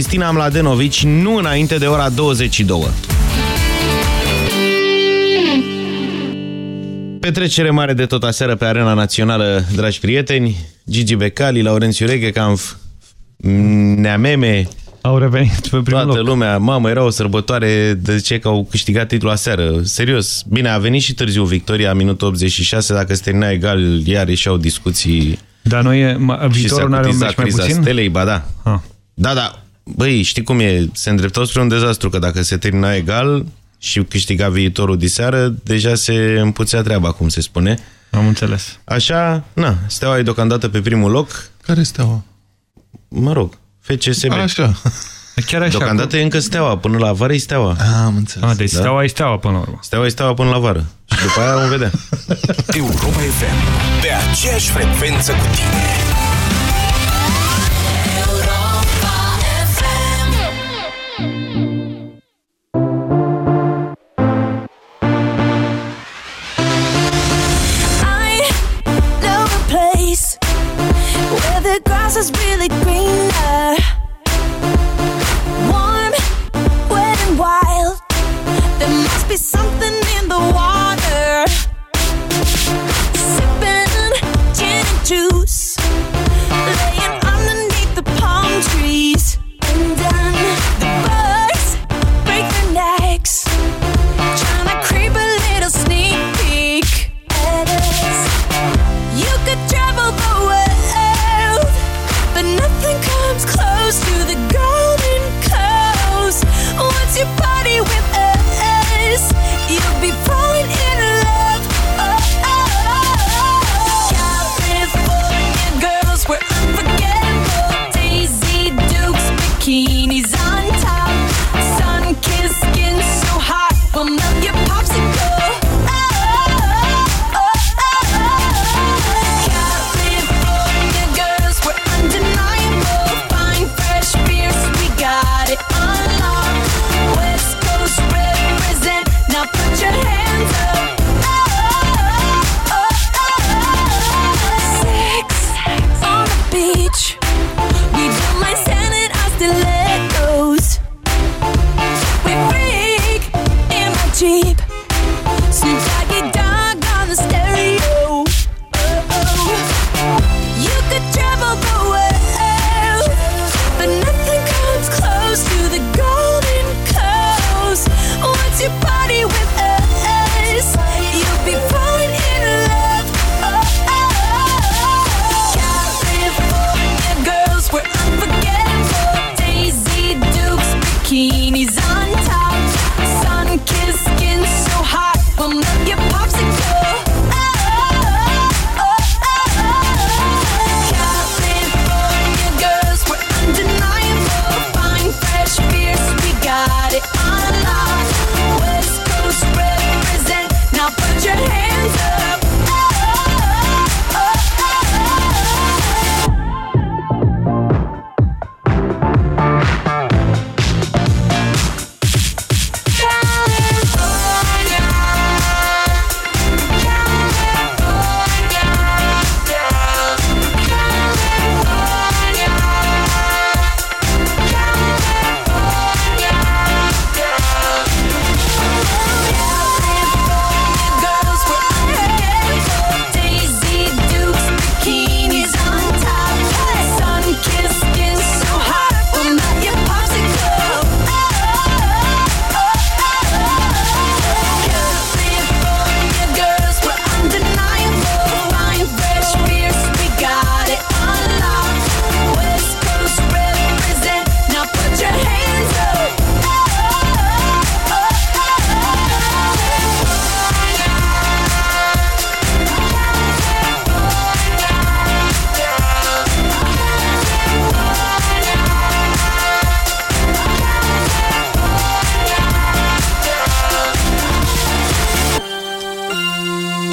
Cristina Mladenovici nu înainte de ora 22. Petrecere mare de tot aseară pe Arena Națională, dragi prieteni. Gigi Becali, Laurențiu Reghecamp, Neameme, au revenit pe primul Toată loc. lumea, mamă, era o sărbătoare de ce că au câștigat titlul aseară. Serios. Bine, a venit și târziu victoria, minutul 86, dacă se termina egal, iar ieșeau discuții Dar noi, e- ma- și viitorul s-a nu are un cutizat meci mai criza puțin? stelei, ba da. Ah. Da, da. Băi, știi cum e? Se îndreptau spre un dezastru, că dacă se termina egal și câștiga viitorul diseară, deja se împuțea treaba, cum se spune. Am înțeles. Așa, na, Steaua e deocamdată pe primul loc. Care steaua? Mă rog, FCSB. Așa. Chiar așa. Deocamdată e încă Steaua, până la vară e Steaua. Am înțeles. A, deci Da. steaua e steaua până la urmă. Steaua e Steaua până la vară. Și după aia vom vedea. Europa FM. Pe aceeași frecvență cu tine. Is really greener. Warm, wet, and wild. There must be something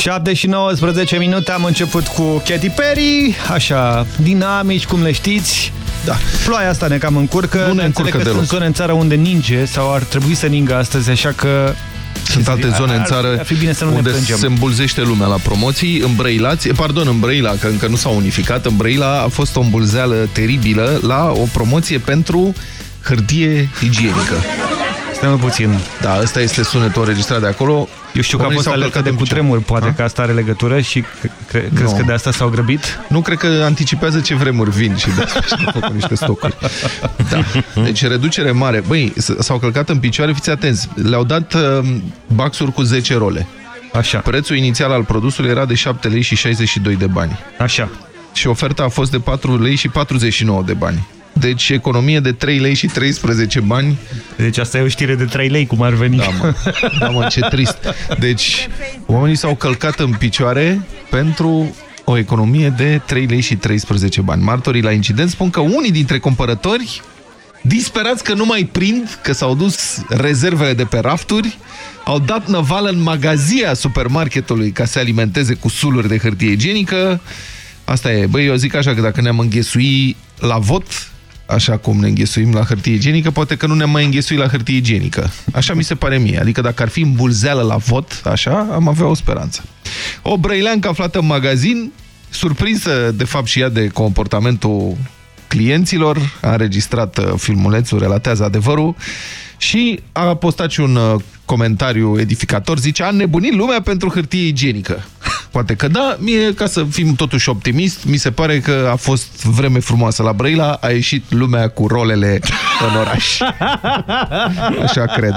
7 și 19 minute am început cu Katy Perry, așa, dinamici, cum le știți. Da. Ploaia asta ne cam încurcă. Nu ne încurcă că deloc. sunt în țară unde ninge sau ar trebui să ningă astăzi, așa că... Sunt alte zone în țară ar fi bine să nu unde se îmbulzește lumea la promoții. În Brăila, eh, pardon, în Brăila, că încă nu s-a unificat, în Brăila a fost o îmbulzeală teribilă la o promoție pentru hârtie igienică. Stai mă puțin. Da, ăsta este sunetul înregistrat de acolo. Eu știu că a Oamenii fost s-au alertă călcat de în picioare. cutremur, poate Ha? că asta are legătură și cre crezi Nu. că de asta s-au grăbit? Nu cred că anticipează ce vremuri vin și de asta și-au făcut niște stocuri. Da. Deci reducere mare. Băi, s- s-au călcat în picioare, fiți atenți. Le-au dat uh, baxuri cu 10 role. Așa, Prețul inițial al produsului era de 7 lei și 62 de bani. așa. Și oferta a fost de 4 lei și 49 de bani. Deci economie de 3 lei și 13 bani. Deci asta e o știre de 3 lei, cum ar veni. Da, mă, da, mă ce trist. Deci oamenii s-au călcat în picioare pentru o economie de 3 lei și 13 bani. Martorii la incident spun că unii dintre cumpărători disperați că nu mai prind, că s-au dus rezervele de pe rafturi, au dat năvală în magazia supermarketului ca să alimenteze cu suluri de hârtie igienică. Asta e. Băi, eu zic așa că dacă ne-am înghesui la vot, așa cum ne înghesuim la hârtie igienică, poate că nu ne-am mai înghesuit la hârtie igienică. Așa mi se pare mie. Adică dacă ar fi în bulzeală la vot, așa, am avea o speranță. O brăileancă aflată în magazin, surprinsă de fapt și ea de comportamentul clienților, a înregistrat uh, filmulețul, relatează adevărul și a postat și un uh, comentariu edificator, zice, a nebunit lumea pentru hârtie igienică. Poate că da, mie, ca să fim totuși optimist, mi se pare că a fost vreme frumoasă la Brăila, a ieșit lumea cu rolele în oraș. Așa cred.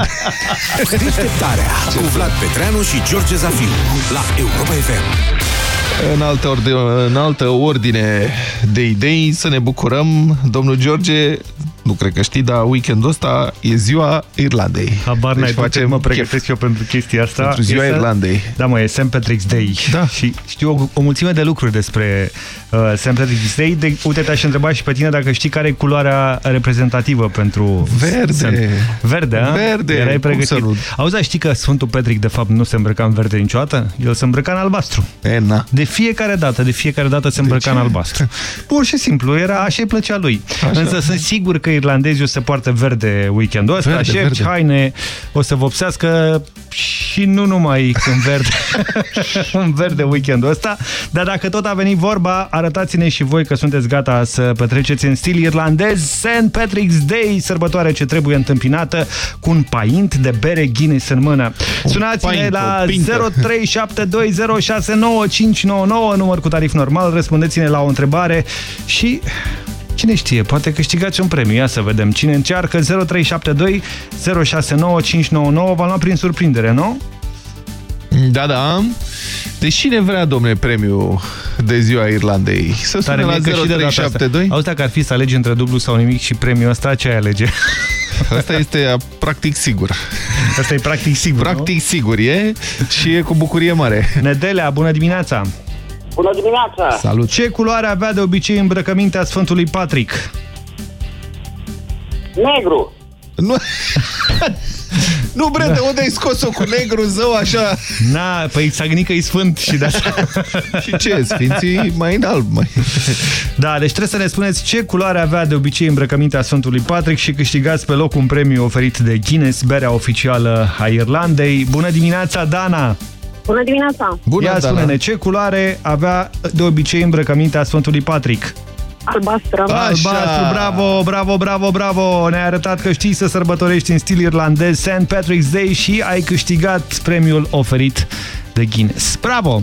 Deșteptarea cu Vlad Petreanu și George Zafiu la Europa FM. În altă, orde, în altă ordine de idei, să ne bucurăm, domnul George, nu cred că știi, dar weekendul ăsta e ziua Irlandei. Habar Deci n-ai, tot facem mă chef. pregătesc eu pentru chestia asta. Pentru ziua E să- Irlandei. Da, mă, e St. Patrick's Day. Da. Și știu o, o mulțime de lucruri despre uh, St. Patrick's Day. De, uite, te-aș întreba și pe tine dacă știi care e culoarea reprezentativă pentru... Verde. St. Verde, a? Verde, Erai cum pregătit. să nu? Auzi, dar știi că Sfântul Petric, de fapt, nu se îmbrăca în verde niciodată? El se îmbrăca în albastru. E, na. De fiecare dată, de fiecare dată se îmbrăca în albastru. Pur și simplu, era așa îi plăcea lui. Așa. Însă sunt sigur că irlandezii o să poartă verde weekendul ăsta, Verde, șerpi, verde. haine, o să vopsească și nu numai în verde, în verde weekendul ăsta, dar dacă tot a venit vorba, arătați-ne și voi că sunteți gata să petreceți în stil irlandez St. Patrick's Day, sărbătoare ce trebuie întâmpinată cu un paint de bere Guinness în mână. Sunați-ne paint, la o pintă. 0372069599, număr cu tarif normal, răspundeți-ne la o întrebare și... Cine știe, poate câștigați un premiu. Ia să vedem cine încearcă. 0372 069599 v-am luat prin surprindere, nu? Da, da. Deci cine vrea, domne, premiu de ziua Irlandei? Să sune la mie că și de data asta. 0372? Auzi, dacă ar fi să alegi între dublu sau nimic și premiul ăsta, ce ai alege? Asta este a, practic sigur. Asta e practic sigur, Practic sigur e și e cu bucurie mare. nu? Nedelea, bună dimineața! Bună dimineața! Salut! Ce culoare avea de obicei îmbrăcămintea Sfântului Patrick? Negru! Nu, nu Brede, unde ai scos-o cu negru zău așa? Na, păi s-a gândit că e sfânt și de asta. Și ce, sfinții mai în alb, mai. Da, deci trebuie să ne spuneți ce culoare avea de obicei îmbrăcămintea Sfântului Patrick și câștigați pe loc un premiu oferit de Guinness, berea oficială a Irlandei. Bună dimineața, Dana! Bună dimineața! Bună, Ia Dana. spune-ne, ce culoare avea de obicei îmbrăcămintea Sfântului Patrick? Albastră! Așa. Albastru, bravo, bravo, bravo, bravo! Ne-ai arătat că știi să sărbătorești în stil irlandez St. Patrick's Day și ai câștigat premiul oferit de Guinness. Bravo!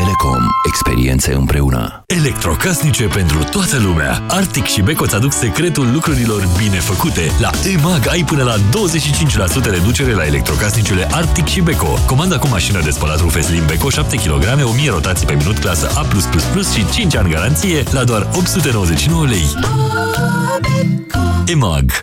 Telecom. Experiențe împreună. Electrocasnice pentru toată lumea. Arctic și Beko îți aduc secretul lucrurilor bine făcute. La EMAG ai până la 25% reducere la electrocasnicele Arctic și Beko. Comanda cu mașină de spălat rufe Slim Beko 7 kg, 1000 rotații pe minut, clasă A+++ și 5 ani garanție la doar 899 lei. EMAG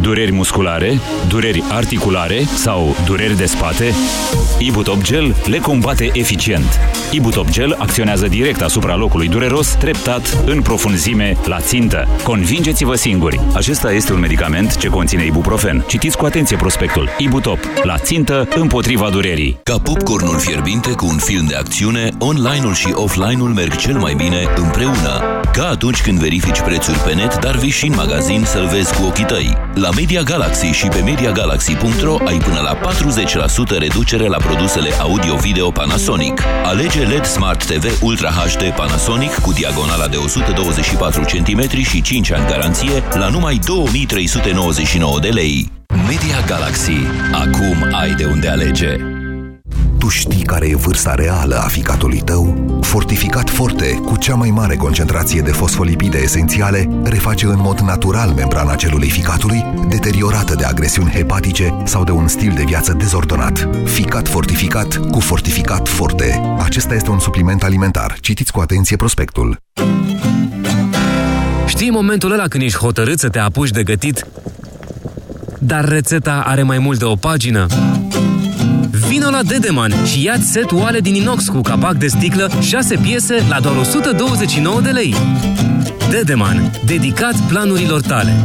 Dureri musculare, dureri articulare sau dureri de spate? Ibutop Gel le combate eficient. Ibutop Gel acționează direct asupra locului dureros, treptat, în profunzime, la țintă. Convingeți-vă singuri! Acesta este un medicament ce conține ibuprofen. Citiți cu atenție prospectul. Ibutop. La țintă, împotriva durerii. Ca popcornul fierbinte cu un film de acțiune, online-ul și offline-ul merg cel mai bine împreună. Ca atunci când verifici prețuri pe net, dar vii și în magazin să-l vezi cu ochii tăi. La Media Galaxy și pe MediaGalaxy.ro ai până la 40% reducere la produsele audio-video Panasonic. Alege LED Smart TV Ultra HD Panasonic cu diagonala de 124 cm și 5 ani garanție la numai 2399 de lei. Media Galaxy. Acum ai de unde alege. Tu știi care e vârsta reală a ficatului tău? Fortificat Forte, cu cea mai mare concentrație de fosfolipide esențiale, reface în mod natural membrana celulei ficatului, deteriorată de agresiuni hepatice sau de un stil de viață dezordonat. Ficat fortificat cu Fortificat Forte. Acesta este un supliment alimentar. Citiți cu atenție prospectul. Știi momentul ăla când ești hotărât să te apuci de gătit, dar rețeta are mai mult de o pagină? Vino la Dedeman și ia set oale din inox cu capac de sticlă, 6 piese la doar 129 de lei. Dedeman, dedicat planurilor tale.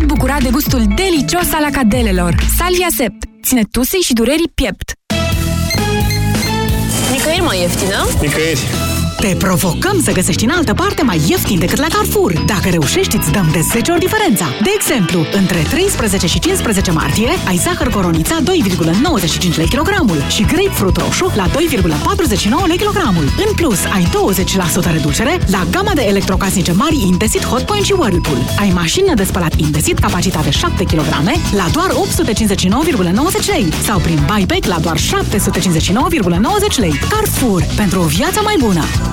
bucura de gustul delicios al acadelelor. Salvia Sept ține tusei și durerii piept. Nicăieri mai ieftină? Nicăieri. Te provocăm să găsești în altă parte mai ieftin decât la Carrefour. Dacă reușești, îți dăm de 10 ori diferența. De exemplu, între 13 și 15 martie ai zahăr coronița 2,95 lei kilogramul și grapefruit roșu la 2,49 lei kilogramul. În plus, ai 20% reducere la gama de electrocasnice mari Indesit Hotpoint și Whirlpool. Ai mașină de spălat Indesit capacitate 7 kg la doar 859,90 lei sau prin buyback la doar 759,90 lei. Carrefour, pentru o viață mai bună!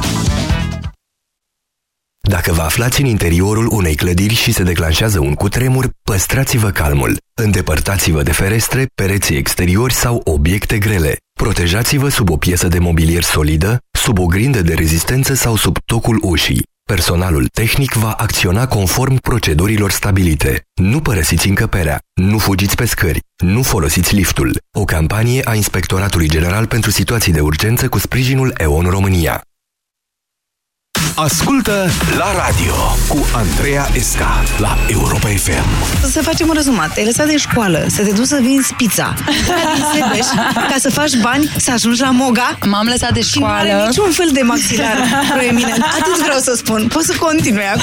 Dacă vă aflați în interiorul unei clădiri și se declanșează un cutremur, păstrați-vă calmul. Îndepărtați-vă de ferestre, pereții exteriori sau obiecte grele. Protejați-vă sub o piesă de mobilier solidă, sub o grindă de rezistență sau sub tocul ușii. Personalul tehnic va acționa conform procedurilor stabilite. Nu părăsiți încăperea, nu fugiți pe scări, nu folosiți liftul. O campanie a Inspectoratului General pentru Situații de Urgență cu sprijinul EON România. Ascultă la radio cu Andreea Esca la Europa FM. Să facem un rezumat. Te-ai lăsat de școală, să te duci să vinzi pizza. Din Sebeș, ca să faci bani, să ajungi la Moga. M-am lăsat de școală. Și nu are niciun fel de maxilar proeminent. Atât vreau să spun. Poți să continui acum.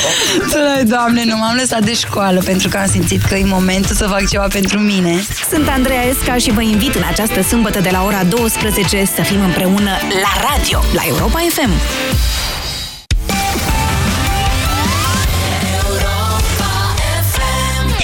Doamne, nu m-am lăsat de școală pentru că am simțit că e momentul să fac ceva pentru mine. Sunt Andreea Esca și vă invit în această sâmbătă de la ora 12 să fim împreună la radio, la Europa FM.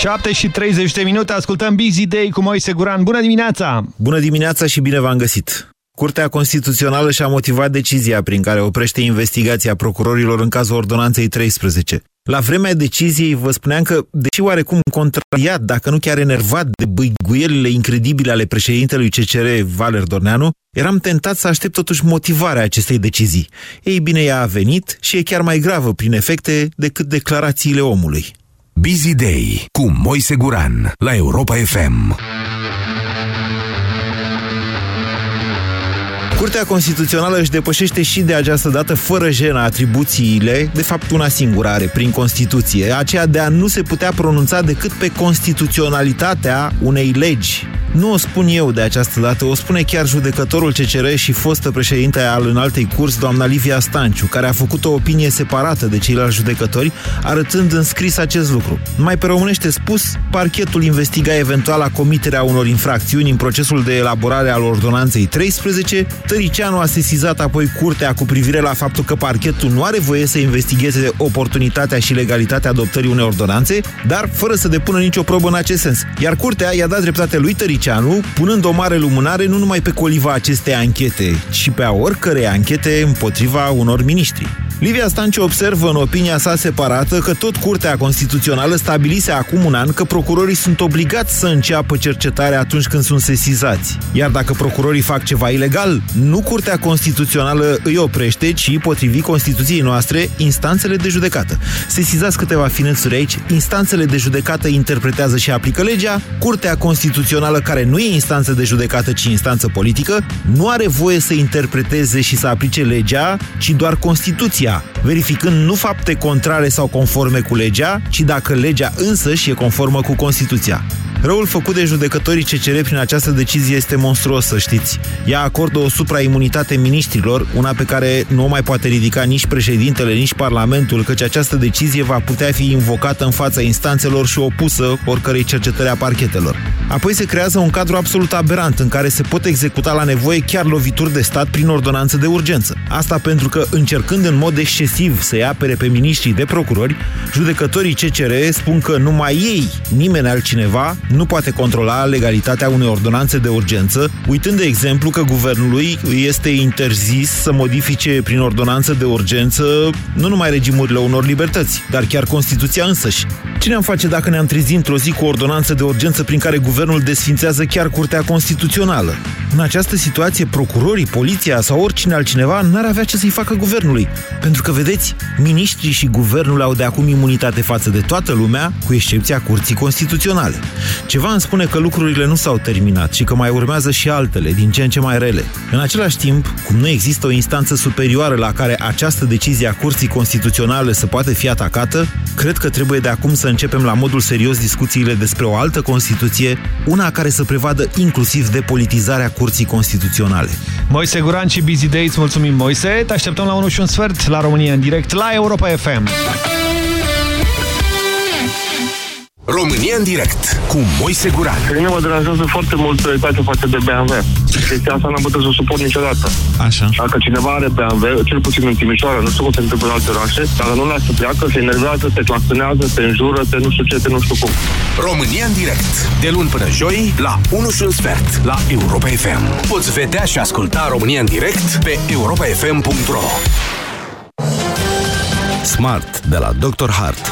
7 și 30 de minute, ascultăm Busy Day cu Moise Guran. Bună dimineața! Bună dimineața și bine v-am găsit! Curtea Constituțională și-a motivat decizia prin care oprește investigația procurorilor în cazul Ordonanței 13. La vremea deciziei vă spuneam că, deși oarecum contrariat, dacă nu chiar enervat de băiguielile incredibile ale președintelui CCR Valer Dorneanu, eram tentat să aștept totuși motivarea acestei decizii. Ei bine, ea a venit și e chiar mai gravă prin efecte decât declarațiile omului. Busy Day cu Moise Guran la Europa FM. Curtea Constituțională își depășește și de această dată fără jenă atribuțiile, de fapt una singură are prin Constituție, aceea de a nu se putea pronunța decât pe constituționalitatea unei legi. Nu o spun eu de această dată, o spune chiar judecătorul CCR și fostă președinte al înaltei curs, doamna Livia Stanciu, care a făcut o opinie separată de ceilalți judecători, arătând în scris acest lucru. Mai pe românește spus, parchetul investiga eventuala comiterea unor infracțiuni în procesul de elaborare al ordonanței 13, Tăricianu a sesizat apoi curtea cu privire la faptul că parchetul nu are voie să investigheze oportunitatea și legalitatea adoptării unei ordonanțe, dar fără să depună nicio probă în acest sens. Iar curtea i-a dat dreptate lui Tăricianu, punând o mare lumânare nu numai pe coliva acestei anchete, ci pe a oricărei anchete împotriva unor miniștri. Livia Stanciu observă în opinia sa separată că tot Curtea Constituțională stabilise acum un an că procurorii sunt obligați să înceapă cercetarea atunci când sunt sesizați. Iar dacă procurorii fac ceva ilegal, nu Curtea Constituțională îi oprește, ci, potrivit Constituției noastre, instanțele de judecată. Sesizați câteva finețuri aici, instanțele de judecată interpretează și aplică legea, Curtea Constituțională, care nu e instanță de judecată, ci instanță politică, nu are voie să interpreteze și să aplice legea, ci doar Constituția, verificând nu fapte contrare sau conforme cu legea, ci dacă legea însăși e conformă cu Constituția. Răul făcut de judecătorii CCR prin această decizie este monstruos, să știți. Ea acordă o supraimunitate ministrilor, una pe care nu o mai poate ridica nici președintele, nici Parlamentul, căci această decizie va putea fi invocată în fața instanțelor și opusă oricărei cercetări a parchetelor. Apoi se creează un cadru absolut aberant în care se pot executa la nevoie chiar lovituri de stat prin ordonanță de urgență. Asta pentru că, încercând în mod excesiv să-i apere pe miniștrii de procurori, judecătorii CCR spun că numai ei, nimeni altcineva, nu poate controla legalitatea unei ordonanțe de urgență, uitând de exemplu că guvernului este interzis să modifice prin ordonanță de urgență nu numai regimurile unor libertăți, dar chiar Constituția însăși. Ce ne-am face dacă ne-am trezit într-o zi cu o ordonanță de urgență prin care guvernul desfințează chiar Curtea Constituțională? În această situație, procurorii, poliția sau oricine altcineva n-ar avea ce să-i facă guvernului. Pentru că, vedeți, miniștrii și guvernul au de acum imunitate față de toată lumea, cu excepția Curții Constituționale. Ceva îmi spune că lucrurile nu s-au terminat și că mai urmează și altele, din ce în ce mai rele. În același timp, cum nu există o instanță superioară la care această decizie a Curții Constituționale să poate fi atacată, cred că trebuie de acum să începem la modul serios discuțiile despre o altă Constituție, una care să prevadă inclusiv depolitizarea Curții Constituționale. Moise Guran și Busy Day, îți mulțumim, Moise. Te așteptăm la 1 și un sfert la România în direct la Europa FM. România în direct cu Moise Guran. Pe mine mă deranjează foarte mult prioritatea față de BMW. Chestia asta n-am putut să o suport niciodată. Așa. Dacă cineva are BMW, cel puțin în Timișoara, nu știu cum se întâmplă în alte orașe, dacă nu lasă să pleacă, se enervează, se claxonează, se înjură, te nu știu ce, te nu știu cum. România în direct. De luni până joi, la 1 și un sfert, la Europa FM. Poți vedea și asculta România în direct pe europafm.ro Smart de la Dr. Hart.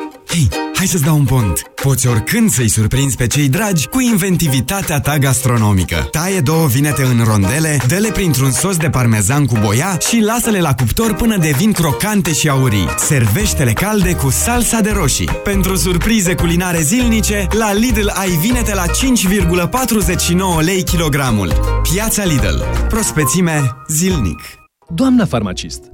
Hei, hai să-ți dau un pont! Poți oricând să-i surprinzi pe cei dragi cu inventivitatea ta gastronomică. Taie două vinete în rondele, dă-le printr-un sos de parmezan cu boia și lasă-le la cuptor până devin crocante și aurii. Servește-le calde cu salsa de roșii. Pentru surprize culinare zilnice, la Lidl ai vinete la 5,49 lei kilogramul. Piața Lidl. Prospețime zilnic. Doamna farmacist,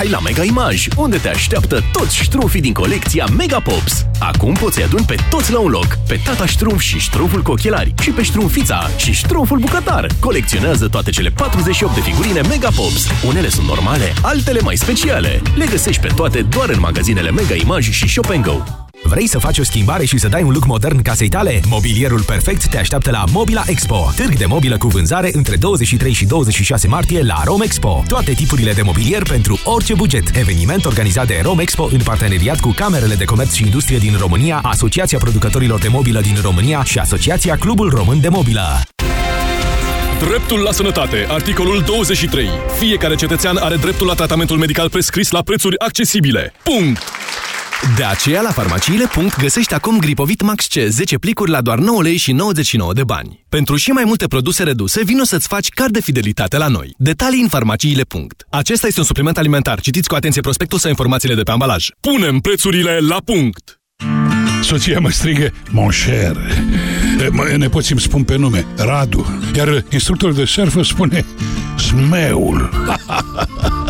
Hai la Mega Image, unde te așteaptă toți ștrufii din colecția Mega Pops. Acum poți să adun pe toți la un loc, pe tata ștrumf și ștruful cu ochelari, și pe ștrumfița și ștruful bucătar. Colecționează toate cele 48 de figurine Mega Pops. Unele sunt normale, altele mai speciale. Le găsești pe toate doar în magazinele Mega Image și Shop Go. Vrei să faci o schimbare și să dai un look modern casei tale? Mobilierul perfect te așteaptă la Mobila Expo, târg de mobilă cu vânzare între 23 și 26 martie la Rome Expo. Toate tipurile de mobilier pentru orice buget. Eveniment organizat de Rome Expo în parteneriat cu Camerele de Comerț și Industrie din România, Asociația Producătorilor de Mobilă din România și Asociația Clubul Român de Mobilă. Dreptul la sănătate. Articolul 23. Fiecare cetățean are dreptul la tratamentul medical prescris la prețuri accesibile. Punct! De aceea, la farmaciile. găsești acum Gripovit Max C 10 plicuri la doar 9 lei și 99 de bani. Pentru și mai multe produse reduse, vino să-ți faci card de fidelitate la noi. Detalii în farmaciile. Acesta este un supliment alimentar. Citiți cu atenție prospectul sau informațiile de pe ambalaj. Punem prețurile la punct! Soția mă strigă, mon cher. Nepoții îmi spun pe nume, Radu. Iar instructorul de surf spune, Smeul.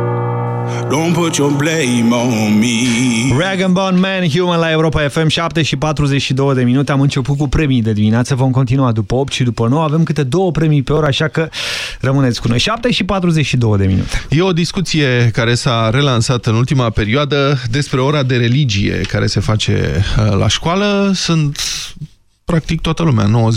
Don't put your blame on me. Rag and Bone Man, Human la Europa FM, 7 și 42 de minute. Am început cu premii de dimineață, vom continua după 8 și după 9. Avem câte două premii pe oră, așa că rămâneți cu noi. 7 și 42 de minute. E o discuție care s-a relansat în ultima perioadă despre ora de religie care se face uh, la școală. Sunt practic toată lumea,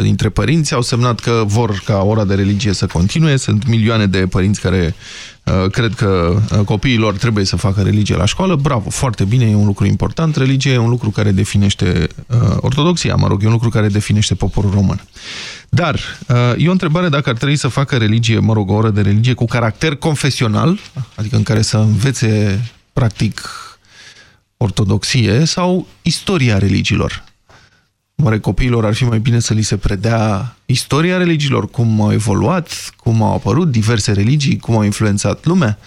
95% dintre părinți au semnat că vor ca ora de religie să continue. Sunt milioane de părinți care uh, cred că uh, copiilor trebuie să facă religie la școală. Bravo, foarte bine, e un lucru important. Religia e un lucru care definește uh, ortodoxia, mă rog, e un lucru care definește poporul român. Dar uh, e o întrebare dacă ar trebui să facă religie, mă rog, o oră de religie cu caracter confesional, adică în care să învețe practic ortodoxie sau istoria religiilor. Oare copiilor ar fi mai bine să li se predea istoria religiilor, cum au evoluat, cum au apărut diverse religii, cum au influențat lumea?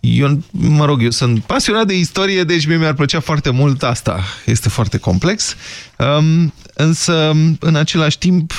Eu, mă rog, eu sunt pasionat de istorie, deci mie mi-ar plăcea foarte mult asta. Este foarte complex. Um, însă, în același timp,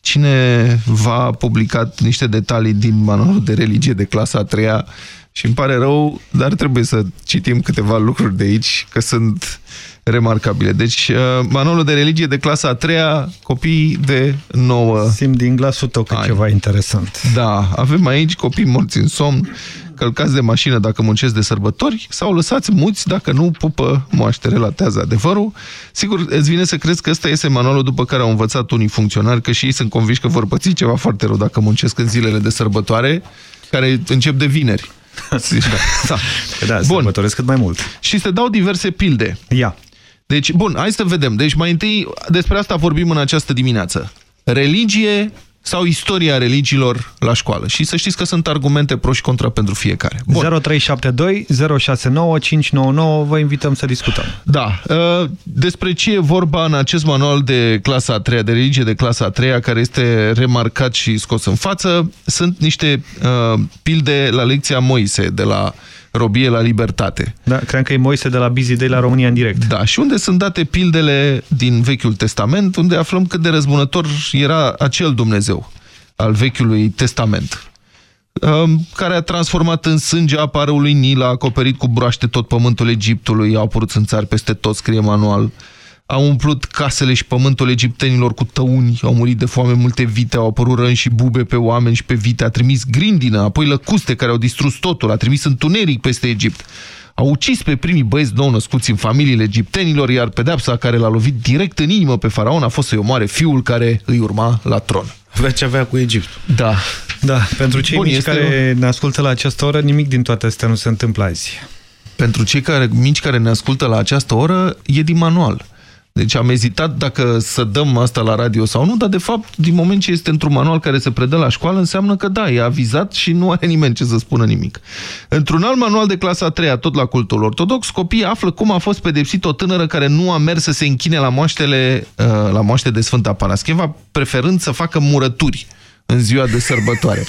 cine va publicat niște detalii din manualul de religie de clasa a treia și îmi pare rău, dar trebuie să citim câteva lucruri de aici, că sunt remarcabile. Deci, uh, manualul de religie de clasa a treia, copii de 9 Simt din glasul tău că Ai. ceva interesant. Da, avem aici copii morți în somn, călcați de mașină dacă muncesc de sărbători sau lăsați muți dacă nu pupă moaște, relatează adevărul. Sigur, îți vine să crezi că ăsta este manualul după care au învățat unii funcționari, că și ei sunt conviși că vor păți ceva foarte rău dacă muncesc în zilele de sărbătoare, care încep de vineri. da. Da, sărbătoresc cât mai mult. Și se dau diverse pilde. Ia. Deci, bun, hai să vedem. Deci, mai întâi, despre asta vorbim în această dimineață. Religie sau istoria religiilor la școală. Și să știți că sunt argumente pro și contra pentru fiecare. Bun. 0372 069 599, vă invităm să discutăm. Da. uh, Despre ce e vorba în acest manual de clasa a treia, de religie de clasa a treia, care este remarcat și scos în față, sunt niște uh, pilde la lecția Moise, de la robie la libertate. Da, cred că e Moise de la Busy Day la România în direct. Da, și unde sunt date pildele din Vechiul Testament, unde aflăm cât de răzbunător era acel Dumnezeu al Vechiului Testament, um, care a transformat în sânge apa râului Nil, a acoperit cu broaște tot pământul Egiptului, au apărut în țari peste tot, scrie manual, a umplut casele și pământul egiptenilor cu tăuni, au murit de foame multe vite, au apărut răni și bube pe oameni și pe vite, a trimis grindină, apoi lăcuste care au distrus totul, a trimis întuneric peste Egipt. A ucis pe primii băieți nou născuți în familiile egiptenilor, iar pedepsa care l-a lovit direct în inimă pe faraon a fost să-i omoare fiul care îi urma la tron. Avea ce avea cu Egiptul. Da. Da, pentru cei Bun, mici este care ne ascultă la această oră, nimic din toate astea nu se întâmplă azi. Pentru cei care, mici care ne ascultă la această oră, e din manual. Deci am ezitat dacă să dăm asta la radio sau nu, dar de fapt, din moment ce este într-un manual care se predă la școală, înseamnă că da, e avizat și nu are nimeni ce să spună nimic. Într-un alt manual de clasa a treia, tot la cultul ortodox, copiii află cum a fost pedepsit o tânără care nu a mers să se închine la moaștele, uh, la moaște de Sfânta Parascheva, preferând să facă murături în ziua de sărbătoare.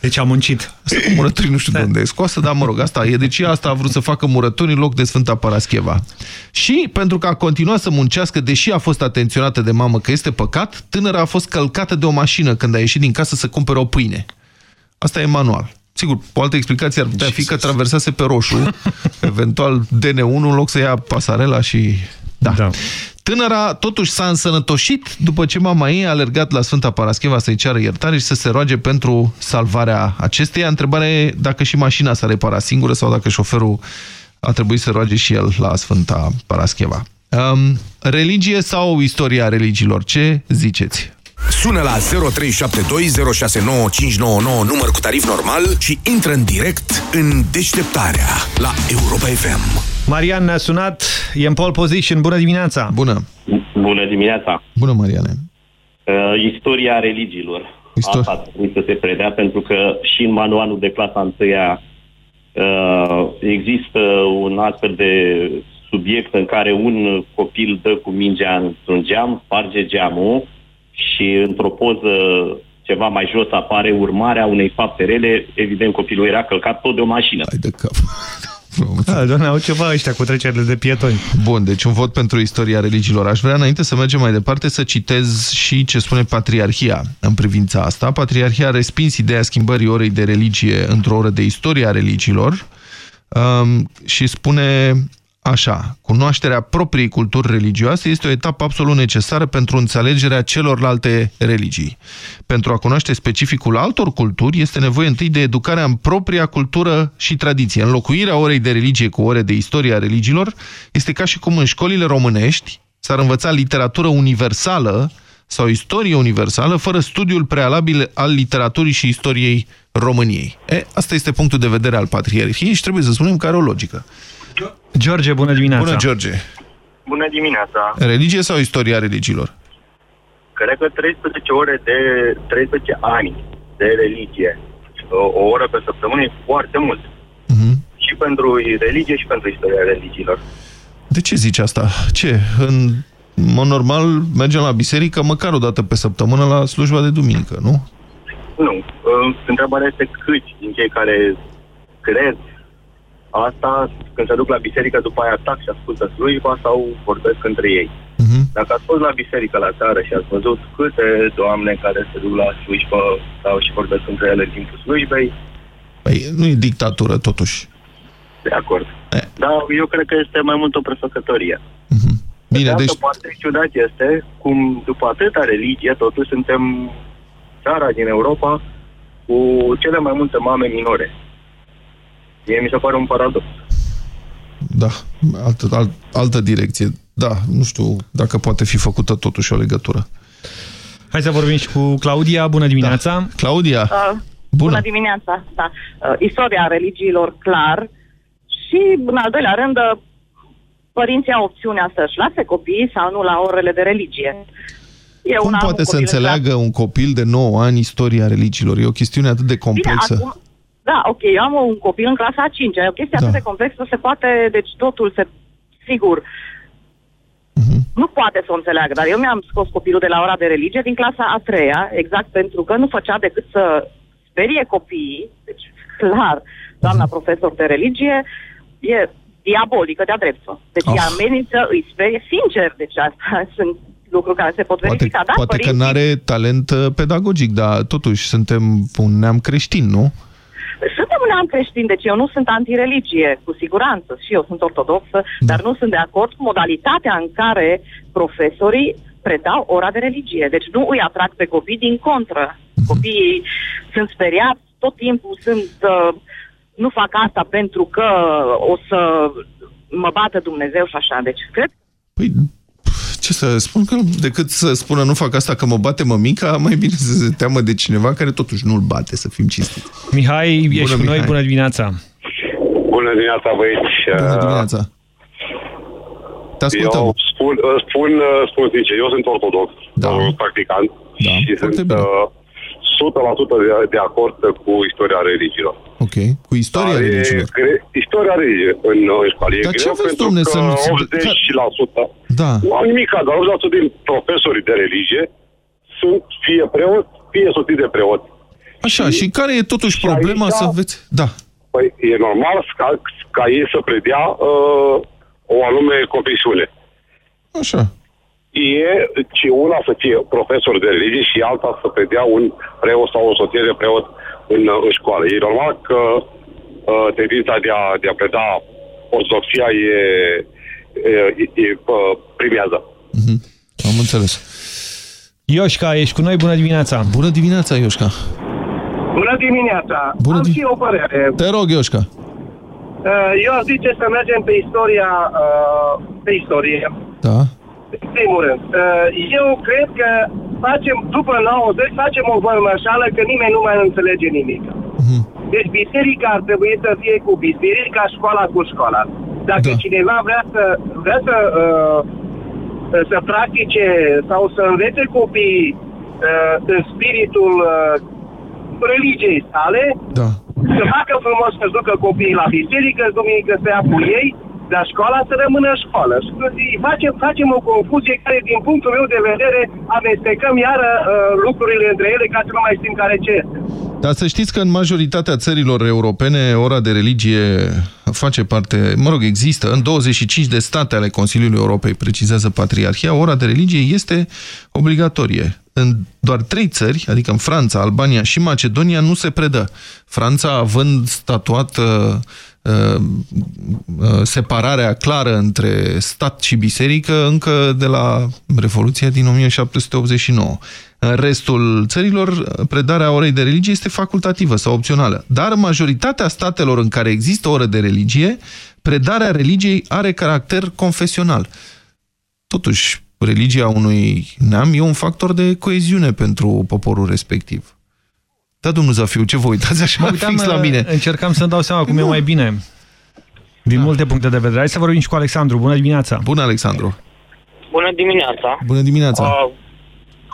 Deci a muncit. Asta cu murături nu știu de unde e scoasă, dar mă rog, asta e. Deci ea asta a vrut să facă murături în loc de Sfânta Parascheva. Și pentru că a continuat să muncească, deși a fost atenționată de mamă că este păcat, tânăra a fost călcată de o mașină când a ieșit din casă să cumpere o pâine. Asta e manual. Sigur, o altă explicație ar putea fi că traversase pe roșu, eventual DN1, în loc să ia pasarela și... Da. da. Tânăra totuși s-a însănătoșit după ce mama ei a alergat la Sfânta Parascheva să-i ceară iertare și să se roage pentru salvarea acesteia. Întrebarea e dacă și mașina s-a reparat singură sau dacă șoferul a trebuit să roage și el la Sfânta Parascheva. Um, religie sau istoria religiilor? Ce ziceți? Sună la 0372069599 număr cu tarif normal și intră în direct în deșteptarea la Europa FM. Marian ne-a sunat, e în pole position. Bună dimineața! Bună! Bună dimineața! Bună, Mariane! Uh, istoria religiilor. Istor- Asta trebuie să se predea pentru că și în manualul de clasa întâia uh, există un astfel de subiect în care un copil dă cu mingea într-un geam, sparge geamul și într-o poză ceva mai jos apare urmarea unei fapte rele. Evident, copilul era călcat tot de o mașină. Hai de cap. Da, doamne, au ceva ăștia cu trecerile de pietoni. Bun, deci un vot pentru istoria religiilor. Aș vrea, înainte să mergem mai departe, să citez și ce spune Patriarhia în privința asta. Patriarhia a respins ideea schimbării orei de religie într-o oră de istoria religiilor um, și spune așa, cunoașterea propriei culturi religioase este o etapă absolut necesară pentru înțelegerea celorlalte religii. Pentru a cunoaște specificul altor culturi, este nevoie întâi de educarea în propria cultură și tradiție. Înlocuirea orei de religie cu ore de istorie a religiilor este ca și cum în școlile românești s-ar învăța literatură universală sau istorie universală, fără studiul prealabil al literaturii și istoriei României. E, asta este punctul de vedere al patriarhiei și trebuie să spunem că are o logică. George, bună dimineața! Bună, George! Bună dimineața! Religie sau istoria religiilor? Cred că 13 ore de 13 ani de religie, o, o oră pe săptămână e foarte mult. Mhm. Și pentru religie și pentru istoria religiilor. De ce zici asta? Ce? În mod normal mergem la biserică măcar o dată pe săptămână la slujba de duminică, nu? Nu. Uh, Întrebarea este câți din cei care cred asta, când se duc la biserică, după aia tac și ascultă slujba sau vorbesc între ei. Mhm. Dacă ați fost la biserică la țară și ați văzut câte doamne care se duc la slujbă sau și vorbesc între ele în timpul slujbei, Păi, nu e dictatură, totuși. de acord. Dar eu cred că este mai mult o prefăcătorie. Bine, de deci... altă parte, ciudat este cum după atâta religie, totuși suntem țara din Europa cu cele mai multe mame minore. Mie mi se pare un paradox. Da, altă, alt, altă direcție. Da, nu știu dacă poate fi făcută totuși o legătură. Hai să vorbim și cu Claudia. Bună dimineața! Da. Claudia! Uh, bună dimineața, da. Uh, istoria religiilor, clar. Și, în al doilea rând, uh, părinții au opțiunea să-și lase copiii sau nu la orele de religie. Eu Cum una am poate un să copil în înțeleagă un copil de 9 ani istoria religiilor? E o chestiune atât de complexă. Bine, acum, da, ok, eu am un copil în clasa a 5 e o chestie Da. atât de complexă, se poate, deci totul se, sigur, Mhm. nu poate să o înțeleagă, dar eu mi-am scos copilul de la ora de religie din clasa a treia, exact pentru că nu făcea decât să sperie copiii, deci clar, doamna Mhm. profesor de religie e diabolică de-a dreptul. Deci Oh. ea amenință, îi sperie, sincer, deci asta sunt lucruri care se pot Poate, verifica. Da, poate că părinții- nu are talent uh, pedagogic, dar totuși suntem un neam creștin, nu? Suntem un neam creștin, deci eu nu sunt antireligie, cu siguranță, și eu sunt ortodoxă, Da. dar nu sunt de acord cu modalitatea în care profesorii predau ora de religie. Deci nu îi atrag pe copii, din contră. Mhm. Copiii sunt speriați, tot timpul sunt... Uh, nu fac asta pentru că o să mă bată Dumnezeu și așa. Deci cred Ce să spun că decât să spună nu fac asta că mă bate mămica, mai bine să se teamă de cineva care totuși nu-l bate, să fim cinstiți. Mihai, ești Bună, cu noi, Mihai. bună dimineața. Bună dimineața, băieți. Bună dimineața. Te ascultăm. Eu spun, spun, spun sincer, eu sunt ortodox, da. practicant da, și sunt uh, 100% de, de acord cu istoria religiilor. Ok. Cu istoria Dar e religiilor. Gre, istoria religiei în, în școală. E Dar ce greu aveți, pentru domne, că să nu se- 80%, Da. nu am nimic, dar 80% din profesorii de religie sunt fie preot, fie soții de preot. Așa, și, care e totuși problema aici- să înveți? Da. Păi e normal ca, ca ei să predea uh, o anume confesiune. Așa. E ci una să fie profesor de religie și alta să predea un preot sau o soție de preot în, uh, în școală. E normal că uh, tendința de a, de a preda ortodoxia e, e, e, e uh, primează. Am înțeles. Ioșca, ești cu noi, bună dimineața. Bună dimineața, Ioșca. Bună dimineața! Bună Am di- și o părere. Te rog, Ioșca. Uh, Eu aș zice să mergem pe istoria, uh, pe istorie. Da. În primul rând, uh, eu cred că facem, după 90, facem o vărmășală că nimeni nu mai înțelege nimic. Deci biserica ar trebui să fie cu biserica, școala cu școala. Dacă da. cineva vrea să, vrea să, uh, să practice sau să învețe copiii uh, în spiritul uh, religiei sale, da. să facă frumos să ducă copiii la biserică, duminică să ia cu ei, dar școala să rămână școală. Și Facem, facem o confuzie care, din punctul meu de vedere, amestecăm iară uh, lucrurile între ele ca să nu mai știm care ce este. Dar să știți că în majoritatea țărilor europene ora de religie face parte, mă rog, există, în 25 de state ale Consiliului Europei, precizează Patriarhia, ora de religie este obligatorie. În doar trei țări, adică în Franța, Albania și Macedonia, nu se predă. Franța având statuat uh, uh, uh, separarea clară între stat și biserică încă de la Revoluția din 1789. În restul țărilor, predarea orei de religie este facultativă sau opțională. Dar în majoritatea statelor în care există oră de religie, predarea religiei are caracter confesional. Totuși, religia unui neam e un factor de coeziune pentru poporul respectiv. Da, domnul Zafiu, ce vă uitați așa Mă uitam, fix la mine? Încercam să-mi dau seama cum e mai bine. Din multe puncte de vedere. Hai să vorbim și cu Alexandru. Bună dimineața! Bună, Alexandru! Bună dimineața! Bună dimineața! Uh,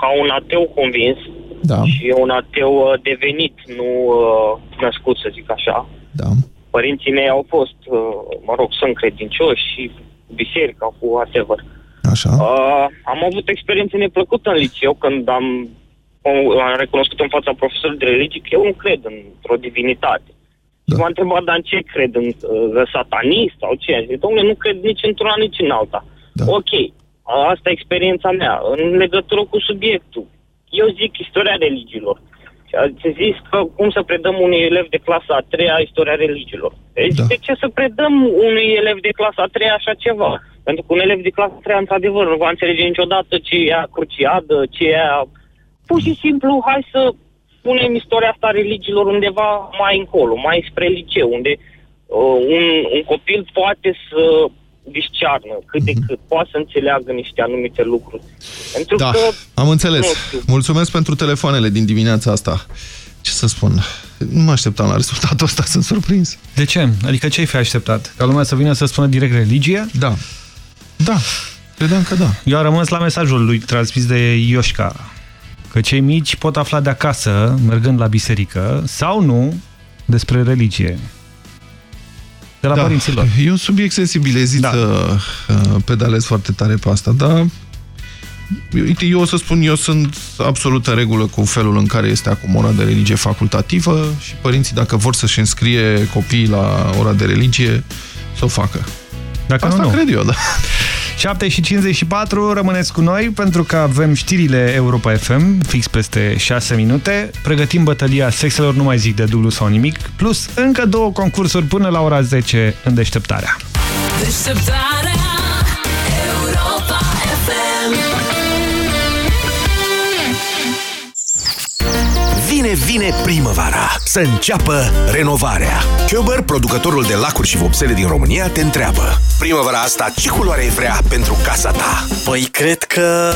ca un ateu convins Da. și un ateu uh, devenit, nu uh, născut, să zic așa. Da. Părinții mei au fost, uh, mă rog, sunt credincioși și biserica cu whatever. Așa. Uh, am avut experiențe neplăcută în liceu când am, am recunoscut în fața profesorului de religie că eu nu cred într-o divinitate. Da. Și m-a întrebat, dar în ce cred? În uh, satanist sau ce? Zic, domnule, nu cred nici într-una, nici în alta. Da. Ok, asta e experiența mea. În legătură cu subiectul, eu zic istoria religiilor. Și ați zis că cum să predăm unui elev de clasa a treia istoria religiilor. Deci da. de ce să predăm unui elev de clasa a treia așa ceva? Pentru că un elev de clasa a treia, într-adevăr, nu va înțelege niciodată ce e a cruciadă, ce e a... Pur și simplu, hai să punem istoria asta a religiilor undeva mai încolo, mai spre liceu, unde uh, un, un copil poate să discearnă cât de cât, poate să înțeleagă niște anumite lucruri. Pentru Da, că, am înțeles. nu știu, Mulțumesc pentru telefoanele din dimineața asta. Ce să spun? Nu mă așteptam la rezultatul ăsta, sunt surprins. De ce? Adică ce ai fi așteptat? Ca lumea să vină să spună direct religie? Da. Da. Credeam că da. Eu am rămas la mesajul lui transmis de Ioșca, că cei mici pot afla de acasă, mergând la biserică, sau nu, despre religie. De la da, părinții lor. E un subiect sensibilizit da. să pedalez foarte tare pe asta, dar Uite, eu o să spun, eu sunt absolut în regulă cu felul în care este acum ora de religie facultativă și părinții, dacă vor să-și înscrie copiii la ora de religie, să o facă. Dacă Asta nu, nu. cred eu, da. 7 și 54, rămâneți cu noi pentru că avem știrile Europa FM, fix peste 6 minute. Pregătim bătălia sexelor, nu mai zic de dublu sau nimic, plus încă două concursuri până la ora 10 în deșteptarea. Deșteptarea Vine, vine primăvara! Să înceapă renovarea! Köber, producătorul de lacuri și vopsele din România, te întreabă Primăvara asta, ce culoare vrea pentru casa ta? Păi, cred că...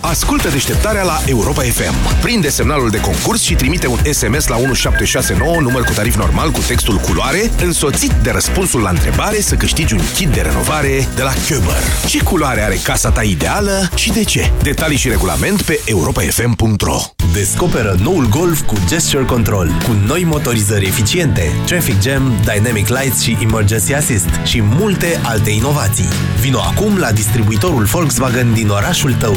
Ascultă deșteptarea la Europa FM. Prinde semnalul de concurs și trimite un SMS la 1769, număr cu tarif normal cu textul culoare, însoțit de răspunsul la întrebare să câștigi un kit de renovare de la Köber. Ce culoare are casa ta ideală și de ce? Detalii și regulament pe europafm.ro Descoperă noul Golf cu Gesture Control, cu noi motorizări eficiente, Traffic Jam, Dynamic Lights și Emergency Assist și multe alte inovații. Vino acum la distribuitorul Volkswagen din orașul tău.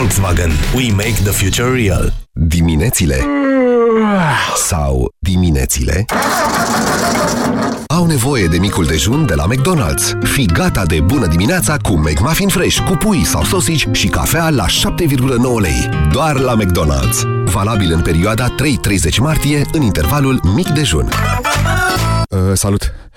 Volkswagen. We make the future real. Diminețile sau diminețile au nevoie de micul dejun de la McDonald's. Fii gata de bună dimineața cu McMuffin Fresh, cu pui sau sosici și cafea la 7,9 lei. Doar la McDonald's. Valabil în perioada 3-30 martie, în intervalul mic dejun. Uh, salut!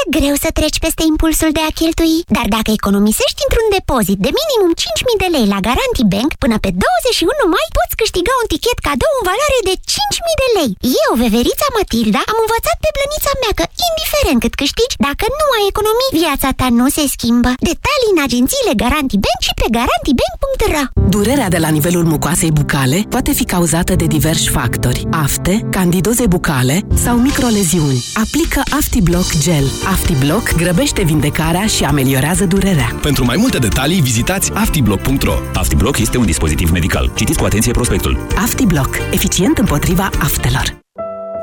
e greu să treci peste impulsul de a cheltui, dar dacă economisești într-un depozit de minimum 5.000 de lei la Garanti Bank, până pe 21 mai poți câștiga un tichet cadou în valoare de 5.000 de lei. Eu, veverița Matilda, am învățat pe blănița mea că, indiferent cât câștigi, dacă nu ai economii, viața ta nu se schimbă. Detalii în agențiile Garanti Bank și pe garantibank.ro Durerea de la nivelul mucoasei bucale poate fi cauzată de diversi factori. Afte, candidoze bucale sau microleziuni. Aplică AftiBlock Gel. AftiBlock grăbește vindecarea și ameliorează durerea. Pentru mai multe detalii, vizitați aftiblock.ro. AftiBlock este un dispozitiv medical. Citiți cu atenție prospectul. AftiBlock. Eficient împotriva aftelor.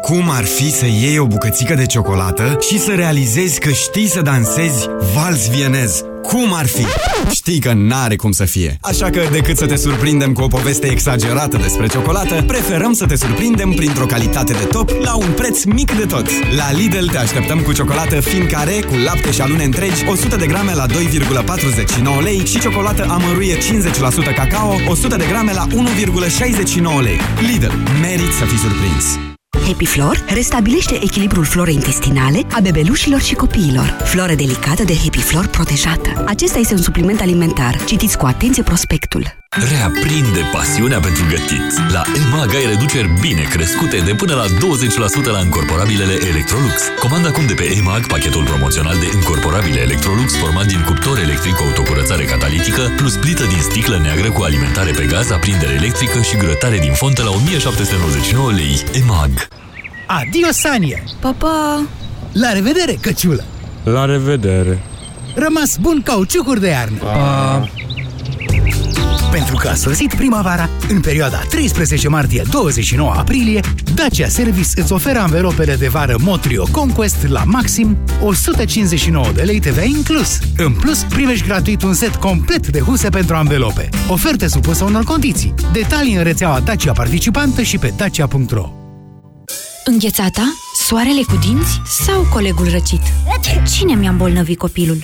Cum ar fi să iei o bucățică de ciocolată și să realizezi că știi să dansezi vals vienez? Cum ar fi? Știi că n-are cum să fie. Așa că, decât să te surprindem cu o poveste exagerată despre ciocolată, preferăm să te surprindem printr-o calitate de top la un preț mic de tot. La Lidl te așteptăm cu ciocolată fin care, cu lapte și alune întregi, 100 de grame la 2,49 lei și ciocolată amăruie 50% cacao, 100 de grame la 1,69 lei. Lidl. Merit să fii surprins. Happy Flor restabilește echilibrul florei intestinale a bebelușilor și copiilor. Floră delicată de Happy Flor protejată. Acesta este un supliment alimentar. Citiți cu atenție prospectul. Reaprinde pasiunea pentru gătit. La EMAG ai reduceri bine crescute de până la 20% la încorporabilele Electrolux. Comanda acum de pe EMAG pachetul promoțional de încorporabile Electrolux format din cuptor electric cu autocurățare catalitică plus plită din sticlă neagră cu alimentare pe gaz, aprindere electrică și grătare din fontă la 1799 lei. EMAG. Adio, Sanie! Papa! La revedere, căciulă! La revedere! Rămas bun cauciucuri de iarnă! Pa. Pentru că a sosit primăvara, în perioada 13 martie-29 aprilie, Dacia Service îți oferă anvelopele de vară Motrio Conquest la maxim 159 de lei TVA inclus. În plus, primești gratuit un set complet de huse pentru anvelope. Oferte supusă unor condiții. Detalii în rețeaua Dacia participantă și pe dacia.ro Înghețata? Soarele cu dinți? Sau colegul răcit? Cine mi-a îmbolnăvit copilul?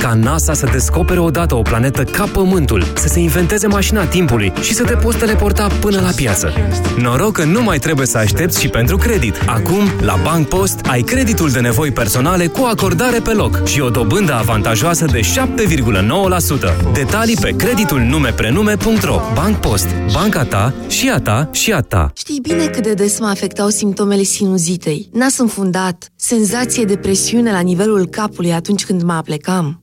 Ca NASA să descopere odată o planetă ca Pământul, să se inventeze mașina timpului și să te poți teleporta până la piață. Noroc că nu mai trebuie să aștepți și pentru credit. Acum, la Bank Post, ai creditul de nevoi personale cu acordare pe loc și o dobândă avantajoasă de 7,9%. Detalii pe creditul nume-prenume.ro Bank Post. Banca ta și a ta și a ta. Știi bine cât de des mă afectau simptomele sinuzitei. Nas înfundat, senzație de presiune la nivelul capului atunci când mă aplecam.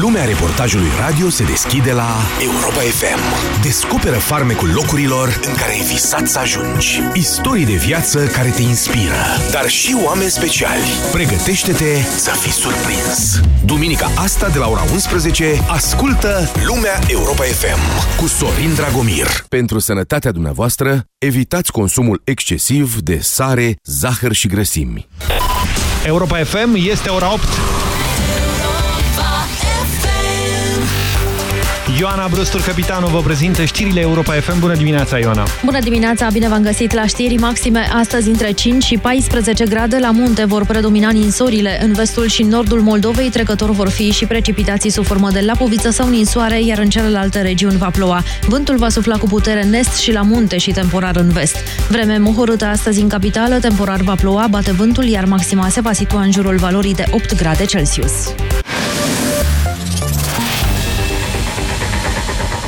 Lumea reportajului radio se deschide la Europa FM. Descoperă farmecul locurilor în care ai visat să ajungi. Istorii de viață care te inspiră, dar și oameni speciali. Pregătește-te să fii surprins. Duminica asta de la ora 11, ascultă Lumea Europa FM cu Sorin Dragomir. Pentru sănătatea dumneavoastră, evitați consumul excesiv de sare, zahăr și grăsimi. Europa FM este ora 8. Ioana Brustur, capitanul, vă prezintă știrile Europa FM. Bună dimineața, Ioana! Bună dimineața, bine v-am găsit la știri maxime. Astăzi între 5 și 14 grade la munte vor predomina ninsorile. În vestul și nordul Moldovei trecător vor fi și precipitații sub formă de lapoviță sau ninsoare, iar în celelalte regiuni va ploua. Vântul va sufla cu putere în est și la munte și temporar în vest. Vreme mohorâtă astăzi în capitală, temporar va ploua, bate vântul, iar maxima se va situa în jurul valorii de 8 grade Celsius.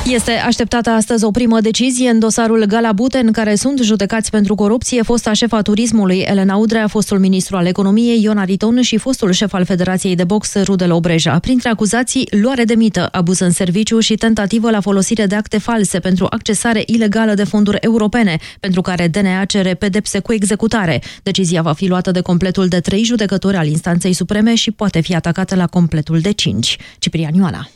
Este așteptată astăzi o primă decizie în dosarul Galabute, în care sunt judecați pentru corupție fosta șefa turismului Elena Udrea, fostul ministru al economiei Ion Ariton și fostul șef al Federației de Box Rudel Obreja. Printre acuzații, luare de mită, abuz în serviciu și tentativă la folosire de acte false pentru accesare ilegală de fonduri europene, pentru care DNA cere pedepse cu executare. Decizia va fi luată de completul de trei judecători al instanței supreme și poate fi atacată la completul de cinci. Ciprian Ioana.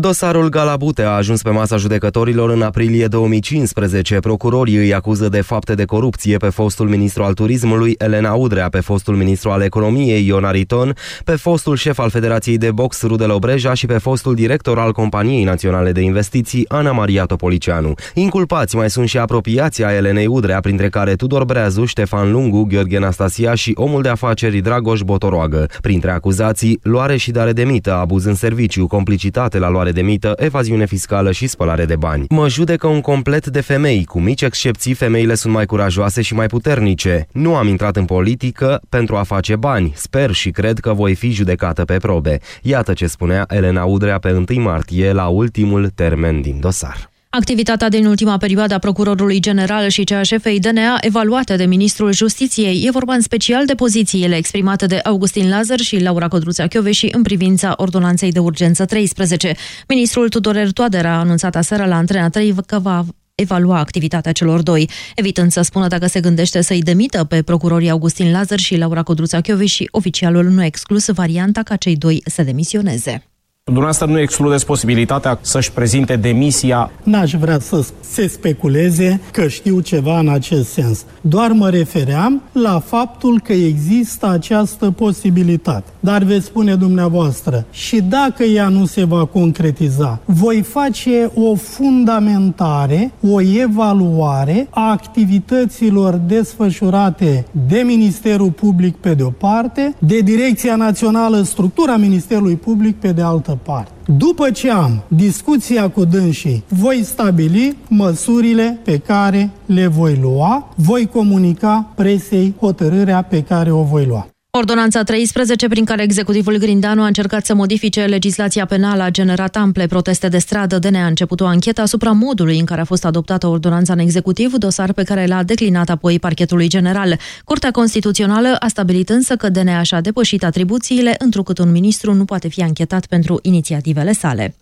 Dosarul Galabute a ajuns pe masa judecătorilor în aprilie 2015. Procurorii îi acuză de fapte de corupție pe fostul ministru al turismului Elena Udrea, pe fostul ministru al economiei Ion Ariton, pe fostul șef al Federației de Box Rudel Obreja și pe fostul director al Companiei Naționale de Investiții Ana Maria Topoliceanu. Inculpați mai sunt și apropiația Elenei Udrea, printre care Tudor Breazu, Ștefan Lungu, Gheorghe Nastasia și omul de afaceri Dragoș Botoroagă. Printre acuzații, luare și dare de mită, abuz în serviciu, complicitate la luare de mită, evaziune fiscală și spălare de bani. Mă judecă un complet de femei, cu mici excepții femeile sunt mai curajoase și mai puternice. Nu am intrat în politică pentru a face bani, sper și cred că voi fi judecată pe probe. Iată ce spunea Elena Udrea pe 1 martie la ultimul termen din dosar. Activitatea din ultima perioadă a procurorului general și cea a șefei DNA evaluate de ministrul Justiției. E vorba în special de pozițiile exprimate de Augustin Lazar și Laura Codruța și în privința ordonanței de urgență 13. Ministrul Tudor Toader a anunțat aseară la Antena 3 că va evalua activitatea celor doi, evitând să spună dacă se gândește să-i demită pe procurorii Augustin Lazar și Laura Codruța și oficialul nu a exclus varianta ca cei doi să demisioneze. Dumneavoastră nu excludeți posibilitatea să-și prezinte demisia? N-aș vrea să se speculeze că știu ceva în acest sens. Doar mă refeream la faptul că există această posibilitate. Dar veți spune dumneavoastră, și dacă ea nu se va concretiza, voi face o fundamentare, o evaluare a activităților desfășurate de Ministerul Public pe de o parte, de Direcția Națională, structura Ministerului Public pe de altă parte. După ce am discuția cu dânsii, voi stabili măsurile pe care le voi lua, voi comunica presei hotărârea pe care o voi lua. Ordonanța 13, prin care executivul Grindanu a încercat să modifice legislația penală, a generat ample proteste de stradă. DNA a început o anchetă asupra modului în care a fost adoptată ordonanța în executiv, dosar pe care l-a declinat apoi parchetului general. Curtea Constituțională a stabilit însă că DNA și-a depășit atribuțiile, întrucât un ministru nu poate fi anchetat pentru inițiativele sale.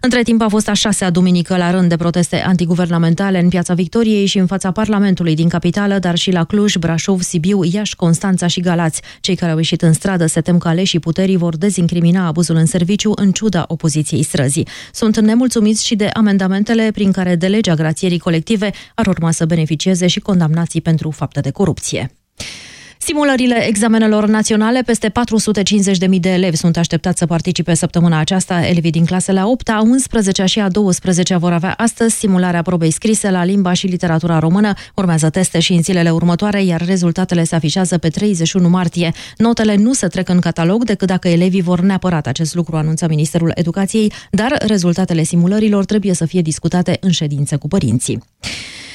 Între timp a fost a șasea duminică la rând de proteste antiguvernamentale în Piața Victoriei și în fața Parlamentului din capitală, dar și la Cluj, Brașov, Sibiu, Iași, Constanța și Galați. Cei care au ieșit în stradă se tem că aleșii puterii vor dezincrimina abuzul în serviciu în ciuda opoziției străzii. Sunt nemulțumiți și de amendamentele prin care de legea grațierii colective ar urma să beneficieze și condamnații pentru fapte de corupție. Simulările examenelor naționale, peste 450.000 de elevi sunt așteptați să participe săptămâna aceasta. Elevii din clasele a 8 a 11 și a 12 vor avea astăzi simularea probei scrise la limba și literatura română. Urmează teste și în zilele următoare, iar rezultatele se afișează pe 31 martie. Notele nu se trec în catalog decât dacă elevii vor neapărat acest lucru, anunță Ministerul Educației, dar rezultatele simulărilor trebuie să fie discutate în ședințe cu părinții.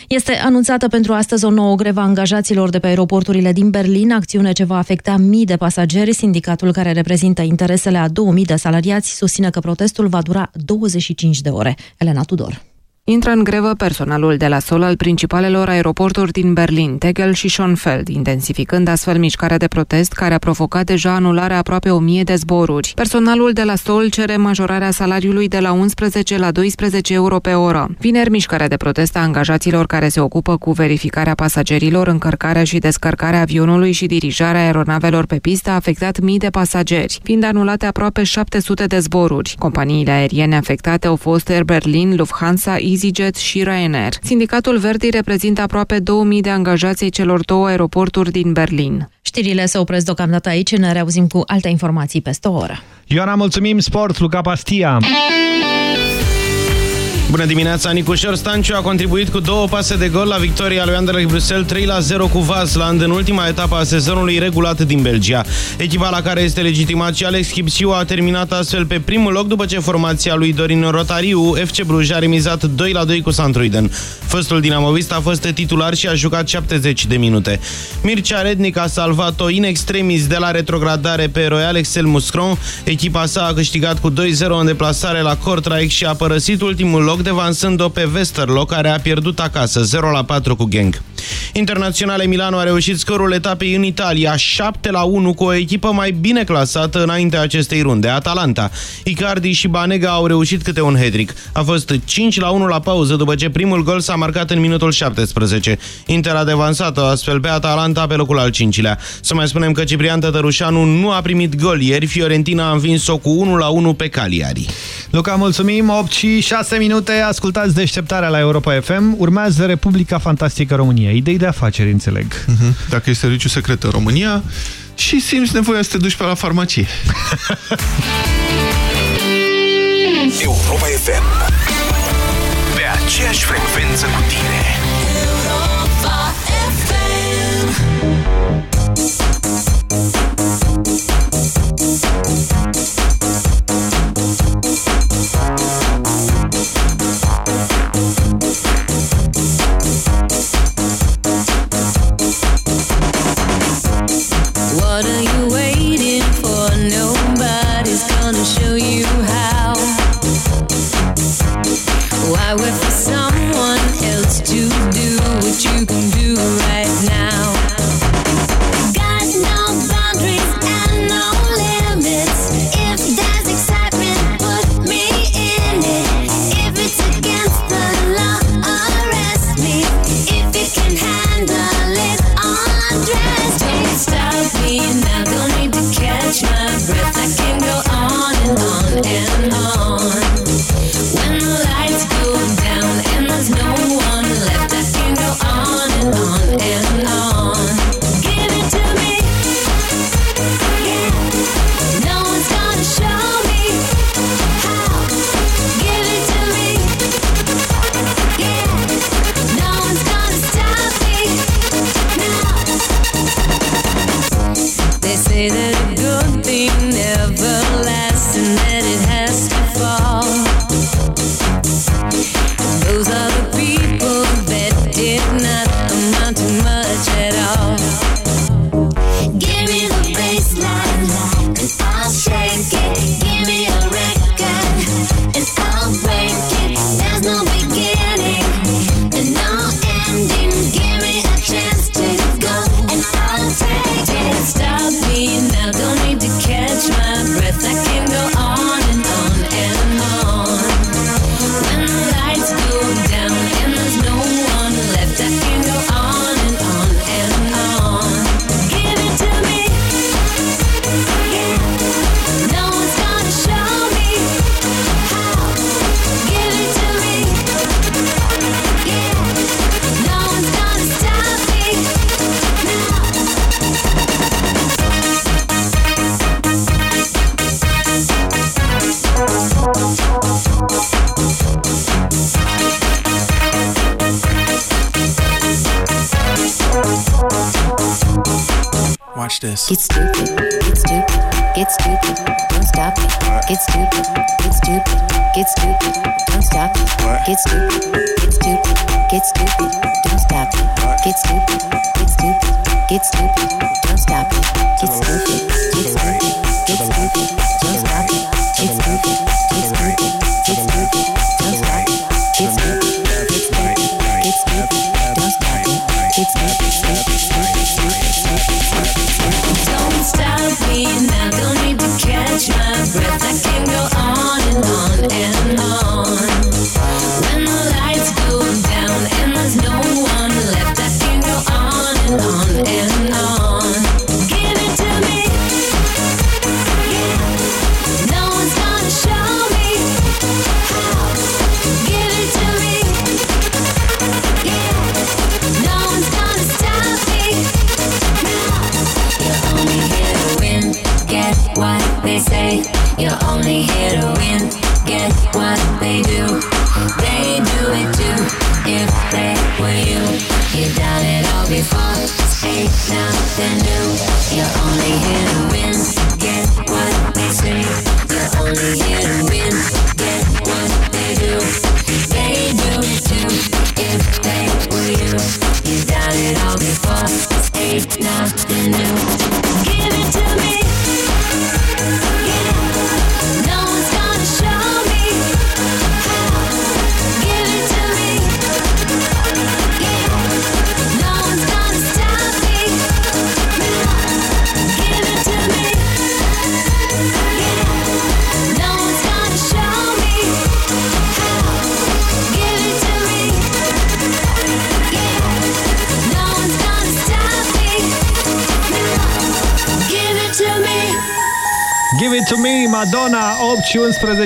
Este anunțată pentru astăzi o nouă grevă a angajaților de pe aeroporturile din Berlin, acțiune ce va afecta mii de pasageri. Sindicatul care reprezintă interesele a 2000 de salariați susține că protestul va dura 25 de ore. Elena Tudor. Intră în grevă personalul de la sol al principalelor aeroporturi din Berlin, Tegel și Schönfeld, intensificând astfel mișcarea de protest care a provocat deja anularea aproape 1000 de zboruri. Personalul de la sol cere majorarea salariului de la 11 la 12 euro pe oră. Vineri, mișcarea de protest a angajaților care se ocupă cu verificarea pasagerilor, încărcarea și descărcarea avionului și dirijarea aeronavelor pe pistă a afectat mii de pasageri, fiind anulate aproape 700 de zboruri. Companiile aeriene afectate au fost Air Berlin, Lufthansa, EasyJet și Ryanair. Sindicatul Verdi reprezintă aproape 2000 de angajații celor două aeroporturi din Berlin. Știrile se opresc deocamdată aici, ne reauzim cu alte informații peste o oră. Ioana, mulțumim, sport, Luca Pastia. Bună dimineața, Nicușor Stanciu a contribuit cu două pase de gol la victoria lui Anderlecht Bruxelles 3 la 0 cu Vasland în ultima etapă a sezonului regulat din Belgia. Echipa la care este legitimat și Alex Chipsiu a terminat astfel pe primul loc după ce formația lui Dorin Rotariu, FC Bruj, a remizat 2 la 2 cu Santruiden. Fostul dinamovist a fost titular și a jucat 70 de minute. Mircea Rednic a salvat-o in extremis de la retrogradare pe Royal Excel Muscron. Echipa sa a câștigat cu 2-0 în deplasare la Kortrijk și a părăsit ultimul loc devansând-o pe Westerlo, care a pierdut acasă 0 la 4 cu Genk. Internaționale Milano a reușit scorul etapei în Italia 7 la 1 cu o echipă mai bine clasată înaintea acestei runde, Atalanta. Icardi și Banega au reușit câte un hetric. A fost 5 la 1 la pauză după ce primul gol s-a marcat în minutul 17. Inter a devansat astfel pe Atalanta pe locul al cincilea. Să mai spunem că Ciprian Tătărușanu nu a primit gol ieri, Fiorentina a învins-o cu 1 la 1 pe Cagliari. Luca, mulțumim, 8 și 6 minute, ascultați deșteptarea la Europa FM. Urmează Republica Fantastică România. Idei de afaceri, înțeleg. Uh -huh. Dacă este serviciu secret în România și simți nevoia să te duci pe la farmacie. Europa FM. Pe aceeași frecvență cu tine.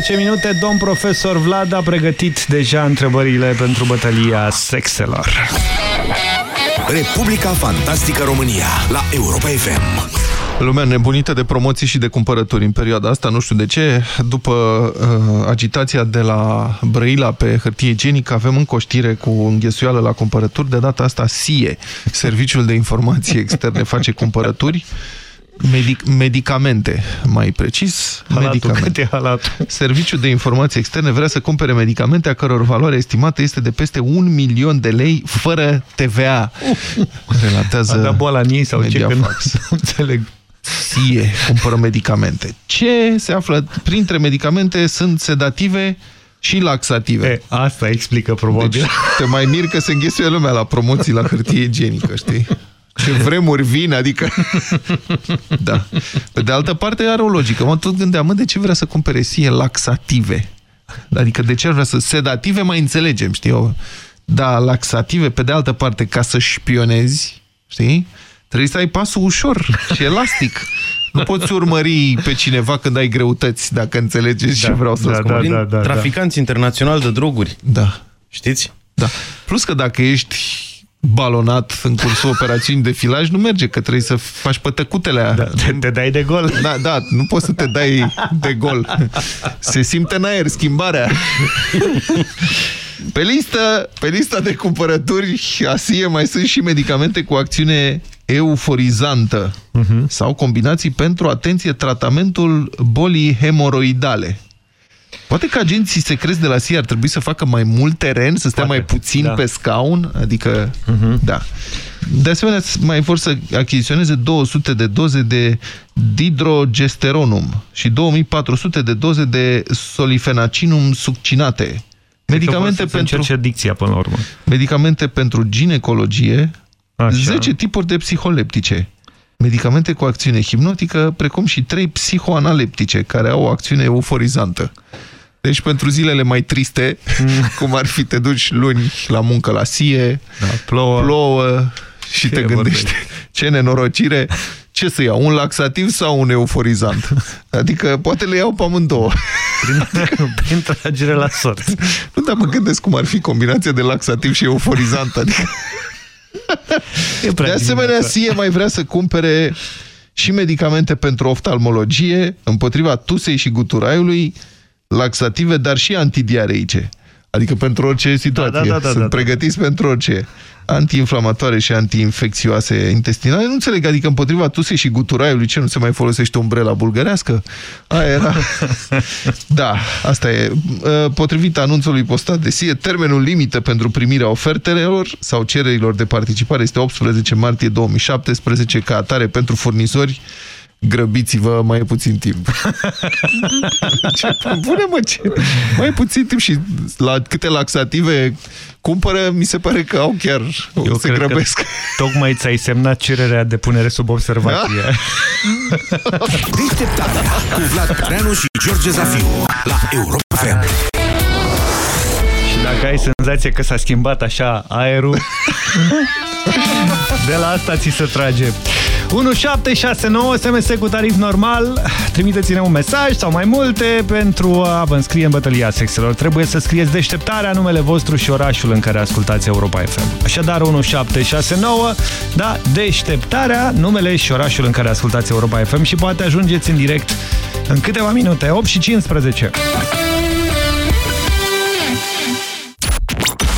15 minute, domn profesor Vlad a pregătit deja întrebările pentru bătălia sexelor. Republica Fantastică România la Europa FM. Lumea nebunită de promoții și de cumpărături în perioada asta, nu știu de ce, după uh, agitația de la Brăila pe hârtie igienică, avem încoștire cu înghesuială la cumpărături, de data asta SIE, Serviciul de Informații Externe face cumpărături Medic medicamente, mai precis. Halatul, medicamente. cât e halatul? Serviciul de Informații Externe vrea să cumpere medicamente a căror valoare estimată este de peste un milion de lei fără TVA. Relatează A dat boala în ei sau ce? Că nu, Mediafax. nu înțeleg. SIE cumpără medicamente. Ce se află printre medicamente sunt sedative și laxative. E, asta explică probabil. Deci te mai mir că se înghesuie lumea la promoții la hârtie igienică, știi? Ce vremuri vin, adică... da. Pe de altă parte are o logică. Mă tot gândeam, mă, de ce vrea să cumpere SIE laxative? Adică de ce ar vrea să... Sedative mai înțelegem, știi? Eu, Da, laxative, pe de altă parte, ca să șpionezi, știi? Trebuie să ai pasul ușor și elastic. Nu poți urmări pe cineva când ai greutăți, dacă înțelegeți Da, ce vreau să da, spun. da, Prin da, da, traficanți internaționali de droguri. Da. Știți? Da. Plus că dacă ești balonat în cursul operațiunii de filaj, nu merge, că trebuie să faci pătăcutele aia. Da, te, te dai de gol. Da, da, nu poți să te dai de gol. Se simte în aer schimbarea. Pe, listă, pe lista de cumpărături Șasie mai sunt și medicamente cu acțiune euforizantă uh-huh. sau combinații pentru, atenție, tratamentul bolii hemoroidale. Poate că agenții secreți de la SIA ar trebui să facă mai mult teren, să stea Poate, mai puțin da. pe scaun, adică, da. De asemenea, mai vor să achiziționeze 200 de doze de didrogesteronum și 2400 de doze de solifenacinum succinate. Medicamente pentru, dicția până la urmă. medicamente pentru ginecologie, Așa. 10 tipuri de psiholeptice, medicamente cu acțiune hipnotică, precum și 3 psihoanaleptice, care au o acțiune euforizantă. Deci pentru zilele mai triste, cum ar fi te duci luni la muncă la SIE, da, plouă, plouă și Ce te gândești, vorbești? ce nenorocire, ce să iau, un laxativ sau un euforizant? Adică poate le iau pe amândouă. Prin, prin tragere la sorți. Nu, dar mă gândesc cum ar fi combinația de laxativ și euforizant. Adică... De asemenea, SIE mai vrea să cumpere și medicamente pentru oftalmologie, împotriva tusei și guturaiului, laxative, dar și antidiareice. Adică pentru orice situație. Da, da, da, da, Sunt da, da. pregătiți pentru orice. Antiinflamatoare și antiinfecțioase intestinale. Nu înțeleg, adică împotriva tusei și guturaiului, ce nu se mai folosește umbrela bulgărească? Aia era... da, asta e. Uh, Potrivit anunțului postat de SIE, termenul limită pentru primirea ofertelor sau cererilor de participare este 18 martie 2017, ca atare pentru furnizori grăbiți-vă mai e puțin timp. ce, bune mă, ce, mai e puțin timp și la câte laxative cumpără, mi se pare că au chiar, Eu se cred grăbesc. că tocmai ți-ai semnat cererea de punere sub observație. Deșteptarea cu Vlad Petreanu și George Zafiu la Europa FM. Și dacă ai senzație că s-a schimbat așa aerul, de la asta ți se trage. 1769 SMS cu tarif normal. Trimiteți-ne un mesaj sau mai multe pentru a vă înscrie în bătălia sexelor. Trebuie să scrieți deșteptarea, numele vostru și orașul în care ascultați Europa FM. Așadar 1769, da, deșteptarea, numele și orașul în care ascultați Europa FM și poate ajungeți în direct în câteva minute, 8 și 15.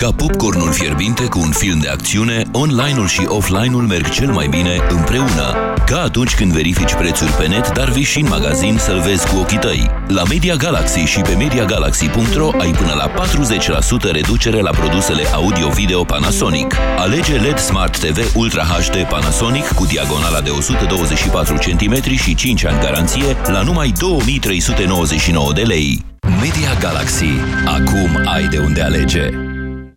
Ca popcornul fierbinte cu un film de acțiune, online-ul și offline-ul merg cel mai bine împreună. Ca atunci când verifici prețuri pe net, dar vii și în magazin să-l vezi cu ochii tăi. La Media Galaxy și pe MediaGalaxy.ro ai până la 40% reducere la produsele audio-video Panasonic. Alege LED Smart TV Ultra HD Panasonic cu diagonala de 124 cm și 5 ani garanție la numai 2399 de lei. Media Galaxy. Acum ai de unde alege.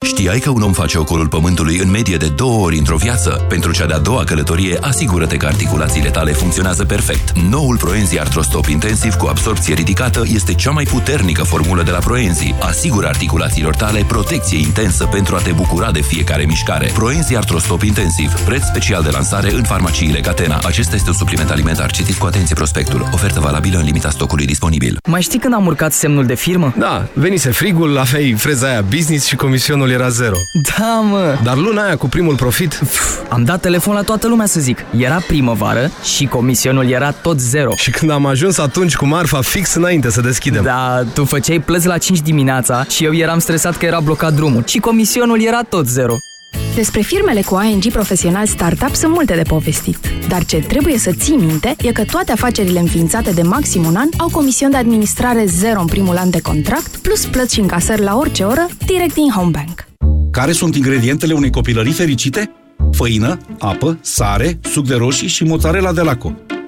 Știai că un om face ocolul pământului în medie de două ori într-o viață? Pentru cea de-a doua călătorie, asigură-te că articulațiile tale funcționează perfect. Noul Proenzi Artrostop Intensiv cu absorpție ridicată este cea mai puternică formulă de la Proenzi. Asigură articulațiilor tale protecție intensă pentru a te bucura de fiecare mișcare. Proenzi Artrostop Intensiv, preț special de lansare în farmaciile Catena. Acesta este un supliment alimentar. Citiți cu atenție prospectul. Ofertă valabilă în limita stocului disponibil. Mai știi când am urcat semnul de firmă? Da, venise frigul, aveai freza aia business și comisionul era zero. Da, mă! Dar luna aia cu primul profit... Am dat telefon la toată lumea să zic. Era primăvară și comisionul era tot zero. Și când am ajuns atunci cu marfa fix înainte să deschidem. Da, tu făceai plăți la 5 dimineața și eu eram stresat că era blocat drumul și comisionul era tot zero. Despre firmele cu ING Profesional Startup sunt multe de povestit. Dar ce trebuie să ții minte e că toate afacerile înființate de maxim un an au comision de administrare zero în primul an de contract, plus plăți și încasări la orice oră, direct din Homebank. Care sunt ingredientele unei copilării fericite? Făină, apă, sare, suc de roșii și mozzarella de laco.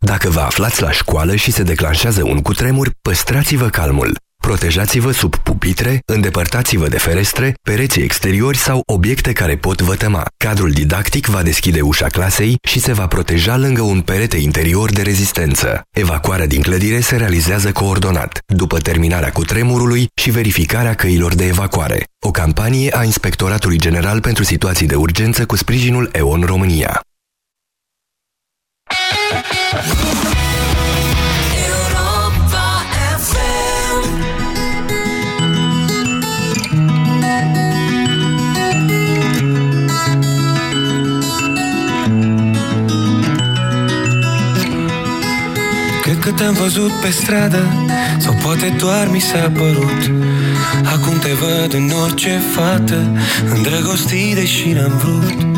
Dacă vă aflați la școală și se declanșează un cutremur, păstrați-vă calmul. Protejați-vă sub pupitre, îndepărtați-vă de ferestre, pereții exteriori sau obiecte care pot vătăma. Cadrul didactic va deschide ușa clasei și se va proteja lângă un perete interior de rezistență. Evacuarea din clădire se realizează coordonat, după terminarea cutremurului și verificarea căilor de evacuare. O campanie a Inspectoratului General pentru Situații de Urgență cu sprijinul EON România. Europa FM. Cred că te-am văzut pe stradă Sau poate doar mi s-a părut Acum te văd în orice fată Îndrăgostit deși n-am vrut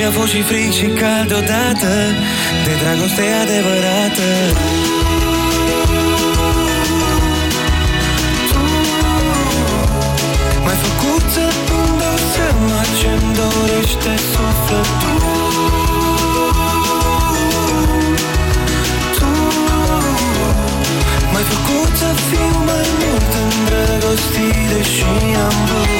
Mi-a fost și fric și cald odată De dragoste adevărată. M-ai făcut să-mi dau seama ce-mi dorește sufletul. Tu M-ai făcut să fiu mai mult îndrăgostit Deși am vrut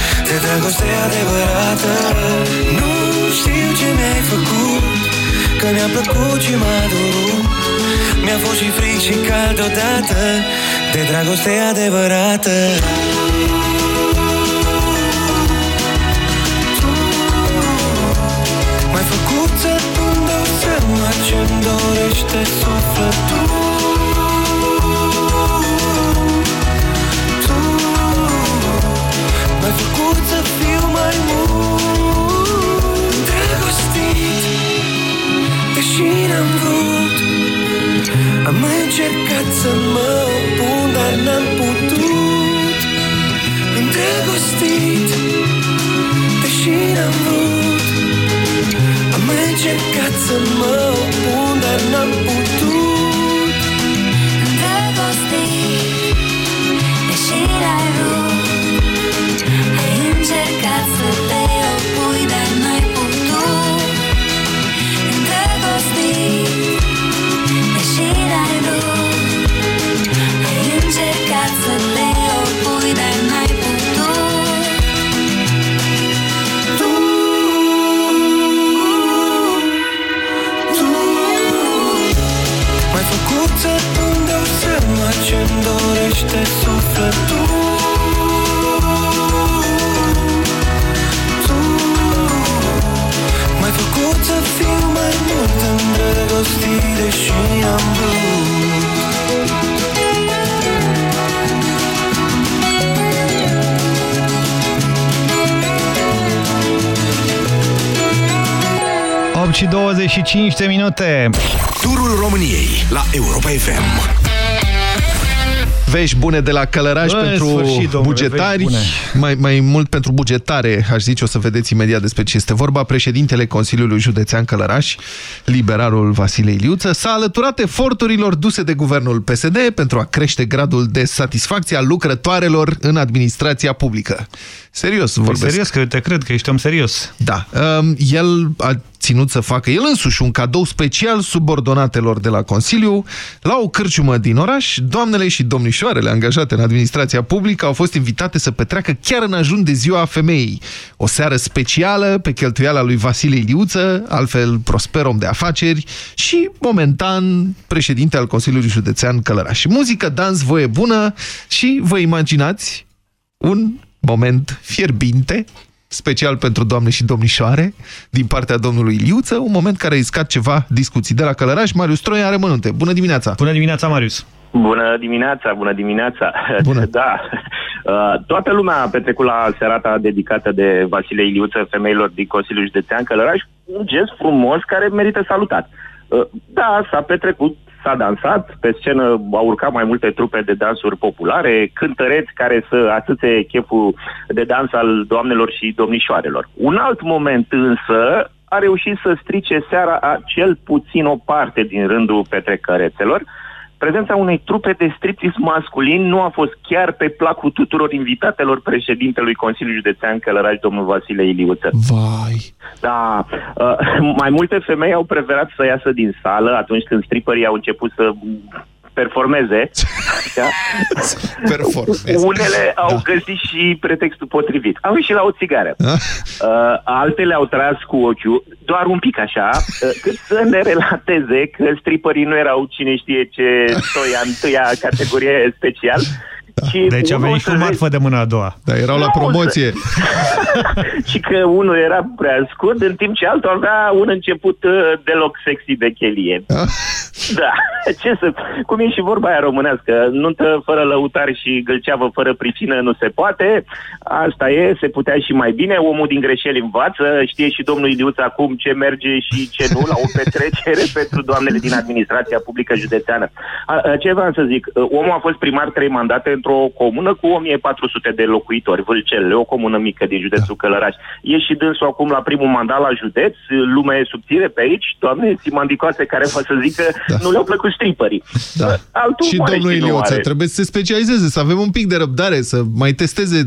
De dragoste adevărată. Nu știu ce mi-ai făcut Că mi-a plăcut și m-a dorut Mi-a fost și fric și cald odată De dragoste adevărată. M-ai făcut să-mi dau seama ce-mi dorește sufletul Deși n-am vrut. Am încercat să mă opun Dar n-am putut. Îndrăgostit deși n-am vrut. Am încercat să mă opun, dar n-am putut dorește sufletul Tu M-ai făcut să fiu mai mult îndrăgostit Deși am vrut Opt și 25 de minute. Turul României la Europa FM. Vești bune de la Călăraș Bă, în pentru sfârșit, domnule, bugetari, vești mai, mai mult pentru bugetare, aș zice, o să vedeți imediat despre ce este vorba. Președintele Consiliului Județean Călăraș, liberalul Vasile Iliuță, s-a alăturat eforturilor duse de guvernul PSD pentru a crește gradul de satisfacție al lucrătoarelor în administrația publică. Serios vorbesc. Serios, că eu te cred că ești om serios. Da. Um, el a ținut să facă el însuși un cadou special subordonatelor de la Consiliu. La o cârciumă din oraș, doamnele și domnișoarele angajate în administrația publică au fost invitate să petreacă chiar în ajun de ziua femeii. O seară specială pe cheltuiala lui Vasile Iliuță, altfel prosper om de afaceri și, momentan, președinte al Consiliului Județean Călăraș. Muzică, dans, voie bună și vă imaginați un moment fierbinte, special pentru doamne și domnișoare, din partea domnului Iliuță, un moment care a iscat ceva discuții de la Călăraș. Marius Troia are mănunte. Bună dimineața! Bună dimineața, Marius! Bună dimineața, bună dimineața. Bună. Da. Uh, Toată lumea a petrecut la serata dedicată de Vasile Iliuță femeilor din Consiliul Județean Călăraș un gest frumos care merită salutat. Uh, Da, s-a petrecut, s-a dansat, pe scenă au urcat mai multe trupe de dansuri populare, cântăreți care să atâțe cheful de dans al doamnelor și domnișoarelor. Un alt moment însă a reușit să strice seara a cel puțin o parte din rândul petrecărețelor, prezența unei trupe de striptease masculin nu a fost chiar pe placul tuturor invitatelor președintelui Consiliului Județean Călăraș, domnul Vasile Iliuță. Vai! Da, uh, mai multe femei au preferat să iasă din sală atunci când stripperii au început să performeze. Da? Performeze. Unele au găsit și pretextul potrivit. Au ieșit la o țigară. Uh, altele au tras cu ochiul, doar un pic așa, uh, cât să ne relateze că stripperii nu erau cine știe ce soia întâia categorie special, Și Deci a unul venit să cu vezi- marfă de mână a doua. Dar erau la Nu, promoție. și că unul era prea scurt, în timp ce altul avea un început uh, deloc sexy de chelie. Da, ce să... Cum e și vorba aia românească, nuntă fără lăutari și gâlceavă fără pricină nu se poate, asta e, se putea și mai bine, omul din greșeli învață, știe și domnul Iliuț acum ce merge și ce nu la o petrecere pentru doamnele din administrația publică județeană. A, a, ce vreau să zic, uh, omul a fost primar trei mandate într-o comună cu 1400 de locuitori, Vâlcele, o comună mică din județul da. Călăraș. E și dânsul acum la primul mandat la județ, lumea e subțire pe aici, doamne, simandicoase care vă să zic că da. nu le-au plăcut stripării. Da. Altul și moare domnul și nu Iliuță are. trebuie să se specializeze, să avem un pic de răbdare, să mai testeze.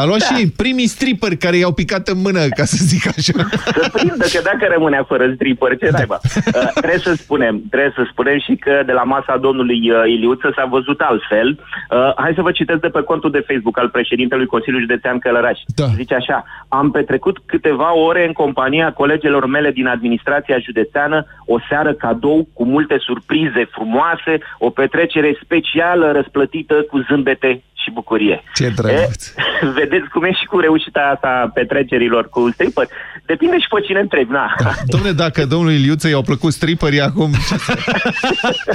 A luat Da. și ei primii stripări care i-au picat în mână, ca să zic așa. Să prindă că dacă rămânea fără stripper, ce naiba. Uh, trebuie să spunem, trebuie să spunem și că de la masa domnului uh, Iliuță s-a văzut altfel. Uh, hai să vă citesc de pe contul de Facebook al președintelui Consiliului Județean Călăraș. Da. Zice așa, am petrecut câteva ore în compania colegilor mele din administrația județeană, o seară cadou cu multe surprize frumoase, o petrecere specială răsplătită cu zâmbete și bucurie. Ce drăguț. E, vedeți cum e și cu reușita asta a petrecerilor cu stripper. Depinde și pe cine întrebi, na. Domnule, dacă domnului Iliuță i-au plăcut stripării acum, ce să...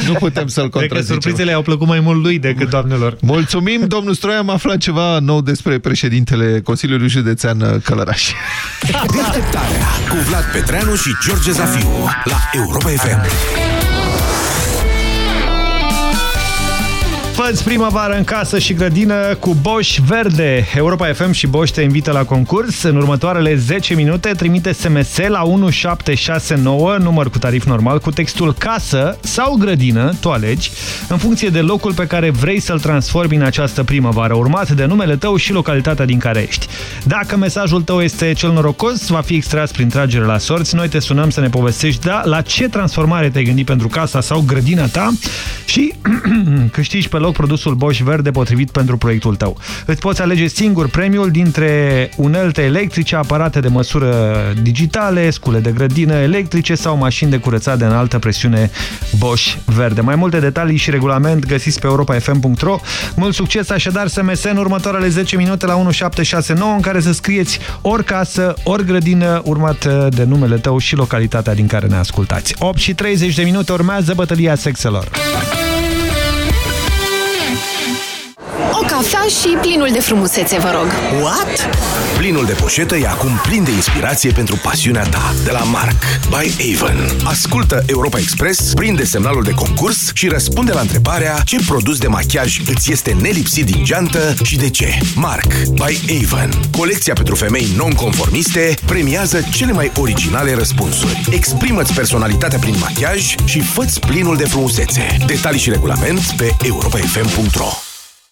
nu putem să-l Cred că contrazicem. surprizele au plăcut mai mult lui decât doamnelor. Mulțumim, domnul Stroia, am aflat ceva nou despre președintele Consiliului Județean uh, Călăraș. Deșteptarea cu Vlad Petreanu și George Zafiu la Europa FM. Făți primăvară în casă și grădină cu Bosch Verde. Europa FM și Bosch te invită la concurs. În următoarele 10 minute trimite SMS la 1769, număr cu tarif normal, cu textul casă sau grădină, tu alegi, în funcție de locul pe care vrei să-l transformi în această primăvară, urmat de numele tău și localitatea din care ești. Dacă mesajul tău este cel norocos, va fi extras prin tragere la sorți. Noi te sunăm să ne povestești da, la ce transformare te-ai gândit pentru casa sau grădina ta și câștigi pe loc produsul Bosch Verde potrivit pentru proiectul tău. Îți poți alege singur premiul dintre unelte electrice, aparate de măsură digitale, scule de grădină electrice sau mașini de curățat de înaltă presiune Bosch Verde. Mai multe detalii și regulament găsiți pe europafm.ro. Mult succes așadar SMS în următoarele 10 minute la 1769 în care să scrieți ori casă, ori grădină, urmat de numele tău și localitatea din care ne ascultați. 8 și 30 de minute urmează bătălia sexelor. Cafea și plinul de frumusețe, vă rog. What? Plinul de poșetă e acum plin de inspirație pentru pasiunea ta. De la Mark, by Avon. Ascultă Europa Express, prinde semnalul de concurs și răspunde la întrebarea ce produs de machiaj îți este nelipsit din geantă și de ce. Mark, by Avon. Colecția pentru femei non-conformiste premiază cele mai originale răspunsuri. Exprimă-ți personalitatea prin machiaj și fă-ți plinul de frumusețe. Detalii și regulament pe europafm.ro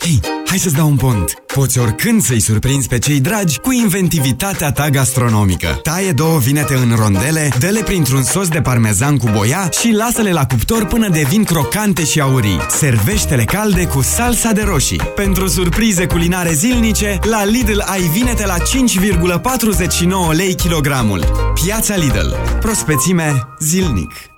Hei, hai să-ți dau un pont. Poți oricând să-i surprinzi pe cei dragi cu inventivitatea ta gastronomică. Taie două vinete în rondele, dă-le printr-un sos de parmezan cu boia și lasă-le la cuptor până devin crocante și aurii. Servește-le calde cu salsa de roșii. Pentru surprize culinare zilnice, la Lidl ai vinete la 5,49 lei kilogramul. Piața Lidl. Prospețime zilnic.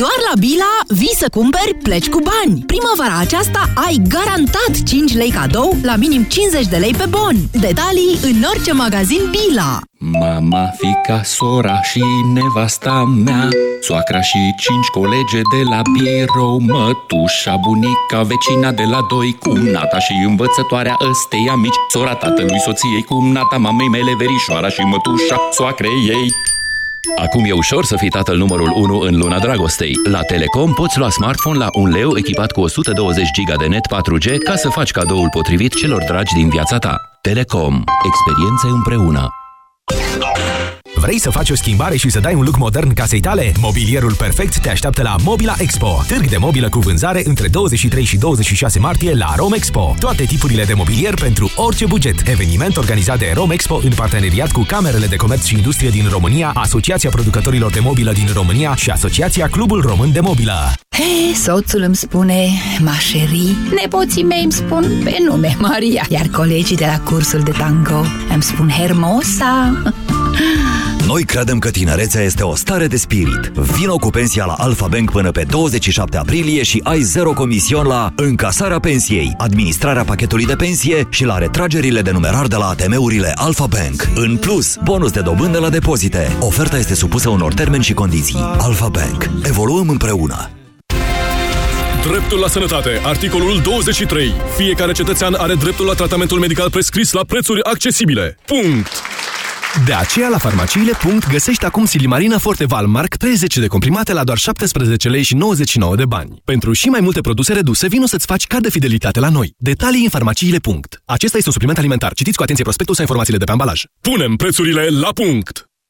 Doar la Bila vii să cumperi, pleci cu bani. Primăvara aceasta ai garantat 5 lei cadou la minim 50 de lei pe bon. Detalii în orice magazin Bila. Mama, fica, sora și nevasta mea Soacra și cinci colege de la birou Mătușa, bunica, vecina de la doi Cumnata și învățătoarea ăsteia mici Sora tatălui soției, cumnata mamei mele Verișoara și mătușa soacrei ei Acum e ușor să fii tatăl numărul 1 în luna dragostei. La Telecom poți lua smartphone la un leu echipat cu 120 GB de net 4G ca să faci cadoul potrivit celor dragi din viața ta. Telecom. Experiențe împreună. Vrei să faci o schimbare și să dai un look modern casei tale? Mobilierul perfect te așteaptă la Mobila Expo, târg de mobilă cu vânzare între 23 și 26 martie la Romexpo. Toate tipurile de mobilier pentru orice buget. Eveniment organizat de Romexpo în parteneriat cu Camerele de Comerț și Industrie din România, Asociația Producătorilor de Mobilă din România și Asociația Clubul Român de Mobilă. Hei, soțul îmi spune Mașeri, nepoții mei îmi spun pe nume Maria, iar colegii de la cursul de tango îmi spun Hermosa. Noi credem că tinerețea este o stare de spirit. Vino cu pensia la Alfa Bank până pe 27 aprilie și ai zero comision la încasarea pensiei, administrarea pachetului de pensie și la retragerile de numerar de la ATM-urile Alfa Bank. În plus, bonus de dobândă la depozite. Oferta este supusă unor termeni și condiții. Alfa Bank. Evoluăm împreună. Dreptul la sănătate. Articolul 23. Fiecare cetățean are dreptul la tratamentul medical prescris la prețuri accesibile. Punct! De aceea, la farmaciile. găsești acum Silimarina Forte Valmark 30 de comprimate la doar 17 lei și 99 de bani. Pentru și mai multe produse reduse, vino să-ți faci card de fidelitate la noi. Detalii în farmaciile. Acesta este un supliment alimentar. Citiți cu atenție prospectul sau informațiile de pe ambalaj. Punem prețurile la punct!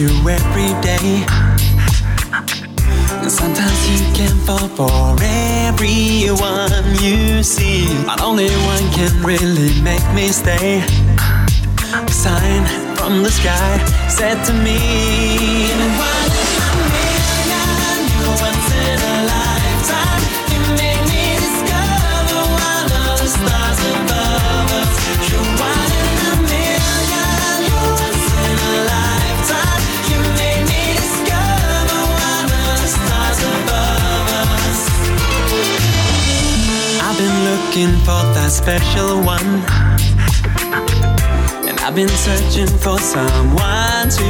you every day. And sometimes you can fall for everyone you see. But only one can really make me stay. A sign from the sky said to me. Looking for that special one. And I've been searching for someone to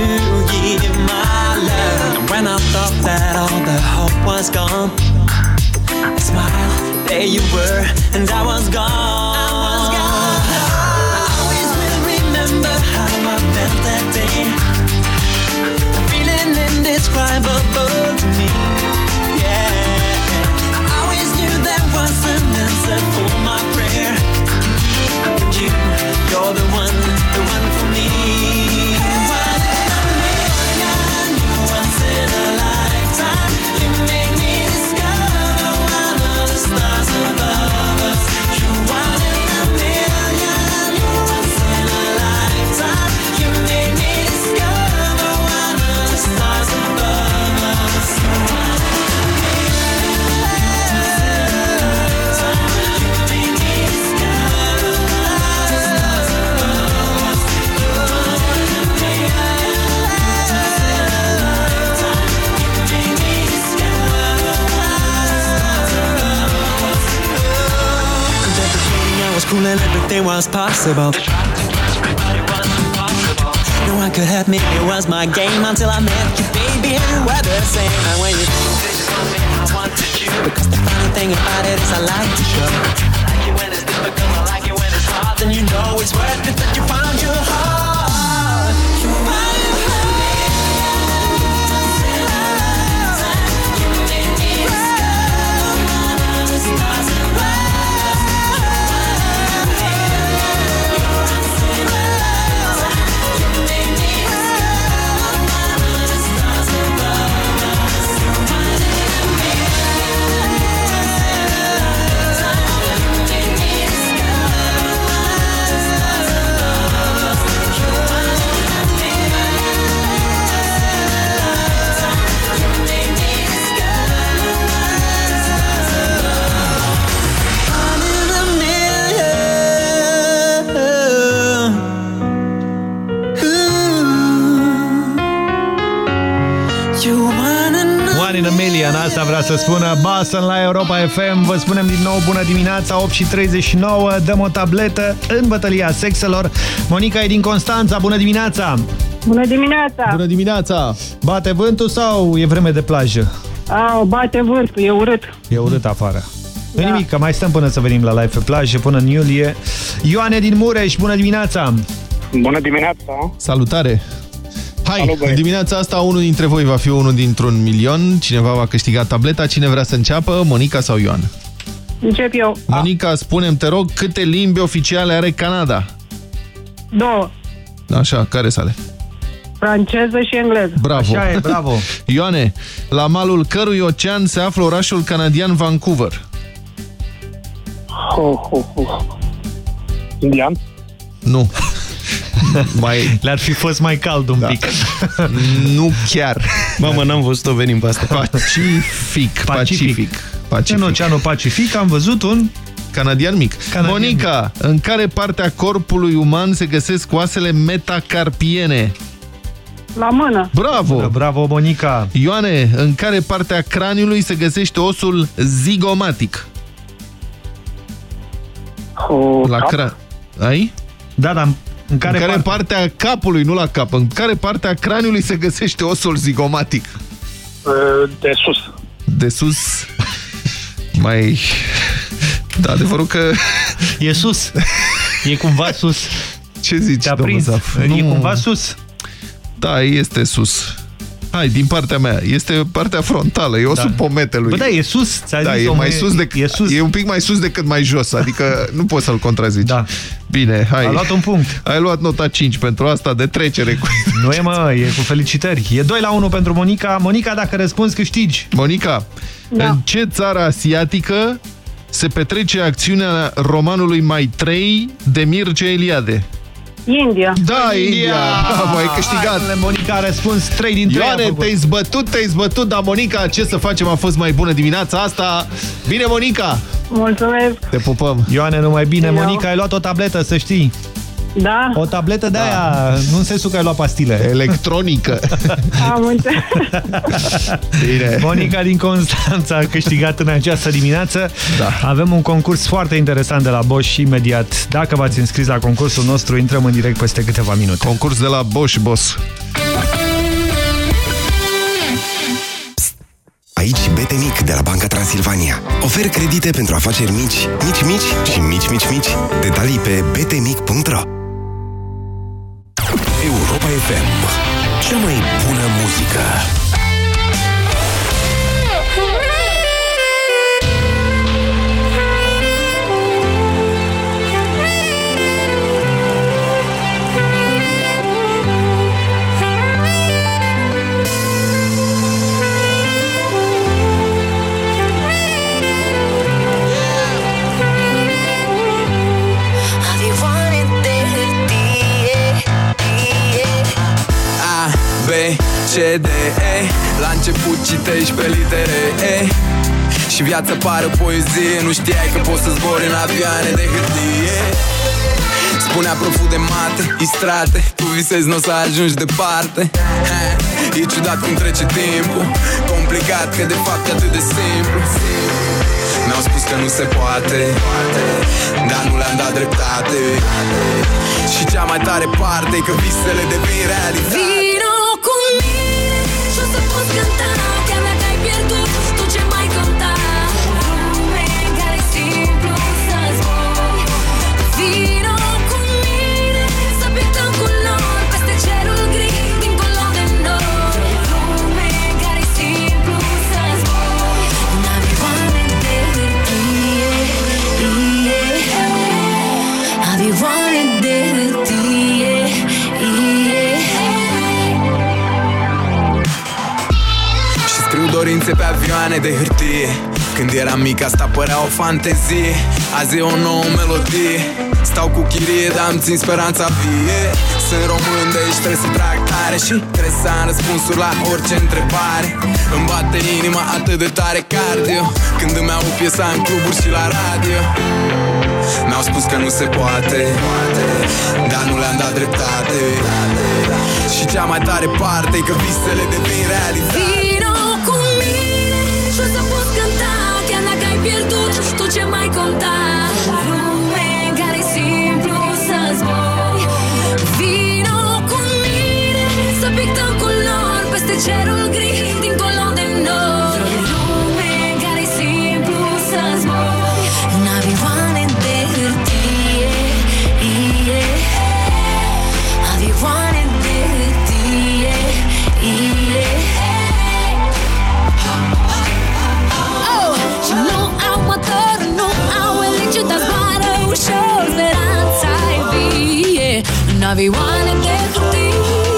give my love. And when I thought that all the hope was gone, I smiled, there you were, and I was gone. I gone. Always will remember how I felt that day. A feeling indescribable the one was possible. No one could help me, it was my game until I met you, baby. And we were the same. And when you because the funny thing about it is I like to show. I like it when it's difficult, I like it when it's hard. Then you know it's worth it that you found your heart. One in a million, asta vrea să spună Basan la Europa FM. Vă spunem din nou bună dimineața, 8 și 39. Dăm o tabletă în bătălia sexelor. Monica e din Constanța, bună dimineața! Bună dimineața! Bună dimineața! Bate vântul sau e vreme de plajă? Au, bate vântul, e urât. E urât afară. Da. nimic, că mai stăm până să venim la live pe plajă, până în iulie. Ioane din Mureș, bună dimineața! Bună dimineața! Salutare! Hai, Salut, băieți. dimineața asta unul dintre voi va fi unul dintr-un milion. Cineva va câștiga tableta. Cine vrea să înceapă? Monica sau Ioan? Încep eu. Monica, spune te rog, câte limbi oficiale are Canada? Două. Așa, care sale? Franceză și engleză. Bravo! Așa e, bravo! Ioane, la malul cărui ocean se află orașul canadian Vancouver? Ho, ho, ho. Indian? Nu. mai... Le-ar fi fost mai cald un da. pic. nu chiar. Mamă, n-am văzut-o venim pe asta. Pacific. Pacific. Pacific. În Oceanul Pacific am văzut un... Canadian mic. Canadian Monica, în care parte a corpului uman se găsesc oasele metacarpiene? La mână. Bravo! Bravo, Monica! Ioane, în care parte a craniului se găsește osul zigomatic? O, La cap? cra... Ai? Da, dar în care, în care parte? parte a capului, nu la cap, în care parte a craniului se găsește osul zigomatic? De sus. De sus, mai... Da, adevărul că... E sus. E cumva sus. Ce zici, Te-a domnul prins. Zaf? E Nu. cumva sus. Da, este sus. Hai, din partea mea. Este partea frontală, e osul Da. pometelui. Bă, da, e sus. ți-a Da, zis e omul, mai sus decât, E sus. e un pic mai sus decât mai jos, adică nu poți să-l contrazici. Da. Bine, hai. A luat un punct. Ai luat nota 5 pentru asta de trecere cu Nu e, mă, e cu felicitări. E 2 la 1 pentru Monica. Monica, dacă răspunzi, câștigi. Monica, Da. în ce țară asiatică se petrece acțiunea romanului Maitrei de Mircea Eliade? India. Da, India! Bravo, ai câștigat! Hai, Monica a răspuns 3 din 3. Ioane, te-ai zbătut, te-ai zbătut, dar Monica, ce să facem? A fost mai bună dimineața asta. Bine, Monica! Mulțumesc. Te pupăm! Ioane, numai bine. Eu. Monica, ai luat o tabletă, să știi. Da, O tabletă de aia, nu în sensul că ai luat pastile. Electronică. am înțeles. Bine. Monica din Constanța a câștigat în această dimineață. Da. Avem un concurs foarte interesant de la Bosch și imediat, dacă v-ați înscris la concursul nostru, intrăm în direct peste câteva minute. Concurs de la Bosch Boss. Aici BT Mic de la Banca Transilvania. Ofer credite pentru afaceri mici, mici, mici și mici, mici, mici. Detalii pe btmic.ro Cea mai C, D, E La început citești pe litere E Și viața pare o poezie Nu știai că poți să zbori în avioane de hârtie. Spunea proful de mate, istrate Tu visezi n-o să ajungi departe. Ha, E ciudat cum trece timpul Complicat că de fapt e atât de simplu. Mi-au spus că nu se poate Dar nu le-am dat dreptate. Și cea mai tare parte e că visele devin realitate. Vino cu mine Și o să poți cânta. Noaptea mea că ai pierdut. Tu dorințe pe avioane de hârtie. Când eram mic asta părea o fantezie. Azi e o nouă melodie. Stau cu chirie, dar îmi țin speranța vie. Sunt român, deci trebuie să trag tare Și trebuie să am răspunsuri la orice întrebare. Îmi bate inima atât de tare cardio Când îmi au piesa în cluburi și la radio. Mi-au spus că nu se poate Dar nu le-am dat dreptate. Și cea mai tare parte e că visele devin realitate Vino cu mine să pictăm culori Peste cerul gri, dincolo În avioane de hârtie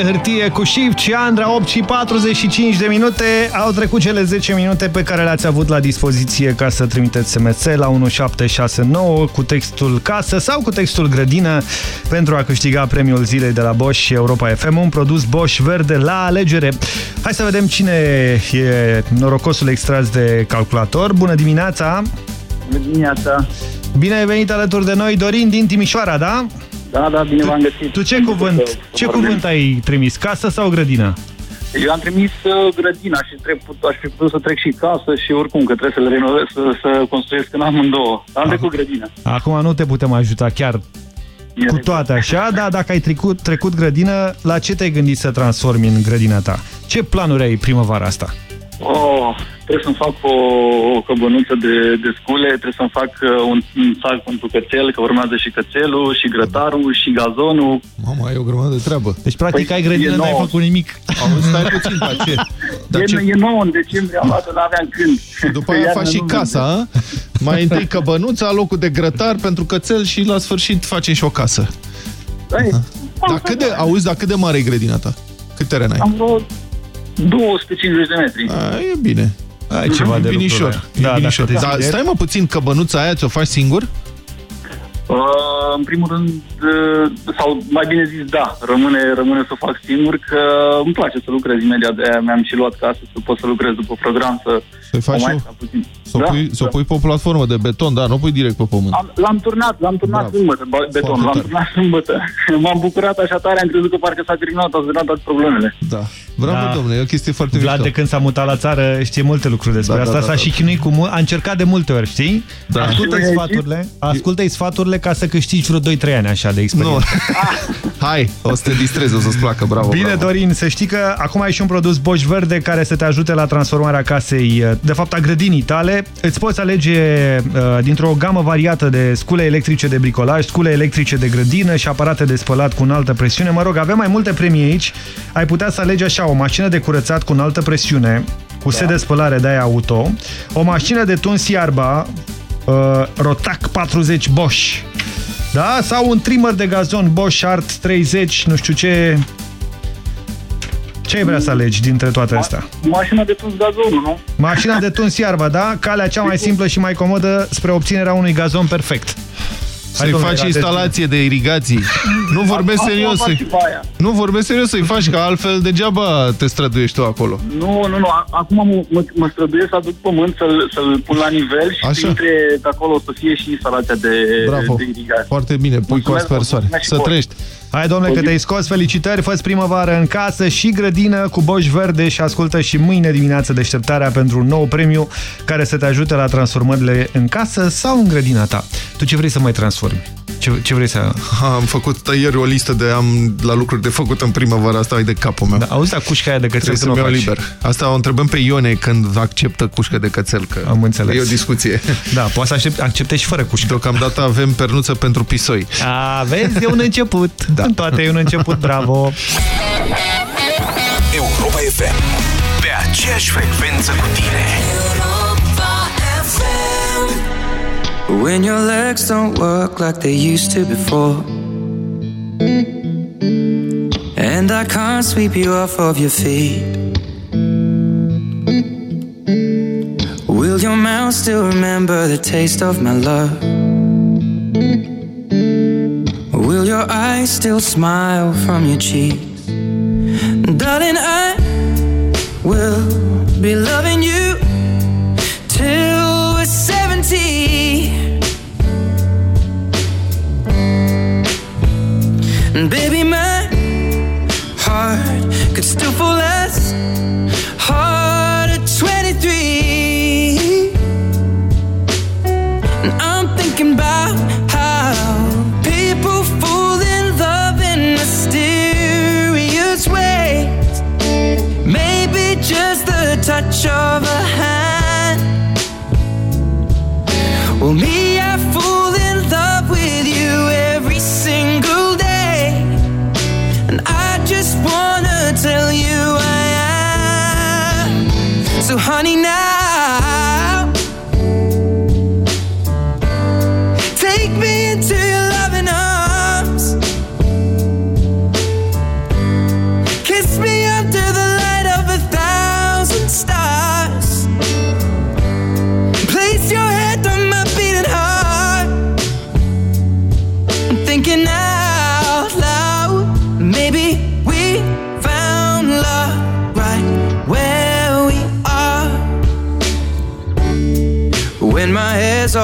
Avioane de hârtie cu Shift și Andra, 8 și 45 de minute. Au trecut cele 10 minute pe care le-ați avut la dispoziție ca să trimiteți SMS la 1769 cu textul casă sau cu textul grădină pentru a câștiga premiul zilei de la Bosch și Europa FM, un produs Bosch verde la alegere. Hai să vedem cine e norocosul extras de calculator. Bună dimineața! Bună dimineața! Bine ai venit alături de noi, Dorin din Timișoara, da? Da, da, bine v-am găsit. Tu ce cuvânt, Să ce vorbim. cuvânt ai trimis? Casă sau grădină? Eu am trimis uh, grădina și trec, aș fi putut să trec și casă și oricum, că trebuie să le renovez, să, să construiesc în amândouă. Am trecut grădina. Acum nu te putem ajuta chiar cu toate așa, dar dacă ai trecut, trecut grădină, la ce te-ai gândit să transformi în grădina ta? Ce planuri ai primăvara asta? Oh, trebuie să-mi fac o, o căbănuță de, de scule, trebuie să-mi fac uh, un, un sac pentru cățel, că urmează și cățelul, și grătarul, și gazonul. Mama, ai o grămadă de treabă. Deci, practic, Păi, ai grădină, e n-ai nouă. făcut nimic. Auzi, stai puțin, dar ce? Dar e, ce? e nou în decembrie, am luat-o, n-aveam când. După aia faci și casa, a? mai întâi căbănuța, locul de grătar pentru cățel și la sfârșit facem și o casă. Dar cât de, auzi, dar cât de mare e grădina ta? Cât teren ai? Am vreo 250 de metri. A, e bine. Ai ceva de binișor. lucru, E da. Da, binișor. dacă te Dar ții de- stai mă puțin, căbănuța aia ți-o faci singur? Uh, în primul rând, uh, sau mai bine zis, da, rămâne, rămâne să o fac singur, că îmi place să lucrez imediat, de aia mi-am și luat casă, să pot să lucrez după program, să Să-i faci o mai o- stau puțin. Să o pui, să o pui pe o platformă de beton, da, nu o pui direct pe pământ. Am, l-am turnat, l-am turnat Bravo. sâmbătă, ba- beton, Foarte l-am tare. turnat sâmbătă. M-am bucurat așa tare, am crezut că parcă s-a terminat, au terminat toate problemele. Da. Bravo, Da. domnule, e o chestie foarte Vlad, mișto. de când s-a mutat la țară, știe multe lucruri despre Da, asta. da, da, S-a da. și chinuit cu mult, a încercat de multe ori, știi? Da. Ascultă-i Și sfaturile, ascultă sfaturile ca să câștigi vreo 2-3 ani așa de experiență. Nu. Hai, o să te distrezi, o să-ți placă, bravo. Bine, bravo. Dorin, să știi că acum ai și un produs Bosch Verde care să te ajute la transformarea casei, de fapt a grădinii tale. Îți poți alege uh, dintr-o gamă variată de scule electrice de bricolaj, scule electrice de grădină și aparate de spălat cu înaltă presiune. Mă rog, avem mai multe premii aici. Ai putea să alegi așa o mașină de curățat cu înaltă presiune, cu set de spălare de aia auto, o mașină de tuns iarba, uh, Rotac 40 Bosch, da? Sau un trimmer de gazon Bosch Art 30, nu știu ce... Ce ai vrea să alegi dintre toate astea? Mașina de tuns gazonul, nu? Mașina de tuns iarba, da? Calea cea mai simplă și mai comodă spre obținerea unui gazon perfect. Să-i domnule, faci atenție. instalație de irigații. Nu vorbesc Acum serios. fac să- și pe aia. Nu vorbesc serios să-i faci, că altfel degeaba te străduiești tu acolo. Nu, nu, nu. a- Acum mă, mă, mă străduiesc să aduc pământ, să-l, să-l pun la nivel și Așa. printre de acolo să fie și instalația de, Bravo. de irigație. Foarte bine, pui cu Mulțumesc, aspersoare. mulțumesc și Să voi. Trăiești. Hai, domnule, că te-ai scos. Felicitări, fă primăvară în casă și grădină cu Bosch Verde și ascultă și mâine dimineață deșteptarea pentru un nou premiu care să te ajute la transformările în casă sau în grădina ta. Tu ce vrei să mai transformi? Ce, ce vrei să... Am făcut ieri o listă de am la lucruri de făcut în primăvara asta, ai de capul meu. Da, auzi, dar cușca aia de cățel Trebuie tu să-mi nu o iau faci. liber. Asta o întrebăm pe Ione când acceptă cușcă de cățel, că Am înțeles. e o discuție. Da, poți să aștept, accepte și fără cușcă. Deocamdată avem pernuță pentru pisoi. A, vezi, e un început. Da. În toate e un început, bravo. Europa FM. Pe aceeași frecvență cu tine. When your legs don't work like they used to before. And I can't sweep you off of your feet. Will your mouth still remember the taste of my love? Will your eyes still smile from your cheeks? Darling, I will be loving you till we're 70. And baby, my heart could still fall as hard touch of a hand. Well, me,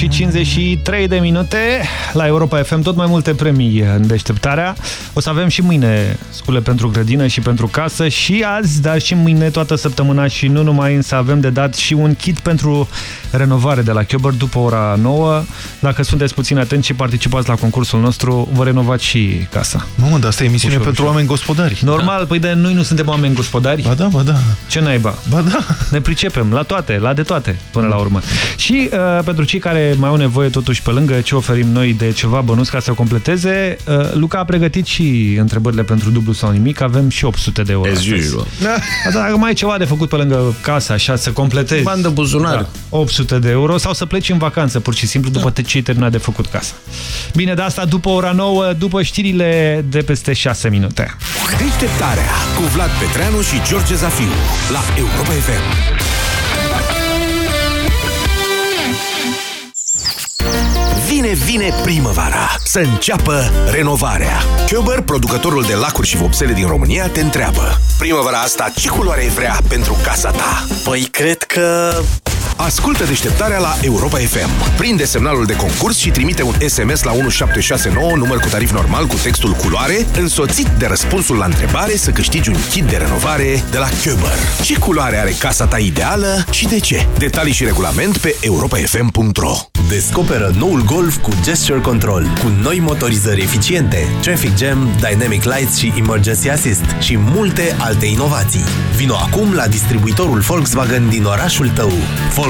și 53 de minute la Europa FM, tot mai multe premii în deșteptarea. O să avem și mâine scule pentru grădină și pentru casă și azi, dar și mâine toată săptămâna și nu numai, însă avem de dat și un kit pentru renovare de la Chiober după ora 9. Dacă sunteți puțin atenți și participați la concursul nostru, vă renovați și casa. Mamă, dar asta e emisiune Ușor, pentru ușor. oameni gospodari. Normal, da. păi de noi nu suntem oameni gospodari. Ba da, ba da. Ce naiba? Ba da. Ne pricepem la toate, la de toate, până la urmă. Și uh, pentru cei care mai au nevoie totuși pe lângă ce oferim noi de ceva bănuți ca să completeze, uh, Luca a pregătit și întrebările pentru dublu sau nimic, avem și 800 de euro. As astăzi. usual. Asta dacă mai ai ceva de făcut pe lângă casa, așa, să completezi. Bandă buzunar. Da, 800 de euro sau să pleci în vacanță, pur și simplu, după ce ai terminat de făcut casa. Bine, de asta după ora 9, după știrile de peste 6 minute. Deșteptarea cu Vlad Petreanu și George Zafiu la Europa FM. Vine, vine primăvara! Să înceapă renovarea! Chiober, producătorul de lacuri și vopsele din România, te întreabă Primăvara asta, ce culoare ai vrea pentru casa ta? Păi cred că... Ascultă deșteptarea la Europa FM. Prinde semnalul de concurs și trimite un SMS la 1769, număr cu tarif normal cu textul culoare, însoțit de răspunsul la întrebare să câștigi un kit de renovare de la Köber. Ce culoare are casa ta ideală și de ce? Detalii și regulament pe europafm.ro Descoperă noul Golf cu Gesture Control, cu noi motorizări eficiente, Traffic Jam, Dynamic Lights și Emergency Assist și multe alte inovații. Vino acum la distribuitorul Volkswagen din orașul tău. Volkswagen.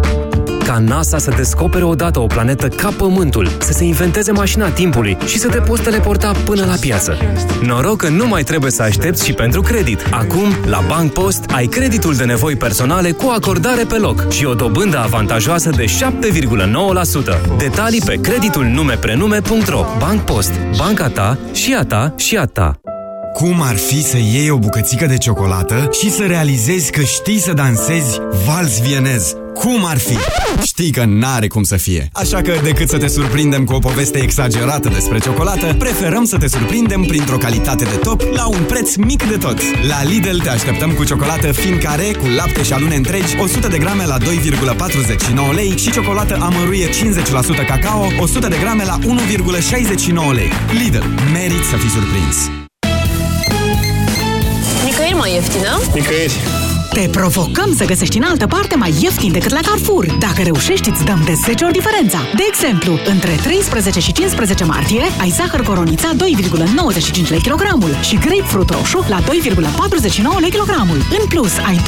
Ca NASA să descopere odată o planetă ca Pământul, să se inventeze mașina timpului și să te poți teleporta până la piață. Noroc că nu mai trebuie să aștepți și pentru credit. Acum, la Bank Post, ai creditul de nevoi personale cu acordare pe loc și o dobândă avantajoasă de 7,9%. Detalii pe creditul nume-prenume.ro Bank Post. Banca ta și a ta și a ta. Cum ar fi să iei o bucățică de ciocolată și să realizezi că știi să dansezi vals vienez? Cum ar fi? Știi că n-are cum să fie. Așa că, decât să te surprindem cu o poveste exagerată despre ciocolată, preferăm să te surprindem printr-o calitate de top la un preț mic de tot. La Lidl te așteptăm cu ciocolată fin care, cu lapte și alune întregi, 100 de grame la 2,49 lei și ciocolată amăruie 50% cacao, 100 de grame la 1,69 lei. Lidl. Merit să fii surprins. Nicăieri mai ieftină? Nicăieri. Te provocăm să găsești în altă parte mai ieftin decât la Carrefour. Dacă reușești, îți dăm de 10 ori diferența. De exemplu, între 13 și 15 martie ai zahăr coronița 2,95 lei kilogramul și grapefruit roșu la 2,49 lei kilogramul. În plus, ai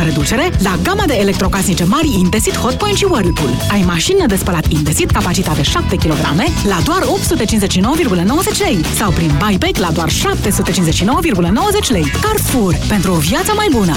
20% reducere la gama de electrocasnice mari Indesit Hotpoint și Whirlpool. Ai mașină de spălat Indesit capacitate 7 kg la doar 859,90 lei sau prin buyback la doar 759,90 lei. Carrefour. Pentru o viață mai bună.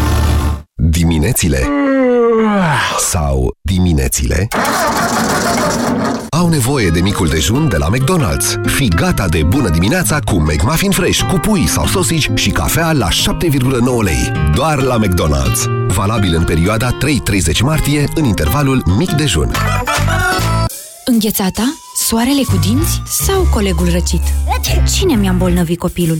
Diminețile sau diminețile au nevoie de micul dejun de la McDonald's. Fii gata de bună dimineața cu McMuffin Fresh, cu pui sau sosici și cafea la 7,9 lei. Doar la McDonald's. Valabil în perioada 3-30 martie, în intervalul mic dejun. Înghețata? Soarele cu dinți? Sau colegul răcit? Cine mi-a îmbolnăvit copilul?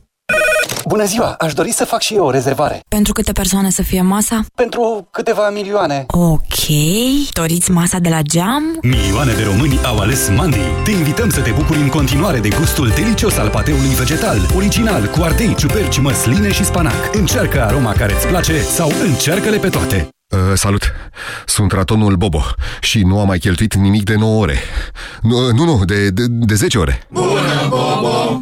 Bună ziua! Aș dori să fac și eu o rezervare. Pentru câte persoane să fie masa? Pentru câteva milioane. Ok. Doriți masa de la geam? Milioane de români au ales Mandi. Te invităm să te bucuri în continuare de gustul delicios al pateului vegetal, original, cu ardei, ciuperci, măsline și spanac. Încearcă aroma care îți place sau încearcă-le pe toate. Uh, salut! Sunt ratonul Bobo și nu am mai cheltuit nimic de 9 ore. Nu, nu, nu de, de, de 10 ore. Bună, Bobo!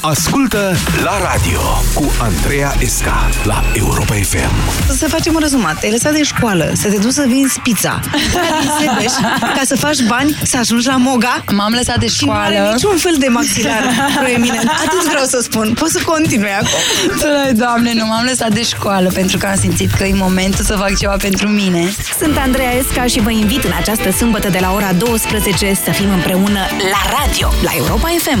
Ascultă la radio cu Andreea Esca la Europa FM. Să facem un rezumat. Te-ai lăsat de școală, să te duci să vinzi pizza. Din Sebeș, ca să faci bani, să ajungi la Moga. M-am lăsat de Și nu școală. are niciun fel de maxilar proeminent. Atât vreau să spun. Poți să continui acum. Doamne, Doamne, nu m-am lăsat de școală pentru că am simțit că e momentul să fac ceva pentru mine. Sunt Andreea Esca și vă invit în această sâmbătă de la ora 12 să fim împreună la radio, la Europa FM.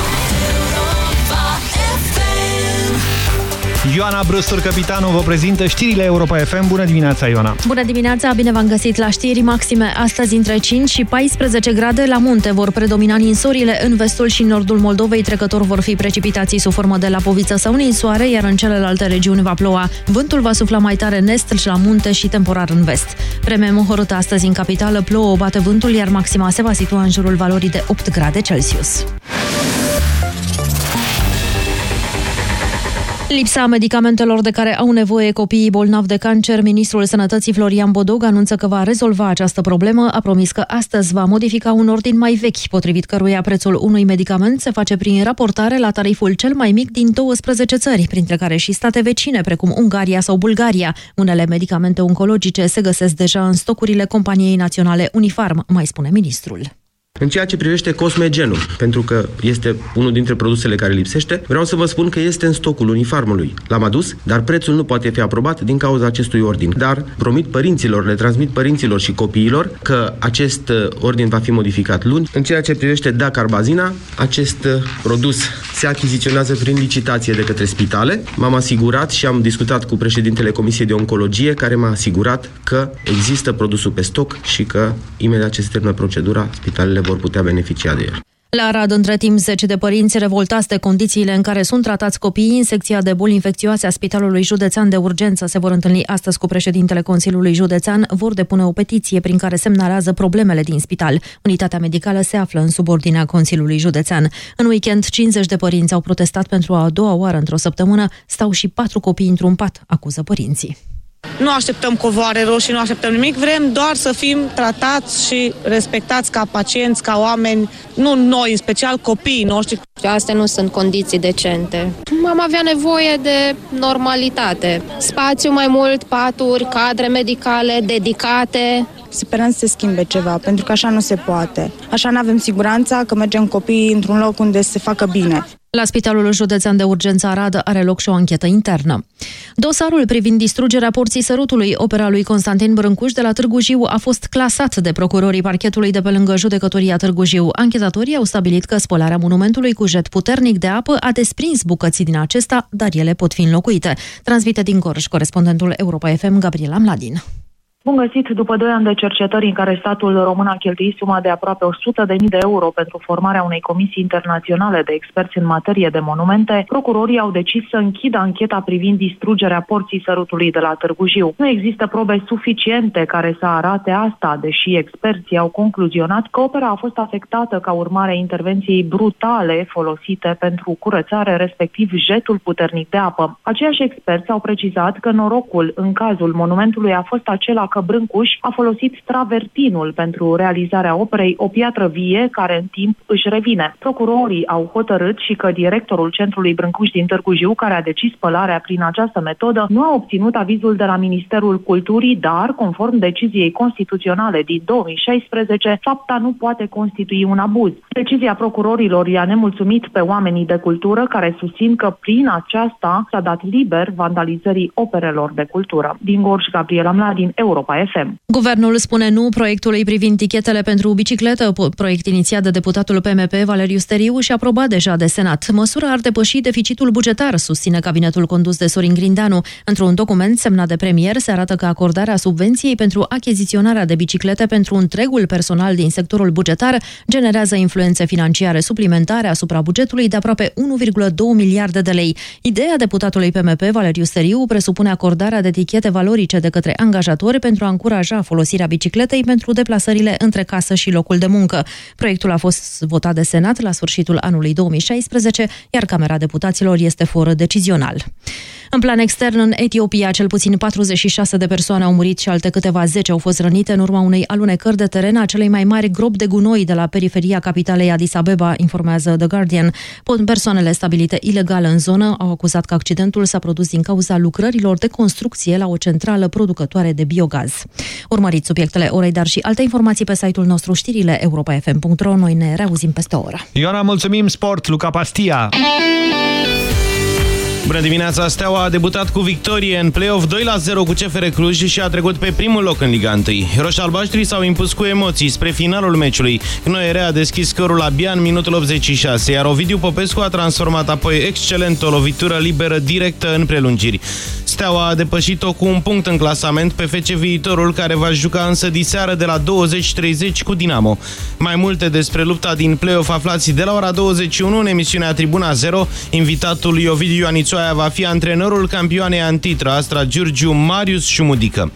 Ioana Brustur, capitanul, vă prezintă știrile Europa FM. Bună dimineața, Ioana! Bună dimineața, bine v-am găsit la știri maxime. Astăzi între 5 și 14 grade la munte vor predomina ninsorile în vestul și nordul Moldovei. Trecător vor fi precipitații sub formă de lapoviță sau ninsoare, iar în celelalte regiuni va ploua. Vântul va sufla mai tare în est și la munte și temporar în vest. Vreme mohorâtă astăzi în capitală, plouă, bate vântul, iar maxima se va situa în jurul valorii de 8 grade Celsius. Lipsa medicamentelor de care au nevoie copiii bolnavi de cancer, ministrul Sănătății Florian Bodog anunță că va rezolva această problemă. A promis că astăzi va modifica un ordin mai vechi, potrivit căruia prețul unui medicament se face prin raportare la tariful cel mai mic din 12 țări, printre care și state vecine, precum Ungaria sau Bulgaria. Unele medicamente oncologice se găsesc deja în stocurile companiei naționale Unifarm, mai spune ministrul. În ceea ce privește Cosmegenul, pentru că este unul dintre produsele care lipsește, vreau să vă spun că este în stocul unifarmului. L-am adus, dar prețul nu poate fi aprobat din cauza acestui ordin. Dar promit părinților, le transmit părinților și copiilor că acest uh, ordin va fi modificat luni. În ceea ce privește dacarbazina, acest uh, produs se achiziționează prin licitație de către spitale. M-am asigurat și am discutat cu președintele Comisiei de Oncologie, care m-a asigurat că există produsul pe stoc și că imediat ce se termină procedura, spitalele vor putea beneficia de el. La Arad, între timp, zece de părinți revoltați de condițiile în care sunt tratați copiii în secția de boli infecțioase a Spitalului Județean de Urgență se vor întâlni astăzi cu președintele Consiliului Județean, vor depune o petiție prin care semnalează problemele din spital. Unitatea medicală se află în subordinea Consiliului Județean. În weekend, 50 de părinți au protestat pentru a doua oară într-o săptămână, stau și patru copii într-un pat, acuză părinții. Nu așteptăm covoare roșii, nu așteptăm nimic, vrem doar să fim tratați și respectați ca pacienți, ca oameni, nu noi, în special copiii noștri. Astea nu sunt condiții decente. Am avea nevoie de normalitate. Spațiu mai mult, paturi, cadre medicale dedicate. Sperăm să se schimbe ceva, pentru că așa nu se poate. Așa nu avem siguranța că mergem copiii într-un loc unde se facă bine. La Spitalul Județean de Urgență Arad are loc și o anchetă internă. Dosarul privind distrugerea porții Sărutului, opera lui Constantin Brâncuș de la Târgu Jiu, a fost clasat de procurorii parchetului de pe lângă judecătoria Târgu Jiu. Anchetatorii au stabilit că spălarea monumentului cu jet puternic de apă a desprins bucății din acesta, dar ele pot fi înlocuite. Transmite din Gorj corespondentul Europa FM Gabriela Mladin. Bun găsit! După doi ani de cercetări în care statul român a cheltuit suma de aproape 100.000 de euro pentru formarea unei comisii internaționale de experți în materie de monumente, procurorii au decis să închidă ancheta privind distrugerea porții sărutului de la Târgu Jiu. Nu există probe suficiente care să arate asta, deși experții au concluzionat că opera a fost afectată ca urmare a intervenției brutale folosite pentru curățare, respectiv jetul puternic de apă. Aceiași experți au precizat că norocul în cazul monumentului a fost acela că Brâncuș a folosit travertinul pentru realizarea operei, o piatră vie care în timp își revine. Procurorii au hotărât și că directorul centrului Brâncuș din Târgu Jiu, care a decis spălarea prin această metodă, nu a obținut avizul de la Ministerul Culturii, dar, conform deciziei constituționale din 2016, fapta nu poate constitui un abuz. Decizia procurorilor i-a nemulțumit pe oamenii de cultură care susțin că prin aceasta s-a dat liber vandalizării operelor de cultură. Din Gorj, Gabriela Mladin, Europa FM. Guvernul spune nu proiectului privind tichetele pentru bicicletă, proiect inițiat de deputatul PMP Valeriu Steriu și aprobat deja de Senat. Măsura ar depăși deficitul bugetar, susține cabinetul condus de Sorin Grindeanu. Într-un document semnat de premier se arată că acordarea subvenției pentru achiziționarea de biciclete pentru întregul personal din sectorul bugetar generează influențe financiare suplimentare asupra bugetului de aproape 1,2 miliarde de lei. Ideea deputatului PMP Valeriu Steriu presupune acordarea de etichete valorice de către angajatori pentru a încuraja folosirea bicicletei pentru deplasările între casă și locul de muncă. Proiectul a fost votat de Senat la sfârșitul anului 2016, iar Camera Deputaților este foră decizional. În plan extern, în Etiopia, cel puțin 46 de persoane au murit și alte câteva zece au fost rănite în urma unei alunecări de teren a celei mai mari gropi de gunoi de la periferia capitalei Addis Abeba, informează The Guardian. Persoanele stabilite ilegal în zonă au acuzat că accidentul s-a produs din cauza lucrărilor de construcție la o centrală producătoare de biogaz. Urmăriți subiectele orei, dar și alte informații pe site-ul nostru știrile europa.fm.ro. Noi ne reauzim peste o oră. Ioana, mulțumim! Sport, Luca Pastia! Bună dimineața! Steaua a debutat cu victorie în play-off 2-0 cu CFR Cluj și a trecut pe primul loc în Liga 1. Roșalbaștrii s-au impus cu emoții spre finalul meciului. Noere a deschis scărul abia în minutul 86, iar Ovidiu Popescu a transformat apoi excelent o lovitură liberă directă în prelungiri. Steaua a depășit-o cu un punct în clasament pe FC Viitorul, care va juca însă diseară de la 20-30 cu Dinamo. Mai multe despre lupta din play-off aflați de la ora 21 în emisiunea Tribuna 0. Invitatul Ovidiu Anițoaia va fi antrenorul campioanei antitra Astra Giurgiu Marius Șumudică.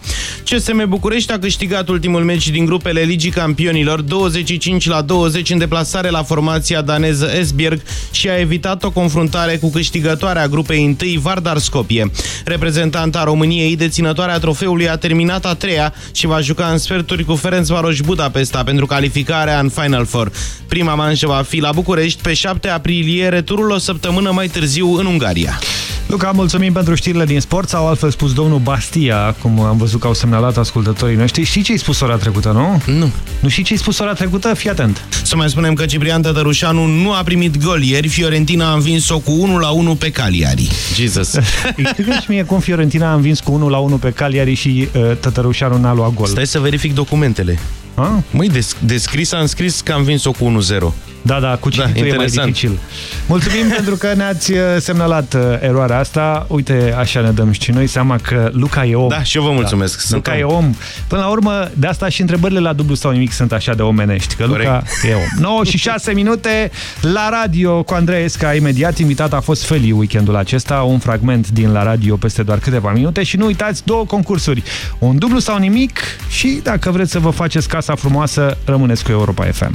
CSM București a câștigat ultimul meci din grupele Ligii Campionilor 25 la 20 în deplasare la formația daneză Esbjerg și a evitat o confruntare cu câștigătoarea grupei întâi Vardar Skopje. Reprezentanta României, deținătoarea trofeului, a terminat a treia și va juca în sferturi cu Ferenc Varoș Budapesta pentru calificarea în Final Four. Prima manșă va fi la București pe 7 aprilie, returul o săptămână mai târziu în Ungaria. Luca, mulțumim pentru știrile din sport sau altfel spus domnul Bastia, cum am văzut că au semnalat ascultătorii noștri. Știi ce ai spus ora trecută, nu? Nu. Nu știi ce ai spus ora trecută? Fii atent. Să mai spunem că Ciprian Tătărușanu nu a primit gol ieri. Fiorentina a învins-o cu 1 la 1 pe Cagliari. Jesus. Explică și mie cum Fiorentina a învins cu 1 la 1 pe Cagliari și uh, Tătărușanu n-a luat gol. Stai să verific documentele. A? Măi, des descris am scris că am învins-o cu 1-0. Da, da, cu cititul da, e mai dificil. Mulțumim pentru că ne-ați uh, semnalat uh, eroarea asta. Uite, așa ne dăm și noi seama că Luca e om. Da, și eu vă mulțumesc. Da. Sunt Luca om. e om. Până la urmă, de asta și întrebările la dublu sau nimic sunt așa de omenești, că Corect. Luca e om. 9 și 6 minute la radio cu Andrei Esca. Imediat invitat a fost Feli weekendul acesta, un fragment din la radio peste doar câteva minute și nu uitați două concursuri. Un dublu sau nimic și dacă vreți să vă faceți casa frumoasă, rămâneți cu Europa FM.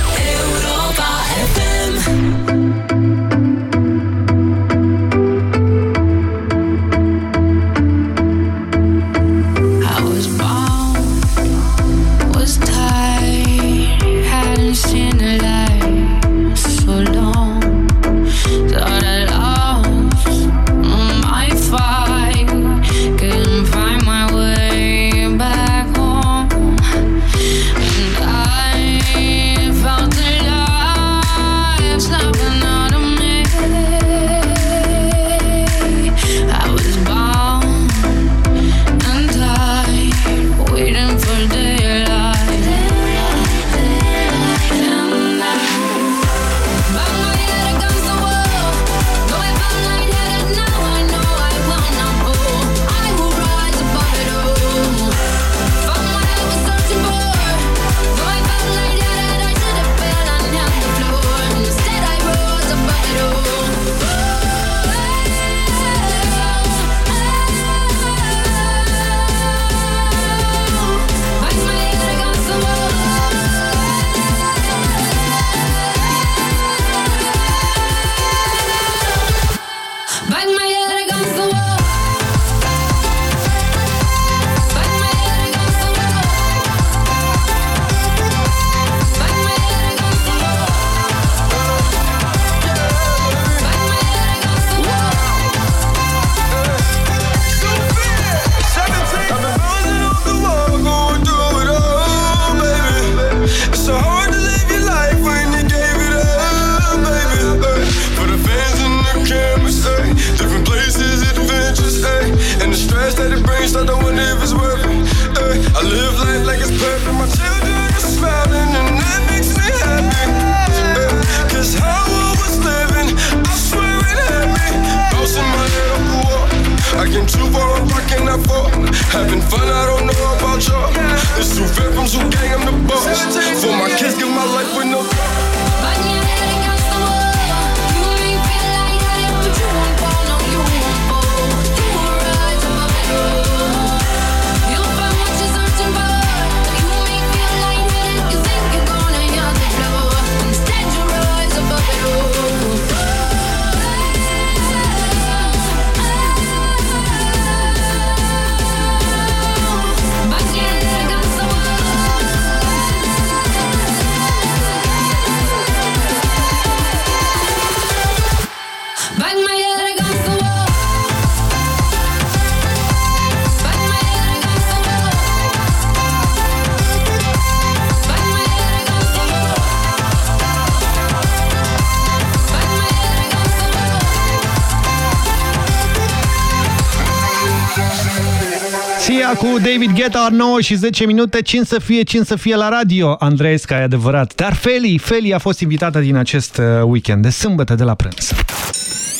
cu David Guetta, 9 și 10 minute, cine să fie, cine să fie la radio. Andreesca e adevărat. Dar Feli, Feli a fost invitată din acest uh, weekend, de sâmbătă de la prânz.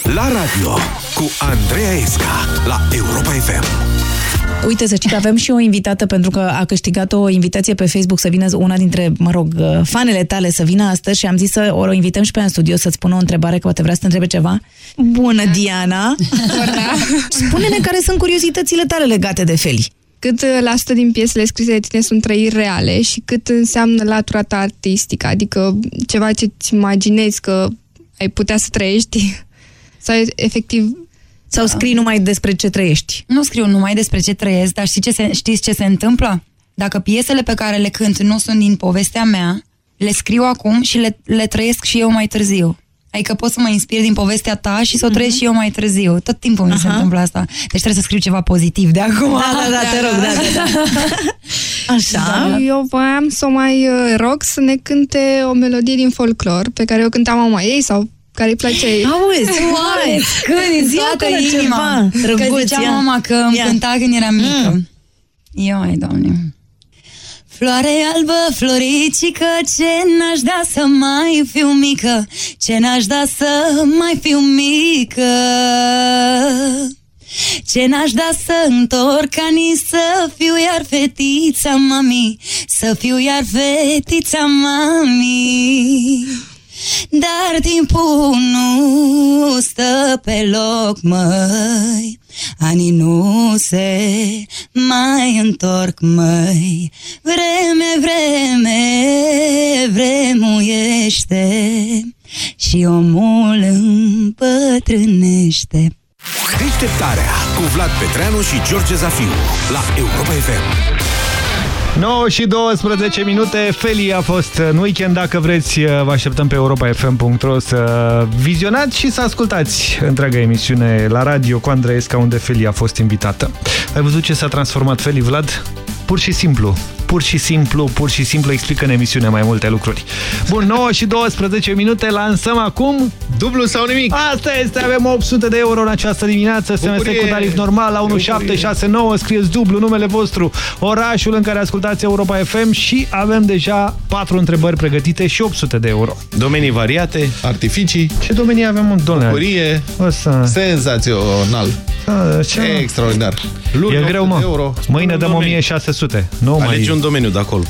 La radio cu Andreea Esca la Europa FM. Uite, să știi că avem și o invitată pentru că a câștigat o invitație pe Facebook să vină una dintre, mă rog, fanele tale să vină astăzi și am zis să o invităm și pe ea în studio să-ți spună o întrebare, că poate vrea să te întrebe ceva. Bună, Diana! Spune-ne care sunt curiozitățile tale legate de Feli. Cât uh, la sută din piesele scrise de tine sunt trăiri reale și cât înseamnă latura ta artistică, adică ceva ce-ți imaginezi că ai putea să trăiești sau efectiv... Sau scrii numai despre ce trăiești? Nu scriu numai despre ce trăiesc, dar știi ce se, știți ce se întâmplă? Dacă piesele pe care le cânt nu sunt din povestea mea, le scriu acum și le, le trăiesc și eu mai târziu. Adică pot să mă inspir din povestea ta și să o trăiesc și eu mai târziu. Tot timpul mi se Aha. întâmplă asta. Deci trebuie să scriu ceva pozitiv de acum. Da, da, da, te rog, da, da, da. Așa. Da, eu voiam să o mai uh, rog să ne cânte o melodie din folclor pe care o cânta mama ei sau care îi place ei. Auzi, Oare, când din Zi toată acolo inima. ceva, Că drăguț, zicea ia. mama că îmi Ia. cânta când eram mică. Ioi, doamne. Floare albă, floricică, ce n-aș da să mai fiu mică, ce n-aș da să mai fiu mică. Ce n-aș da să întorc anii să fiu iar fetița mami, să fiu iar fetița mami. Dar timpul nu stă pe loc, măi, anii nu se mai întorc, măi. Vreme, vreme, vremuiește și omul împătrânește. Deșteptarea cu Vlad Petreanu și George Zafiu la Europa FM. 9 și 12 minute, Feli a fost în weekend, dacă vreți vă așteptăm pe europafm.ro să vizionați și să ascultați întreaga emisiune la radio cu Andreesca unde Feli a fost invitată. Ai văzut ce s-a transformat Feli, Vlad? Pur și simplu, pur și simplu, pur și simplu explică în emisiune mai multe lucruri. Bun, 9 și 12 minute, lansăm acum... Dublu sau nimic? Asta este, avem 800 de euro în această dimineață, SMS Bucurie! cu tarif normal la 1769, scrieți dublu numele vostru, orașul în care ascultați Europa FM și avem deja 4 întrebări pregătite și 800 de euro. Domenii variate, artificii. Ce domenii avem în domnule? Bucurie, Ăsta. senzațional. A, ce... Extraordinar. Luni, E greu, 800 mă. de Euro. Mâine Un dăm domeniu. 1600. Nu Alegi mai... un domeniu de acolo.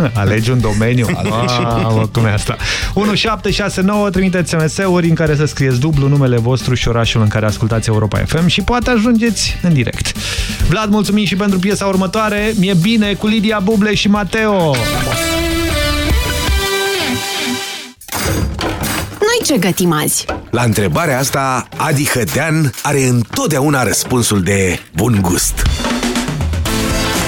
Alegi un domeniu. Mamă, cum e asta? 1769, trimiteți SMS-uri în care să scrieți dublu numele vostru și orașul în care ascultați Europa FM și poate ajungeți în direct. Vlad, mulțumim și pentru piesa următoare. Mi-e bine cu Lidia Buble și Mateo. Noi ce gătim azi? La întrebarea asta, Adi Hădean are întotdeauna răspunsul de bun gust.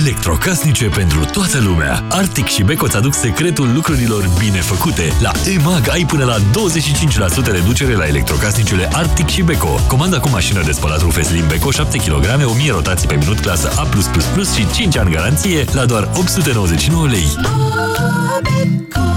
Electrocasnice pentru toată lumea. Arctic și Beko îți aduc secretul lucrurilor bine făcute. La EMAG ai până la 25% reducere la electrocasnicele Arctic și Beko. Comanda cu mașină de spălat rufe Slim Beko 7 kg, 1000 rotații pe minut, clasă A+++ și 5 ani garanție la doar 899 lei.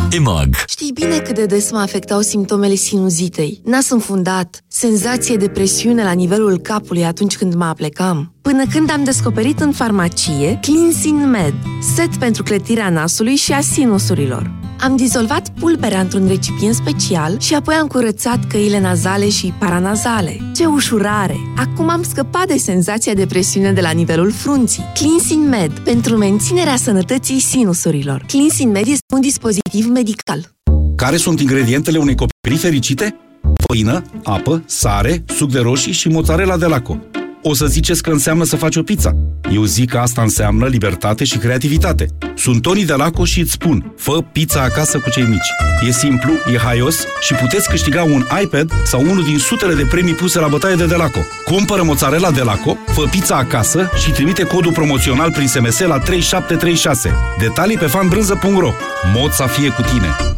EMAG Știi bine cât de des mă afectau simptomele sinuzitei. Nas înfundat, senzație de presiune la nivelul capului atunci când mă aplecam. Până când am descoperit în farmacie Cleansing Med, set pentru clătirea nasului și a sinusurilor. Am dizolvat pulberea într-un recipient special și apoi am curățat căile nazale și paranazale. Ce ușurare! Acum am scăpat de senzația de presiune de la nivelul frunții. Cleansing Med, pentru menținerea sănătății sinusurilor. Cleansing Med este un dispozitiv medical. Care sunt ingredientele unei copilării fericite? Făină, apă, sare, suc de roșii și mozzarella de laco. O să ziceți că înseamnă să faci o pizza. Eu zic că asta înseamnă libertate și creativitate. Sunt Toni de Laco și îți spun, fă pizza acasă cu cei mici. E simplu, e haios și puteți câștiga un iPad sau unul din sutele de premii puse la bătaie de Delaco. Cumpără mozzarella Delaco, fă pizza acasă și trimite codul promoțional prin SMS la 3736. Detalii pe fanbrânză.ro Mod să fie cu tine!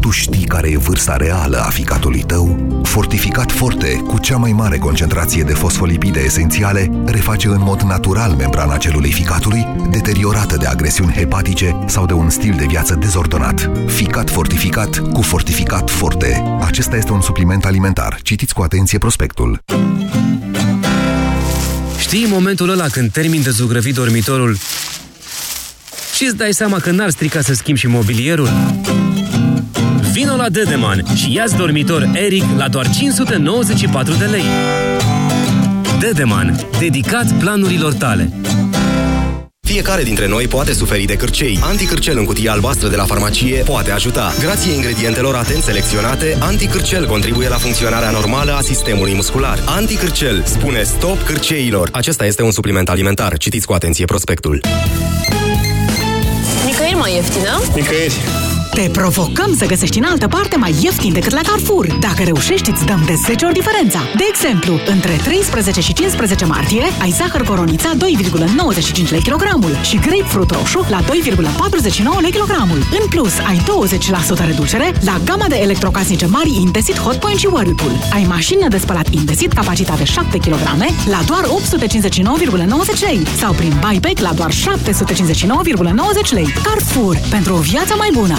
Tu știi care e vârsta reală a ficatului tău? Fortificat Forte, cu cea mai mare concentrație de fosfolipide esențiale, reface în mod natural membrana celulei ficatului, deteriorată de agresiuni hepatice sau de un stil de viață dezordonat. Ficat fortificat cu Fortificat Forte. Acesta este un supliment alimentar. Citiți cu atenție prospectul. Știi momentul ăla când termin de zugrăvit dormitorul și îți dai seama că n-ar strica să schimbi și mobilierul? Vino la Dedeman și ia dormitor Eric la doar 594 de lei. Dedeman, dedicat planurilor tale. Fiecare dintre noi poate suferi de cârcei. Anticârcel în cutie albastră de la farmacie poate ajuta. Grație ingredientelor atent selecționate, anticârcel contribuie la funcționarea normală a sistemului muscular. Anticârcel spune stop cârceilor. Acesta este un supliment alimentar. Citiți cu atenție prospectul. Nicăieri mai ieftină? Nicăieri. Te provocăm să găsești în altă parte mai ieftin decât la Carrefour. Dacă reușești, îți dăm de 10 ori diferența. De exemplu, între 13 și 15 martie ai zahăr coronița 2,95 lei kilogramul și grapefruit roșu la 2,49 lei kilogramul. În plus, ai 20% reducere la gama de electrocasnice mari Indesit Hotpoint și Whirlpool. Ai mașină de spălat Indesit capacitate 7 kg la doar 859,90 lei sau prin buyback la doar 759,90 lei. Carrefour, pentru o viață mai bună!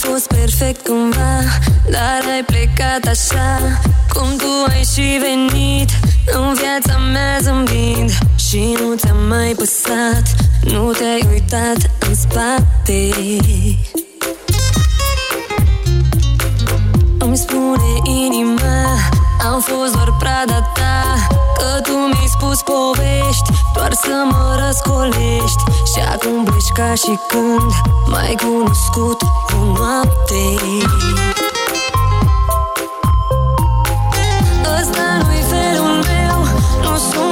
Fost perfect cumva Dar ai plecat așa. Cum tu ai și venit În viața mea zâmbind. Și nu ți-a mai păsat Nu te-ai uitat în spate. Am fost doar prada ta. Că tu mi-ai spus povești Doar să mă răscolești. Și acum pleci ca și când M-ai cunoscut. o noapte Ăsta nu-i felul meu Nu sunt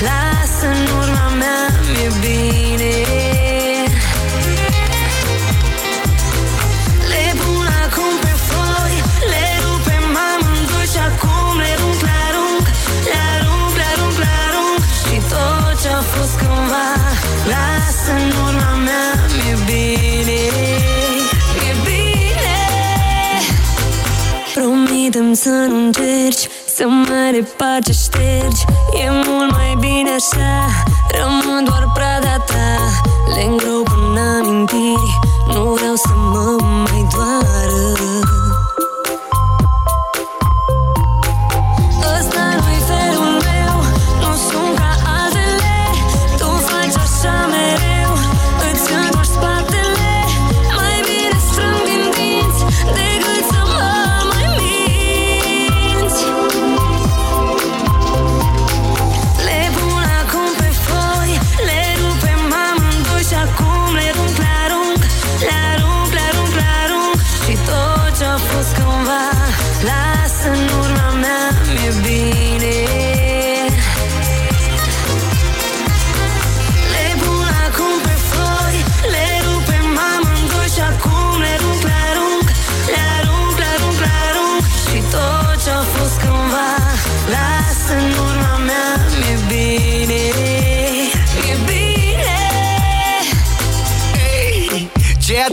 Las în urma mea Mi-e bine. Le pun acum pe foi Le rupem amândoi Și acum le rup, le arunc Le arunc, le arunc, le arunc. Și tot ce-a fost cândva Las în urma mea Mi-e bine. Mi-e bine. Promitem să nu încerci Să mă repar ce ștergi. E mult mai bine așa Rămân doar prada ta. Le îngrop în amintiri Nu vreau să mă mai doară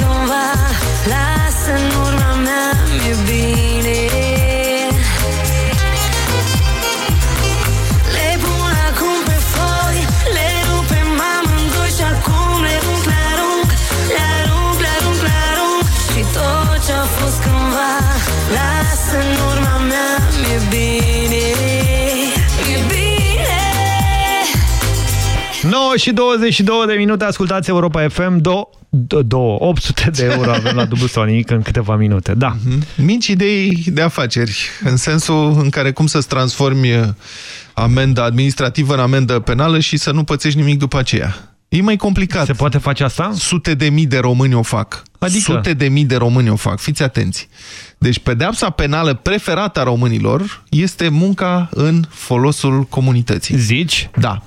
ce-a fost cândva Las în urma mea Mi-e bine. Le pun acum pe foi Le rupem amândoi Și acum le rup, le arunc Le arunc, le arunc, le arunc. Și tot ce-a fost cândva Las în urma mea Mi-e bine. Mi-e bine. 9 și 22 de minute, ascultați Europa FM, 2, 800 de euro avem la dublu sau nimic în câteva minute. Da. Mici idei de afaceri, în sensul în care cum să-ți transformi amenda administrativă în amendă penală și să nu pățești nimic după aceea. E mai complicat. Se poate face asta? Sute de mii de români o fac. Adică? Sute de mii de români o fac. Fiți atenți. Deci pedeapsa penală preferată a românilor este munca în folosul comunității. Zici? Da.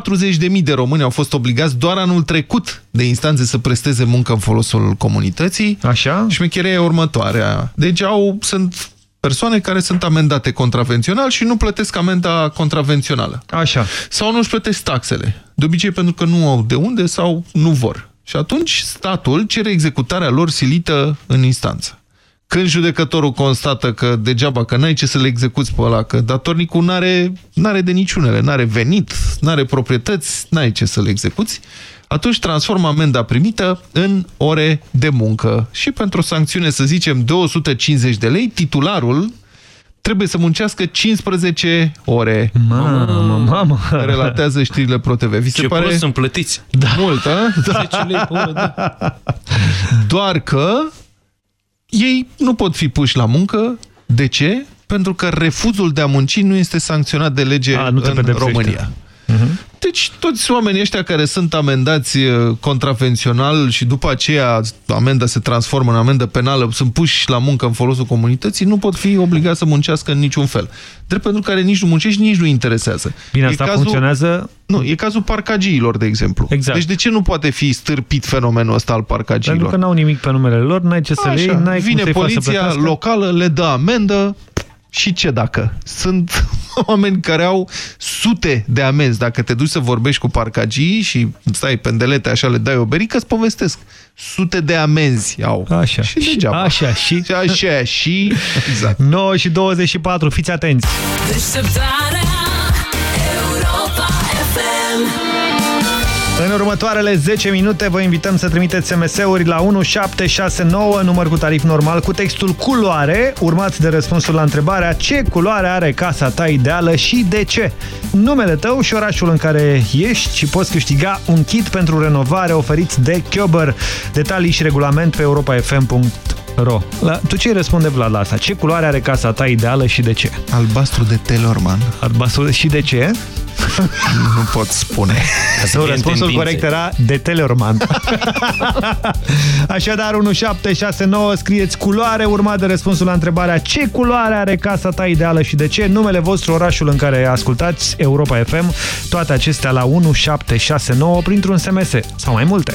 40.000 de români au fost obligați doar anul trecut de instanțe să presteze muncă în folosul comunității. Așa? Șmecherea e următoarea. Deci au, sunt persoane care sunt amendate contravențional și nu plătesc amenda contravențională. Așa. Sau nu își plătesc taxele. De obicei pentru că nu au de unde sau nu vor. Și atunci statul cere executarea lor silită în instanță. Când judecătorul constată că degeaba, că n-ai ce să le execuți pe ăla, că datornicul n-are n-are de niciunele, n-are venit, n-are proprietăți, n-ai ce să le execuți, atunci transformă amenda primită în ore de muncă. Și pentru o sancțiune, să zicem, 250 de lei, titularul trebuie să muncească 15 ore. Mamă, mamă. Relatează știrile ProTV. Vi se Ce pare prost sunt plătiți. Da. mult, a? 10 lei pe oră, da. Doar că ei nu pot fi puși la muncă. De ce? Pentru că refuzul de a munci nu este sancționat de lege A, nu te în pedepsește. România. Mhm. Deci Deci toți oamenii ăștia care sunt amendați uh, contravențional și după aceea amenda se transformă în amendă penală, sunt puși la muncă în folosul comunității, nu pot fi obligați să muncească în niciun fel. Drept pentru care nici nu muncești, nici nu interesează. Bine, E asta cazul... funcționează... Nu, e cazul parcagiilor, de exemplu. Exact. Deci de ce nu poate fi stârpit fenomenul ăsta al parcagiilor? Pentru că n-au nimic pe numele lor, n-ai ce să le iei, Așa, n-ai cum vine să-i faci să poliția plătească. locală, le dă amendă și ce dacă? Sunt oameni care au sute de amenzi. Dacă te duci să vorbești cu parcagii și stai pendelete așa, le dai o berică, îți povestesc. Sute de amenzi au. Așa. Și degeaba. Așa, și... Așa, și... Exact. 9 și 24, fiți atenți! Deșteptarea Europa FM În următoarele 10 minute vă invităm să trimiteți SMS-uri la 1769, număr cu tarif normal, cu textul culoare, urmat de răspunsul la întrebarea ce culoare are casa ta ideală și de ce. Numele tău și orașul în care ești și poți câștiga un kit pentru renovare oferit de Kyober. Detalii și regulament pe europafm.ro la, Tu ce răspunde Vlad la asta? Ce culoare are casa ta ideală și de ce? Albastru de Telorman. Albastru și de ce? nu pot spune. Sau răspunsul corect era de Teleorman. Așadar, 1769, scrieți culoare, urmat de răspunsul la întrebarea ce culoare are casa ta ideală și de ce, numele vostru, orașul în care ascultați Europa FM, toate acestea la 1769 printr-un SMS sau mai multe.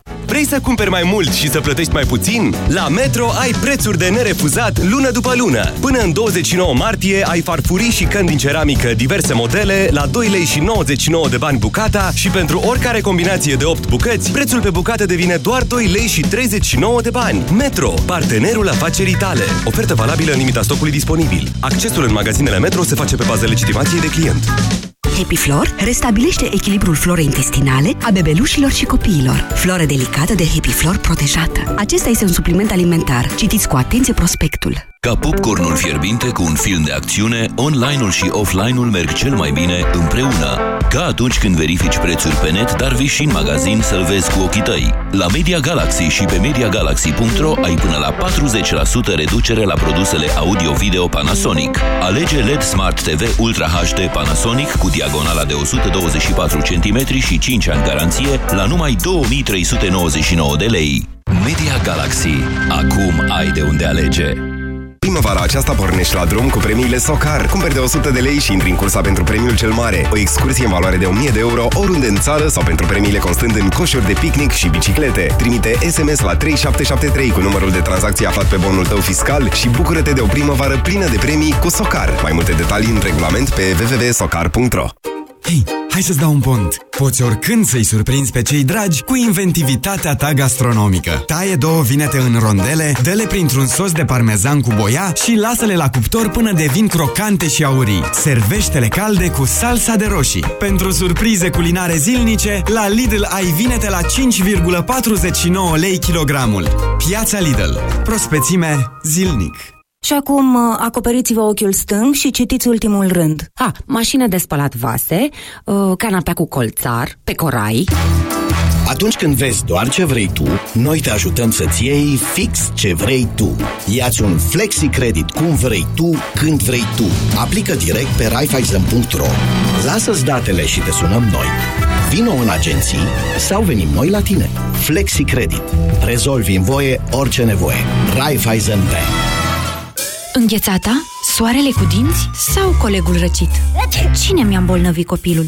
Vrei să cumperi mai mult și să plătești mai puțin? La Metro ai prețuri de nerefuzat lună după lună. Până în 29 martie ai farfurii și căni din ceramică diverse modele la 2 lei și 99 de bani bucata și pentru oricare combinație de 8 bucăți, prețul pe bucată devine doar 2 lei și 39 de bani. Metro, partenerul afacerii tale. Ofertă valabilă în limita stocului disponibil. Accesul în magazinele Metro se face pe bază legitimației de client. Happy Flor restabilește echilibrul florei intestinale a bebelușilor și copiilor. Floră delicată de Happy Flor protejată. Acesta este un supliment alimentar. Citiți cu atenție prospectul. Ca popcornul fierbinte cu un film de acțiune, online-ul și offline-ul merg cel mai bine împreună. Ca atunci când verifici prețuri pe net, dar vii și în magazin să-l vezi cu ochii tăi. La Media Galaxy și pe MediaGalaxy.ro ai până la 40% reducere la produsele audio-video Panasonic. Alege LED Smart TV Ultra HD Panasonic cu diagonala de 124 cm și 5 ani garanție la numai 2399 de lei. Media Galaxy. Acum ai de unde alege. Primăvara aceasta pornești la drum cu premiile Socar. Cumperi de 100 de lei și intri în cursa pentru premiul cel mare. O excursie în valoare de 1000 de euro oriunde în țară sau pentru premiile constând în coșuri de picnic și biciclete. Trimite SMS la 3773 cu numărul de tranzacție aflat pe bonul tău fiscal și bucură-te de o primăvară plină de premii cu Socar. Mai multe detalii în regulament pe www.socar.ro Hei, hai să-ți dau un pont! Poți oricând să-i surprinzi pe cei dragi cu inventivitatea ta gastronomică. Taie două vinete în rondele, dă-le printr-un sos de parmezan cu boia și lasă-le la cuptor până devin crocante și aurii. Servește-le calde cu salsa de roșii. Pentru surprize culinare zilnice, la Lidl ai vinete la 5,49 lei kilogramul. Piața Lidl. Prospețime zilnic. Și acum uh, acoperiți-vă ochiul stâng și citiți ultimul rând. A, mașină de spălat vase, uh, canapea cu colțar, pe corai. Atunci când vezi doar ce vrei tu, noi te ajutăm să-ți iei fix ce vrei tu. Iați un flexi credit cum vrei tu, când vrei tu. Aplică direct pe Raiffeisen.ro Lasă-ți datele și te sunăm noi. Vino în agenții sau venim noi la tine. Flexi Credit. Rezolvi în voie orice nevoie. Raiffeisen Bank. Înghețata? Soarele cu dinți? Sau colegul răcit? Cine mi-a îmbolnăvit copilul?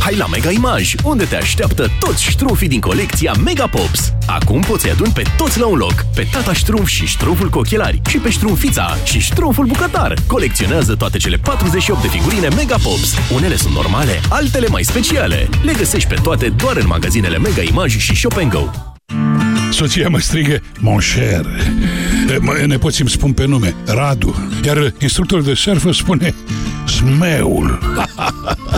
Hai la Mega Image, unde te așteaptă toți ștrufii din colecția Mega Pops. Acum poți să aduni pe toți la un loc, pe tata ștrumf și ștrumful cu ochelari, și pe ștrumfița și ștrumful bucătar. Colecționează toate cele 48 de figurine Mega Pops. Unele sunt normale, altele mai speciale. Le găsești pe toate doar în magazinele Mega Image și Shop Go. Soția mă strigă, mon cher. Nepoții îmi spun pe nume, Radu. Iar instructorul de surf îmi spune, Smeul.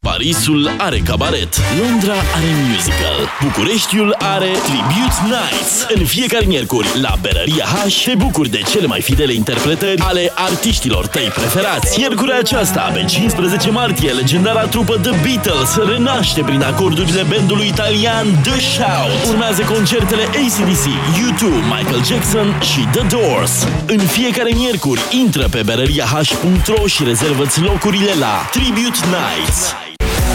Parisul are cabaret, Londra are musical, Bucureștiul are Tribute Nights. În fiecare miercuri, la Berăria H, te bucuri de cele mai fidele interpretări ale artiștilor tăi preferați. Miercurea aceasta, pe 15 martie, legendara trupă The Beatles renaște prin acordurile bandului italian The Shout. Urmează concertele ACDC, U2, Michael Jackson și The Doors. În fiecare miercuri, intră pe berăriah.ro și rezervă-ți locurile la Tribute Nights.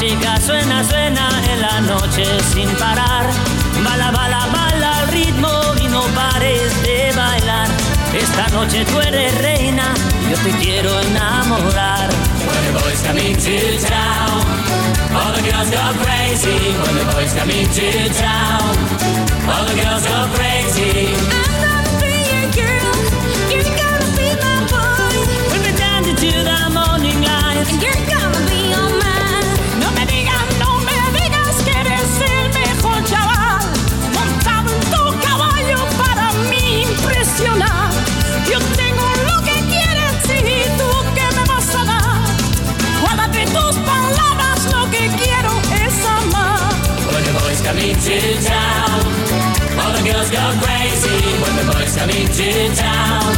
Música suena, suena en la noche sin parar. Bala, bala, bala al ritmo y no pares de bailar. Esta noche tú eres reina, yo te quiero enamorar. When the boys come into town, all the girls go crazy. When the boys come into town, all the girls go crazy. We'll be dancing to the morning light. And you're gonna be all impresionar. Yo tengo lo que quieres y tú que me vas a dar. Tus palabras, lo que quiero es amar. When the boys come into town, all the girls go crazy. When the boys come into town,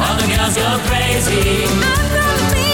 all the girls go crazy.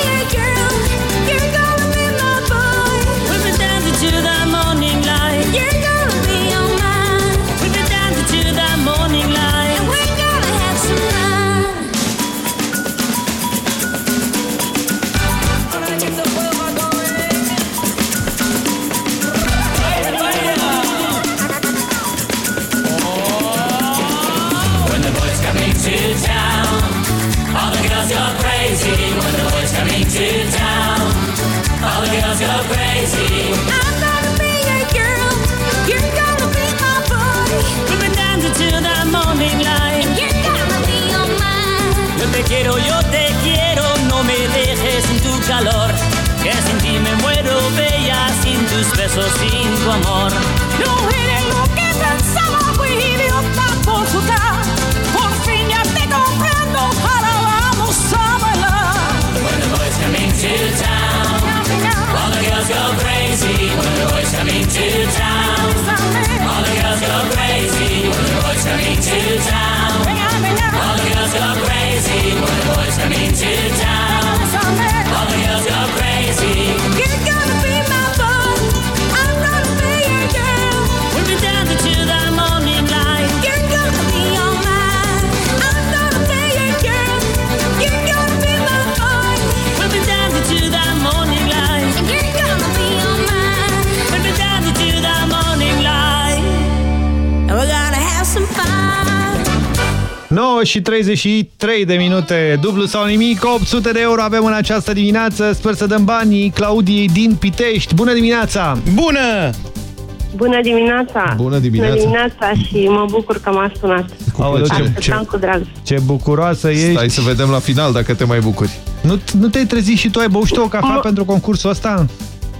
Te quiero, yo te quiero, no me dejes sin tu calor. Que sin ti me muero bella, sin tus besos, sin tu amor. No go crazy. When the boys come into town, all the girls go crazy. When the boys come into town, all the girls go crazy. 9 și 33 de minute, dublu sau nimic, 800 de euro avem în această dimineață. Sper să dăm banii Claudiei din Pitești. Bună dimineața! Bună! Bună dimineața! Bună dimineața! Bună dimineața și mă bucur că m-ați sunat. Aoleu, ce, ce, Așteptam cu drag. ce bucuroasă ești. Stai să vedem la final dacă te mai bucuri. Nu, nu te-ai trezit și tu, ai băut și tu o cafea pentru concursul ăsta?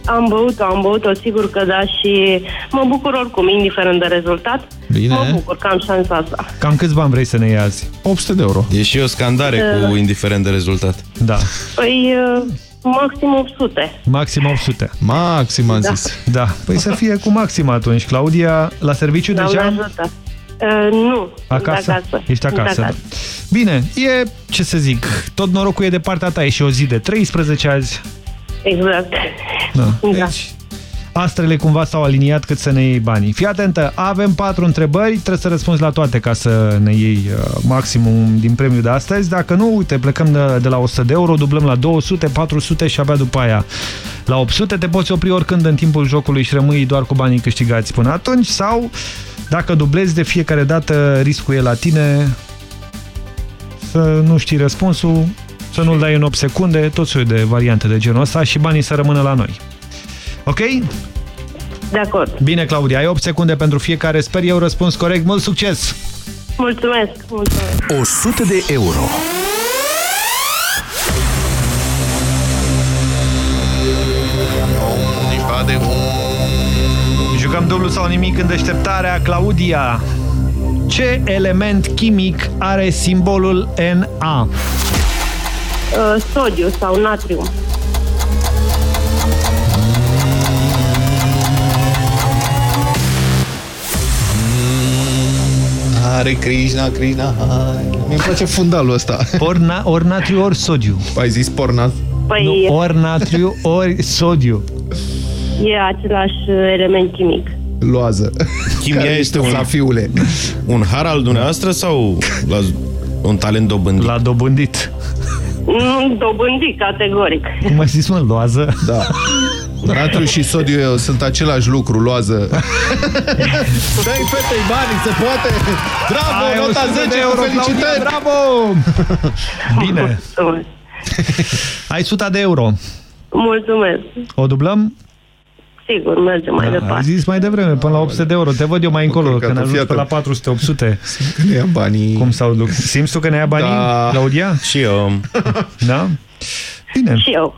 Am băut-o, am băut-o, sigur că da și mă bucur oricum, indiferent de rezultat. Bine. Mă bucur că am șansa asta. Cam câți bani vrei să ne iei azi? 800 de euro. E și o scandare cu indiferent de rezultat. Da. Păi, uh, maxim 800. Maxim 800. Maxim am Da. zis. Da. Păi să fie cu maxim atunci. Claudia, la serviciu Doamne deja? ajută. Uh, nu, Acasă? sunt acasă. Ești acasă. Sunt da. Bine, e, ce să zic, tot norocul e de partea ta. E și o zi de 13 azi. Exact. Da. Da. Deci, astrele cumva s-au aliniat cât să ne iei banii. Fii atentă, avem patru întrebări, trebuie să răspunzi la toate ca să ne iei uh, maximum din premiul de astăzi. Dacă nu, uite, plecăm de, de la 100 de euro, dublăm la 200, 400 și abia după aia la 800. Te poți opri oricând în timpul jocului și rămâi doar cu banii câștigați până atunci sau dacă dublezi de fiecare dată, riscul e la tine să nu știi răspunsul, să nu-l dai în 8 secunde, tot soiul de variante de genul ăsta și banii să rămână la noi. Ok? De acord. Bine, Claudia, ai 8 secunde pentru fiecare. Sper eu răspuns corect. Mult succes! Mulțumesc, mulțumesc. 100 de euro. Jucăm dublu sau nimic în deșteptarea. Claudia, ce element chimic are simbolul Na? Uh, sodiu sau natrium. Hare Krishna, Krishna, hai. Mi-e place fundalul ăsta. Ori, na, ori natriu, ori sodiu. Ai zis porna? Păi Nu, ori natriu, ori sodiu. e același uh, element chimic. Loază. Chimia Care este ești tu, un, Safiule? un har al dumneavoastră sau la un talent dobândit? La dobândit. Nu dobândit, categoric. Cum ai zis, mă, loază? Da. Natriu și sodiu sunt același lucru, loază. Dă-i fetei banii, se poate! Bravo, Ai nota 100 de 10, euro, felicitări! Claudia, bravo! Bine. Ai 100 de euro. Mulțumesc. O dublăm? Sigur, mergem mai Da, ai departe. zis mai devreme, până la 800 de euro. Te văd eu mai încolo, Încurcat, când ajungi fii pe la atent. 400, 800. Că ne ia banii. Cum s-au lucrat? Simți tu că ne ia banii, Da. Claudia? Și eu. Da? Bine. Și eu.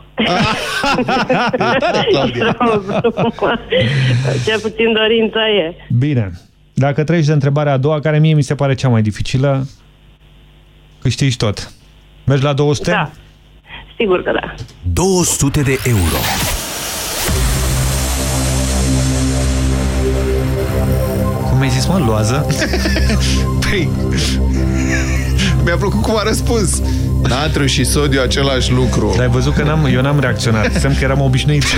Tare, Claudia. Ce puțin dorința e. Bine. Dacă treci de întrebarea a doua, care mie mi se pare cea mai dificilă, câștigi tot. Mergi la 200? Da. Sigur că da. 200 de euro. Zis, mă, loază? Păi, mi-a plăcut cum a răspuns. Natriu și sodiu același lucru. Dar ai văzut că n-am, eu n-am reacționat. Semn că eram obișnuit.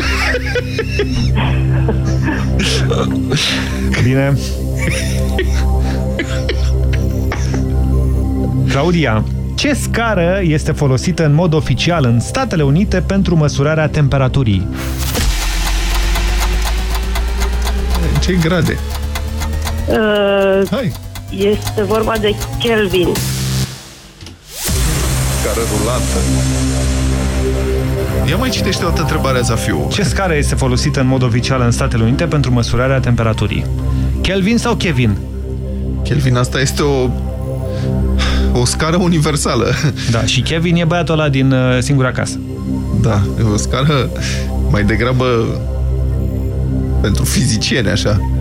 Bine. Claudia, ce scară este folosită în mod oficial în Statele Unite pentru măsurarea temperaturii? Ce grade? Uh, Hai. este vorba de Kelvin. Scară rulantă. Ia mai citește o dată întrebarea, Zafiu. Ce scară este folosită în mod oficial în Statele Unite pentru măsurarea temperaturii? Kelvin sau Kevin? Kelvin, asta este o o scară universală. Da, și Kevin e băiatul ăla din uh, Singura Casă. Da, e o scară mai degrabă pentru fizicieni, așa.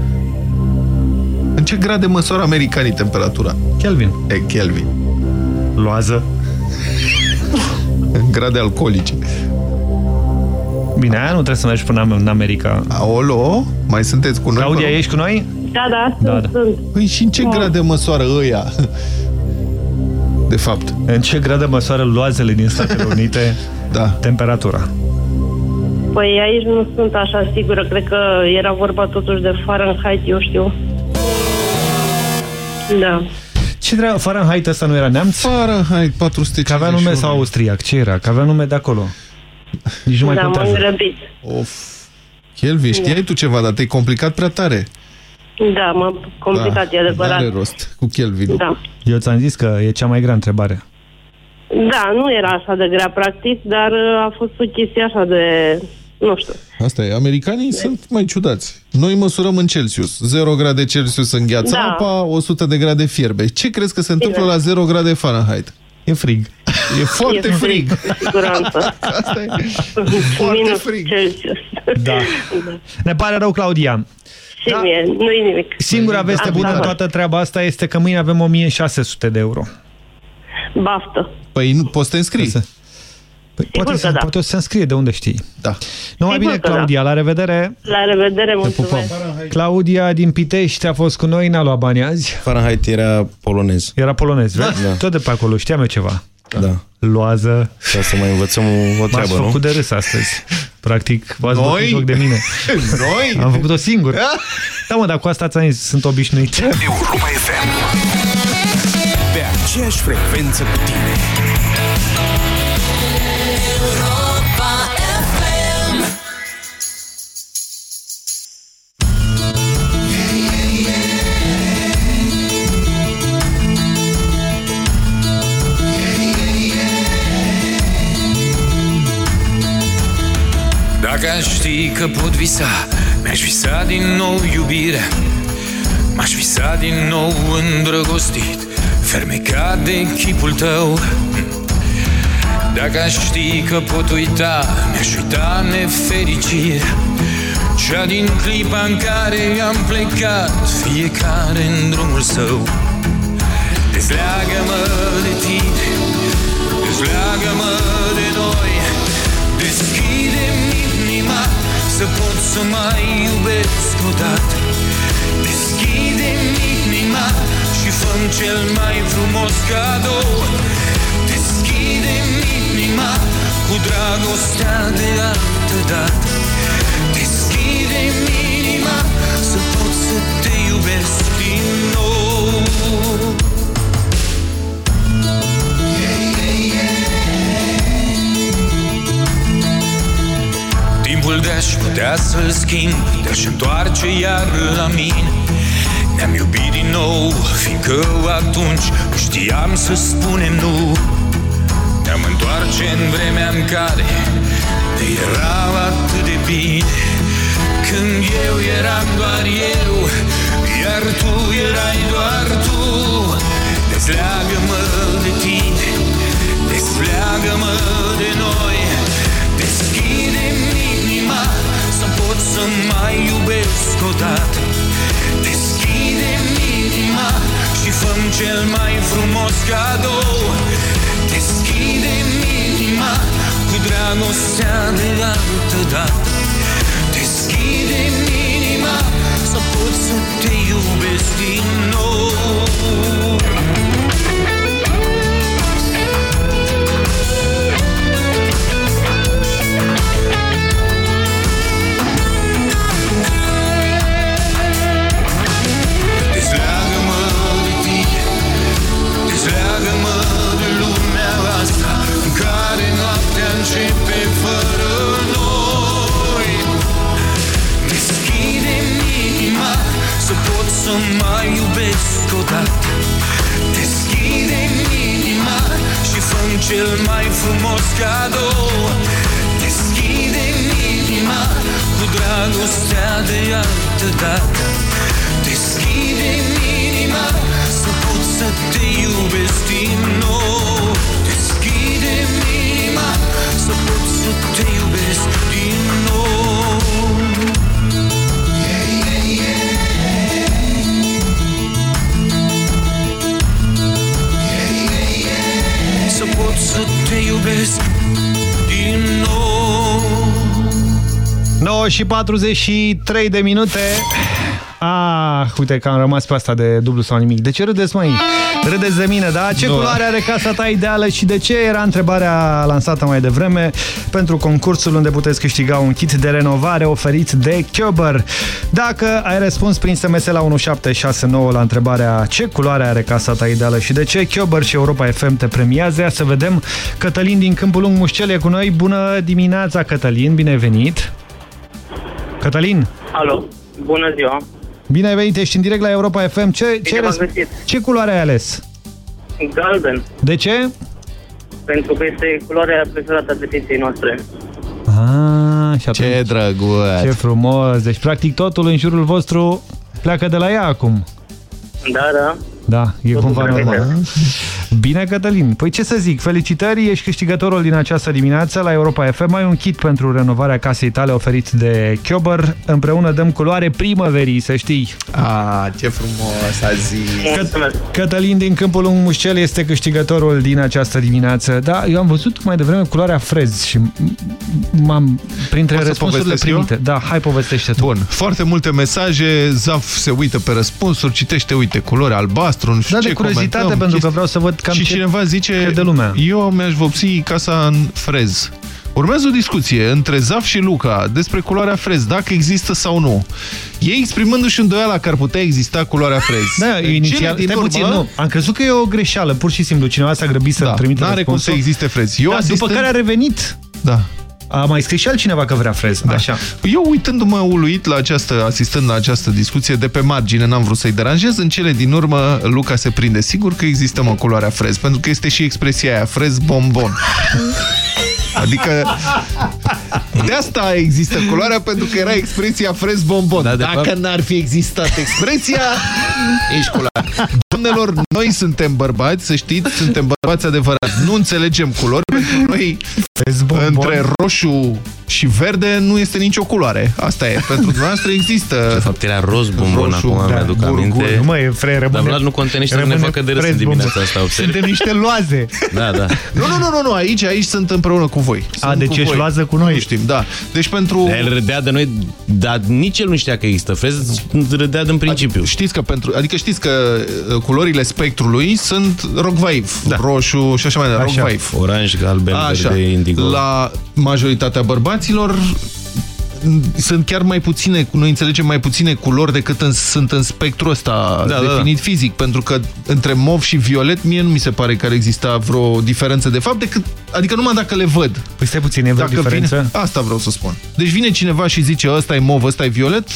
În ce grade măsoară americanii temperatura? Kelvin. E, Kelvin. Loază. În grade alcoolice. Bine, aia nu trebuie să mergi până în America. Aolo, mai sunteți cu noi? Claudia, vă rog? ești cu noi? Da, da, Da, sunt, da. sunt. Păi și în ce grade măsoară ăia? De fapt. În ce grade măsoară loazele din Statele Unite da. temperatura? Păi aici nu sunt așa sigură. Cred că era vorba totuși de Fahrenheit, eu știu. Da. Ce treabă? Fahrenheit ăsta nu era neamț? Fahrenheit 451. Că avea nume sau austriac? Ce era? Că avea nume de acolo. Nici nu mai da, m-am contează. grăbit. Of. Kelvin, știai tu ceva, dar te-ai complicat prea tare. Da, m-am complicat, e Da, adevărat. N-are rost cu Kelvin. Da. Eu ți-am zis că e cea mai grea întrebare. Da, nu era așa de grea, practic, dar uh, a fost o chestie așa de... Nu știu. Asta e, americanii sunt mai ciudați. Noi măsurăm în Celsius. 0 grade Celsius îngheață Da. apa, 100 de grade fierbe. Ce crezi că se întâmplă Bine. la 0 grade Fahrenheit? E frig. E foarte E frig. cu siguranță. Asta e. Minus frig. Celsius. Da. Ne pare rău, Claudia. Și mie, nu-i nimic. Singura veste Asta bună în va. toată treaba asta este că mâine avem 1600 de euro. Baftă. Păi nu poți să te înscrii. Păi, poate, că să, da. poate o să se înscrie, de unde știi? Da. Numai Sigur bine, că da. Claudia, la revedere. La revedere, Te pupăm. mulțumesc. Claudia din Pitești a fost cu noi, n-a luat bani azi. Fahrenheit era polonez. Era polonez, vezi? Da. Tot de pe acolo, știam eu ceva. Da. Loază. Ca să mai învățăm o M-ați treabă, nu? făcut de râs astăzi. Practic, v-ați Noi? bătut joc de mine. Noi? Am făcut-o singur. Da, mă, dar cu asta ți-am zis, sunt obișnuit. Europa FM. Pe aceeași frecvență cu tine. Dacă aș ști că pot visa Mi-aș visa din nou iubirea M-aș visa din nou îndrăgostit Fermecat de chipul tău. Dacă aș ști că pot uita Mi-aș uita nefericirea Cea din clipa în care am plecat Fiecare în drumul său. Dezleagă-mă de tine Dezleagă-mă de noi Să pot să mai iubesc odată. Deschide-mi inima Și fă cel mai frumos cadou. Deschide-mi inima Cu dragostea de altă dată. Deschide-mi inima Să pot să te iubesc din nou Timpul de-aș putea să-l schimb De-aș întoarce iar la mine. Ne-am iubit din nou Fiindcă atunci nu știam să spunem nu. Ne-am întoarce în vremea în care Ne era atât de bine. Când eu eram doar eu Iar tu erai doar tu. Dezleagă-mă de tine Dezleagă-mă de noi. Deschide-mi inima Să pot să mai iubesc odată. Deschide-mi inima Și fă cel mai frumos cadou. Deschide-mi inima Cu dragostea de altă dată. Deschide-mi inima Să pot să te iubesc din nou să mai iubesc odată. Deschide-mi inima Și fă cel mai frumos cadou. Deschide-mi inima Cu dragostea de altă dată. Deschide-mi inima Să pot să te iubesc din nou. Deschide-mi inima Să pot să te iubesc din nou Să pot să te iubesc din nou 9 și 43 de minute. Ah, uite că am rămas pe asta de dublu sau nimic. De ce râdeți, măi? Râdeți de mine, da? Ce Nu. culoare are casa ta ideală și de ce era întrebarea lansată mai devreme pentru concursul unde puteți câștiga un kit de renovare oferit de Köber. Dacă ai răspuns prin SMS la 1769 la întrebarea ce culoare are casa ta ideală și de ce, Köber și Europa FM te premiază. Să vedem Cătălin din Câmpul Lung Mușcel e cu noi. Bună dimineața, Cătălin, bine ai venit! Cătălin! Alo, bună ziua! Bine ai venit, ești în direct la Europa FM. Ce, ce, v-am răsp- găsit. ce culoare ai ales? Galben, De ce? pentru că este culoarea preferată a fetiței noastre. Ah, și atunci, Ce drăguț! ce frumos. Deci, practic, totul în jurul vostru pleacă de la ea acum. Da, da. Da, e Totul cumva pleacă de normal. Bine, Cătălin. Păi ce să zic, felicitări, ești câștigătorul din această dimineață la Europa FM. Ai un kit pentru renovarea casei tale oferit de Chiober. Împreună dăm culoare primăverii, să știi. Ah, ce frumos a zis! Mulțumesc. Cătălin din Câmpul Lung Mușcel este câștigătorul din această dimineață. Da, eu am văzut mai devreme culoarea frez și m-am printre Poți să răspunsurile povestesc eu? primite. Da, hai povestește tu. Bun, foarte multe mesaje, Zaf se uită pe răspunsuri, citește, uite, culori albastru, nu știu Da, ce, de curiozitate, comentăm, pentru că chestii. vreau să văd cam Și ce cineva zice, crede lumea. eu mi-aș vopsi casa în frez. Urmează o discuție între Zaf și Luca despre culoarea frez, dacă există sau nu. Ei exprimându-și îndoiala că ar putea exista culoarea frez. Da, În inițial, cele din stai urmă, puțin, nu. Am crezut că e o greșeală, pur și simplu. Cineva s-a grăbit să Da, trimită n-are cum răspunsul. să existe frez. Eu da, asistând- După care a revenit. Da. A mai scris și altcineva că vrea frez. Da. Așa. Eu uitându-mă uluit la această, asistând la această discuție de pe margine, n-am vrut să-i deranjez, în cele din urmă Luca se prinde. Sigur că există mă culoarea frez, pentru că este și expresia aia, frez bombon. Adică de asta există culoarea, pentru că era expresia frez bombon. Da, de Dacă fapt- n-ar fi existat expresia, ești culoarea. Doamnelor, noi suntem bărbați, să știți, suntem bărbați adevărați. Nu înțelegem culori, pentru noi între roșu și verde nu este nicio culoare. Asta e. Pentru dumneavoastră există... De fapt era roz bombon, Roșu, acum da, mi-aduc burgul. aminte. Nu mai e frere, Dar rămâne... Vlad nu contenește să ne rămâne facă de râs în frez dimineața bombon. asta, observ. Suntem niște loaze. Da, da. Nu, nu, nu, nu, nu, aici, aici sunt împreună cu voi. Sunt A, deci cu ești voi. loază cu noi. Nu știm, da. Deci pentru... El râdea de noi, dar nici el nu știa că există frez, râdea din principiu. Știți că pentru, adică știți că uh, culorile spectrului sunt rogvaiv, da. roșu și așa mai departe, Așa. rogvaiv. Oranj, galben, Așa. verde, indigo. La majoritatea bărbaților m, sunt chiar mai puține, noi înțelegem mai puține culori decât în, sunt în spectrul ăsta Da, da, definit fizic, pentru că între mov și violet mie nu mi se pare că ar exista vreo diferență de fapt, decât, adică numai dacă le văd. Păi stai puțin, e vreo diferență? Vine, asta vreau să spun. Deci vine cineva și zice ăsta e mov, ăsta e violet,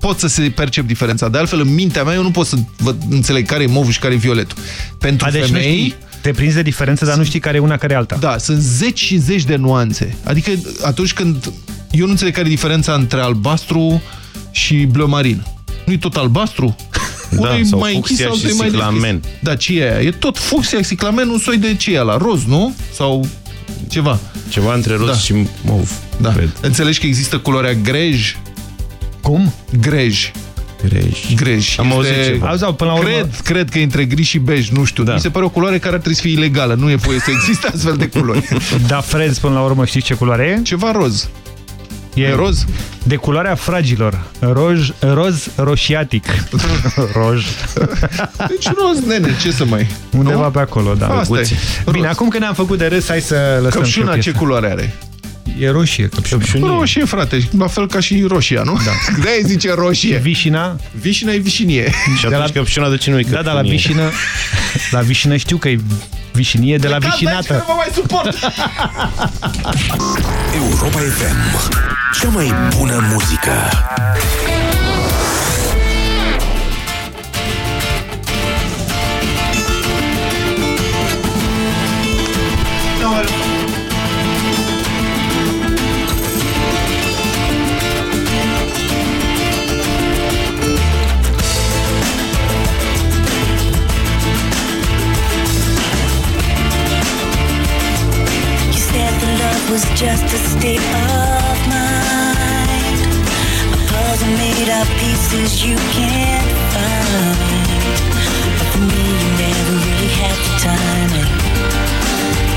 pot să se percep diferența. De altfel, în mintea mea, eu nu pot să văd, înțeleg care e movul și care e violetul. Pentru A, deci nu femei... știi, te prinzi de diferență, dar nu știi care e una, care e alta. Da, sunt zeci și zeci de nuanțe. Adică atunci când... Eu nu înțeleg care e diferența între albastru și bleu marin. Nu e tot albastru? Da, Unul e sau mai închis fucsia sau și altul e mai ciclamen. deschis. Da, ce e aia? E tot fucsia, ciclamen, un soi de ce e la roz, nu? Sau ceva. Ceva între roz Da. și mov. Da. Cred. Înțelegi că există culoarea grej? Cum? Grej. Grej. Grej. Am auzit Este- ceva. Auzi, până la urmă... Cred, cred că e între gri și bej, nu știu. Da. Mi se pare o culoare care ar trebui să fie ilegală. Nu e voie să existe astfel de culori. Da, frez, până la urmă, știi ce culoare e? Ceva roz. E, E roz? De culoarea fragilor. Roz, roz roșiatic. Roj. Deci roz, nene, ce să mai... Undeva pe acolo, da. Asta e. Bine, Roz. acum că ne-am făcut de râs, hai să lăsăm și o Căpșuna ce piesă. culoare are? E roșie, căpșuna. Roșie, frate, la fel ca și roșia, nu? Da. De-aia zice roșie. Vișina? Vișina e vișinie. Și atunci la- căpșuna de ce nu-i Da, da, la căpșunie? vișină, la vișină știu că e vișinie de la Plecați de aici, că vișinată. nu vă mai suport! Europa FM. Cea mai bună muzică. Was just a state of mind. A puzzle made of pieces you can't find. But for me, you never really had the time.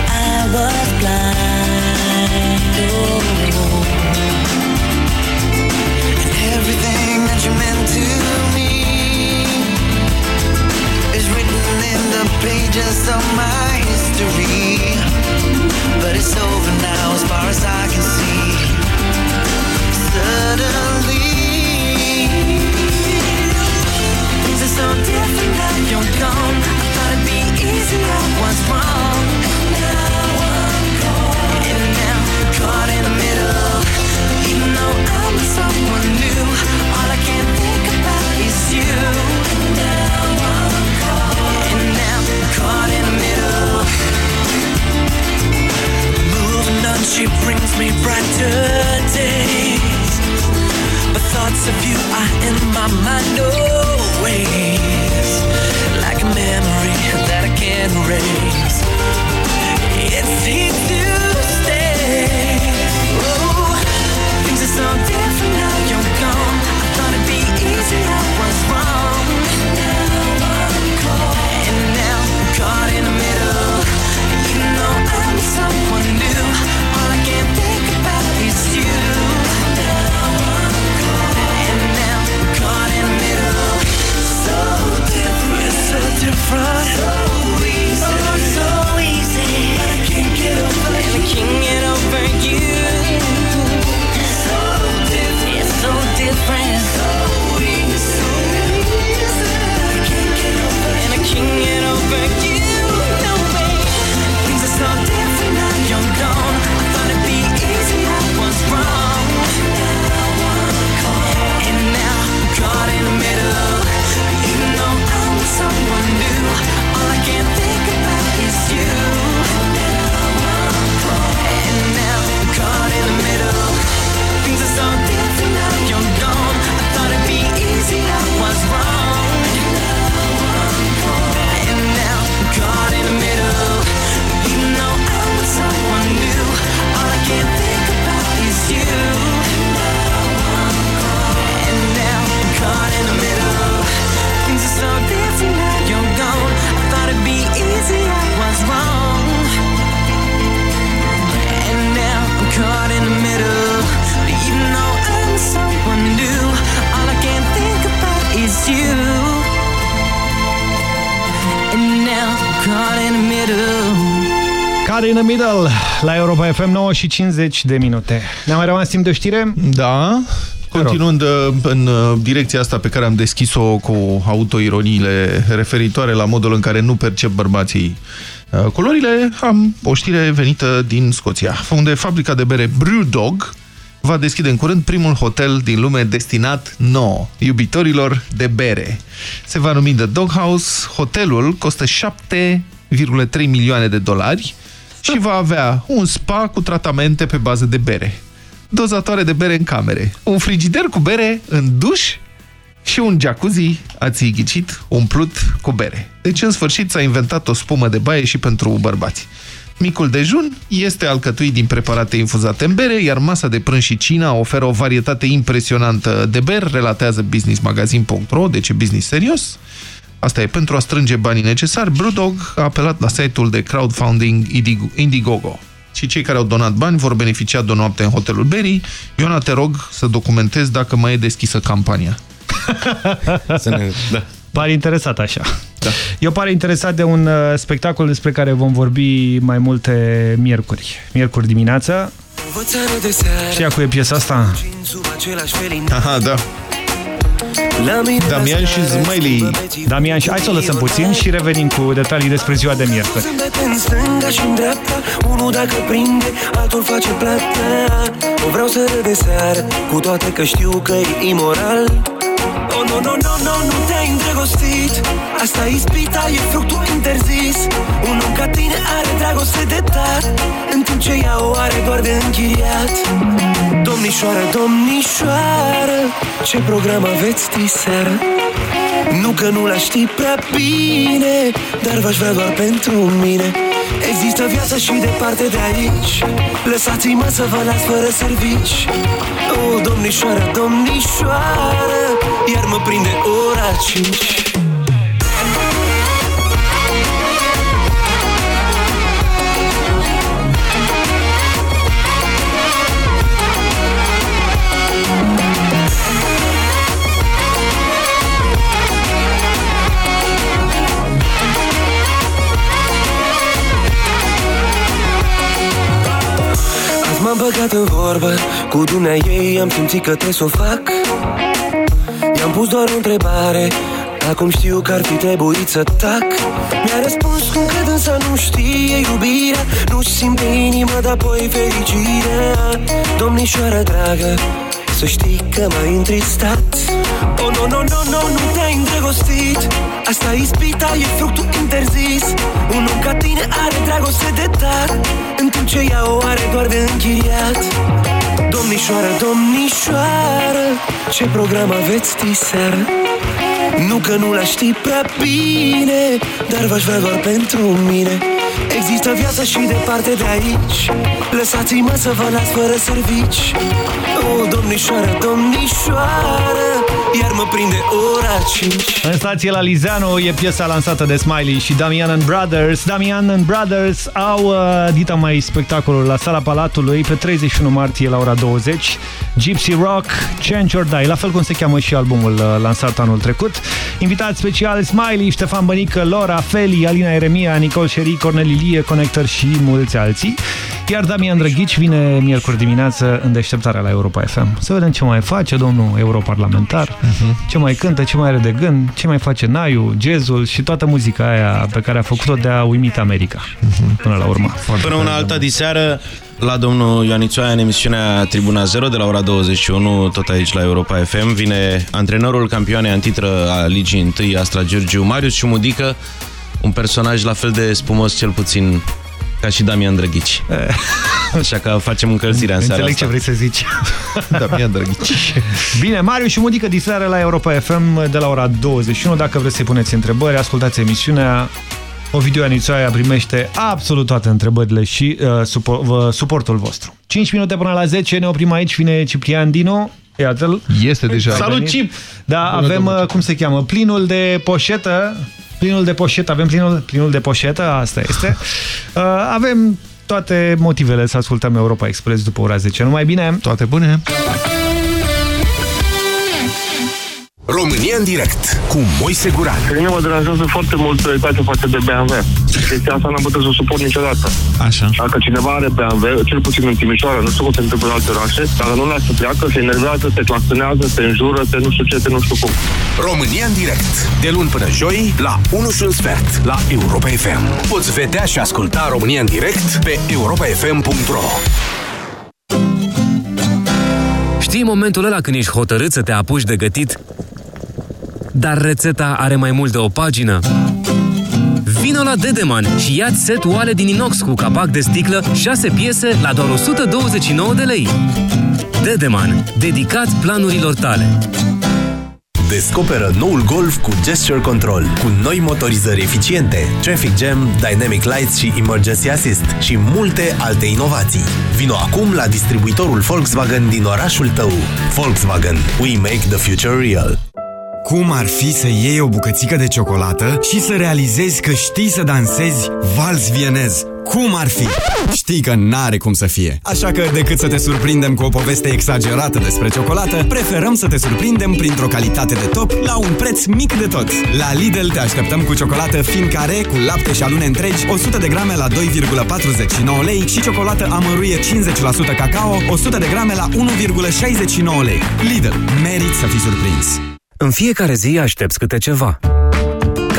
I was blind. Oh. And everything that you meant to me is written in the pages of my history. But it's over now as far as I can see. Suddenly, things are so different now you're gone. I thought it'd be easy, I was wrong. she brings me brighter days. But thoughts of you are in my mind always, like a memory that I can't erase. It seems to stay. front. So easy, oh, so easy. I can't get over you. In the middle la Europa FM 9 și 50 de minute. Ne-a mai rămas timp de o știre? Da. Continuând uh, în uh, direcția asta pe care am deschis-o cu autoironiile referitoare la modul în care nu percep bărbații uh, culorile, am o știre venită din Scoția, unde fabrica de bere Brewdog va deschide în curând primul hotel din lume destinat nouă, iubitorilor de bere. Se va numi The Doghouse, hotelul costă 7,3 milioane de dolari și va avea un spa cu tratamente pe bază de bere, dozatoare de bere în camere, un frigider cu bere în duș și un jacuzzi, ați ghicit, umplut cu bere. Deci, în sfârșit, s-a inventat o spumă de baie și pentru bărbați. Micul dejun este alcătuit din preparate infuzate în bere, iar masa de prânz și cina oferă o varietate impresionantă de beri, relatează businessmagazine.ro, deci e business serios. Asta e, pentru a strânge banii necesari, Brewdog a apelat la site-ul de crowdfunding Indiegogo. Și cei care au donat bani vor beneficia de o noapte în hotelul Berry. Iona, te rog să documentezi dacă mai e deschisă campania. Să ne... da. Pare interesat așa. Da. Eu pare interesat de un uh, spectacol despre care vom vorbi mai multe miercuri. Miercuri dimineața. Știa cu e piesa asta? Aha, da. Damian și Smiley. Damian și... Hai să o lăsăm puțin și revenim cu detalii despre ziua de miercuri. în stânga și în dreapta Unul dacă prinde, altul face plata. O vreau să râd de seară Cu toate că știu că e imoral. Oh, no, no, no, no, nu te-ai îndrăgostit. Asta e ispita, e fructul interzis. Un om ca tine are dragoste de dat În timp ce ea o are doar de închiriat Domnișoară, domnișoară Ce program aveți diseară? Nu că nu la știi prea bine Dar v-aș vrea doar pentru mine. Există viață și departe de aici Lăsați-mă să vă las fără servici. Oh, domnișoară, domnișoară Iar mă prinde ora 5 m-am băgat în vorbă Cu dumnea ei am simțit că trebuie să o fac. I-am pus doar o întrebare Acum știu că ar fi trebuit să tac. Mi-a răspuns cum că dânsa nu știe iubirea Nu-și simte inima, dar apoi fericirea. Domnișoară dragă Să știi că m-ai întristat Oh, no, no, no, no, nu te-ai îndrăgostit. Asta e ispita, e fructul interzis. Un om ca tine are dragoste de dat. În timp ce ea o are doar de închiriat Domnișoară, domnișoară Ce program aveți diseară? Nu că nu la știi prea bine Dar v-aș vrea doar pentru mine Există viață și departe de aici Lăsați-mă să vă las fără servici Oh, domnișoară, domnișoară Iar mă prinde ora 5 În stație la Lizano e piesa lansată de Smiley și Damian and Brothers. Damian and Brothers au uh, dita mai spectacolul la Sala Palatului pe 31 martie la ora 20. Gypsy Rock, Change or Die, la fel cum se cheamă și albumul uh, lansat anul trecut. Invitați special Smiley, Ștefan Bănică, Lora, Feli, Alina Eremia, Nicol Șeri, Cornelilie, Connector și mulți alții. Iar Damian Drăghici vine miercuri dimineață în deșteptarea la Europa FM. Să vedem ce mai face domnul europarlamentar, uh -huh. ce mai cântă, ce mai are de gând, ce mai face Naiu, jazzul și toată muzica aia pe care a făcut-o de a uimit America. Uh -huh. Până la urmă. Până una alta diseară, la domnul Ioanițoaia în emisiunea Tribuna 0 de la ora 21, tot aici la Europa FM, vine antrenorul campioanei antitră a Ligii 1, Astra Giurgiu, Marius Ciumudică, un personaj la fel de spumos cel puțin ca și Damian Drăghici. Așa că facem încălzirea în seara Înțeleg asta. ce vrei să zici. Damian Drăghici. Bine, Mariu și Mudică diseară la Europa FM de la ora 21. Dacă vreți să-i puneți întrebări, ascultați emisiunea. Ovidiu Anițoaia primește absolut toate întrebările și uh, supo vă, suportul vostru. 5 minute până la 10, ne oprim aici, vine Ciprian Dino. Iată-l. Este deja. Salut, Cip! Da, Bună avem, uh, cum se cheamă, plinul de poșetă. Plinul de poșetă, avem plinul, plinul de poșetă, asta este. Uh, avem toate motivele să ascultăm Europa Express după ora 10. Numai bine! Toate bune! România în direct cu Moise Guran. Pe mine mă deranjează foarte mult prioritatea față de BMW. Chestia asta n-am putut să o suport niciodată. Așa. Dacă cineva are BMW, cel puțin în Timișoara, nu știu cum se întâmplă în alte orașe, dacă nu lasă să pleacă, se enervează, se claxonează, se înjură, se nu știu ce, se nu știu cum. România în direct. De luni până joi, la 1 și un sfert, la Europa FM. Poți vedea și asculta România în direct pe europafm.ro Știi momentul ăla când ești hotărât să te apuci de gătit, dar rețeta are mai mult de o pagină? Vino la Dedeman și ia set oale din inox cu capac de sticlă, 6 piese la doar 129 de lei. Dedeman, dedicat planurilor tale. Descoperă noul Golf cu Gesture Control, cu noi motorizări eficiente, Traffic Jam, Dynamic Lights și Emergency Assist și multe alte inovații. Vino acum la distribuitorul Volkswagen din orașul tău. Volkswagen. We make the future real. Cum ar fi să iei o bucățică de ciocolată și să realizezi că știi să dansezi vals vienez? Cum ar fi? Știi că n-are cum să fie. Așa că, decât să te surprindem cu o poveste exagerată despre ciocolată, preferăm să te surprindem printr-o calitate de top la un preț mic de tot. La Lidl te așteptăm cu ciocolată fin care, cu lapte și alune întregi, 100 de grame la 2,49 lei și ciocolată amăruie 50% cacao, 100 de grame la 1,69 lei. Lidl. Merit să fii surprins. În fiecare zi aștepți câte ceva.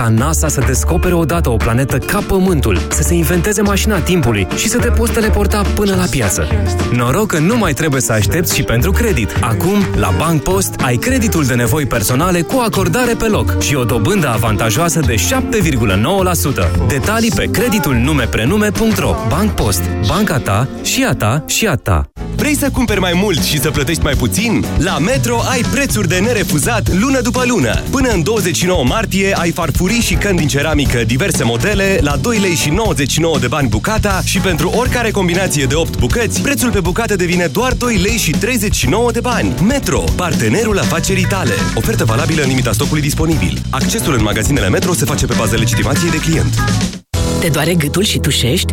Ca NASA să descopere odată o planetă ca Pământul, să se inventeze mașina timpului și să te poți teleporta până la piață. Noroc că nu mai trebuie să aștepți și pentru credit. Acum, la Bank Post, ai creditul de nevoi personale cu acordare pe loc și o dobândă avantajoasă de 7,9%. Detalii pe creditul numeprenume.ro Bank Post. Banca ta și a ta și a ta. Vrei să cumperi mai mult și să plătești mai puțin? La Metro ai prețuri de nerefuzat lună după lună. Până în 29 martie ai farfurii și căni din ceramică diverse modele la 2 lei și 99 de bani bucata și pentru oricare combinație de 8 bucăți, prețul pe bucată devine doar 2 lei și 39 de bani. Metro, partenerul afacerii tale. Ofertă valabilă în limita stocului disponibil. Accesul în magazinele Metro se face pe bază legitimației de client. Te doare gâtul și tușești?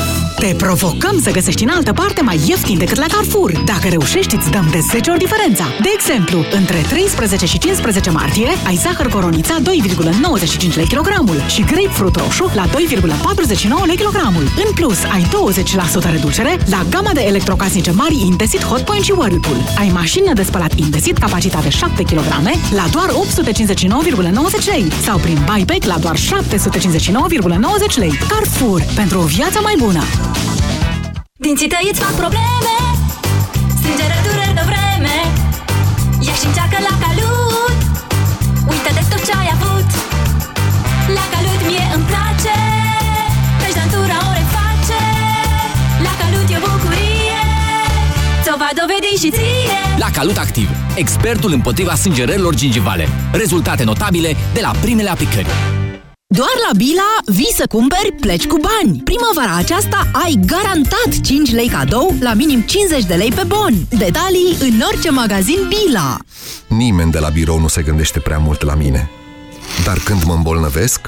Te provocăm să găsești în altă parte mai ieftin decât la Carrefour. Dacă reușești, îți dăm de 10 ori diferența. De exemplu, între 13 și 15 martie ai zahăr coronița 2,95 lei kilogramul și grapefruit roșu la 2,49 lei kilogramul. În plus, ai 20% reducere la gama de electrocasnice mari Indesit Hotpoint și Whirlpool. Ai mașină de spălat Indesit, capacitate 7 kg la doar 859,90 lei sau prin buyback la doar 759,90 lei. Carrefour, pentru o viață mai bună! Dinții tăi îți fac probleme Strângere, dureri de vreme Ia și încearcă la calut Uită de tot ce ai avut La calut mie îmi place Pești dantura o reface La calut e o bucurie Ți-o va dovedi și ție La Calut Activ, expertul împotriva sângerărilor gingivale. Rezultate notabile de la primele aplicări. Doar la Bila vii să cumperi, pleci cu bani. Primăvara aceasta ai garantat 5 lei cadou la minim 50 de lei pe bon. Detalii în orice magazin Bila. Nimeni de la birou nu se gândește prea mult la mine. Dar când mă îmbolnăvesc,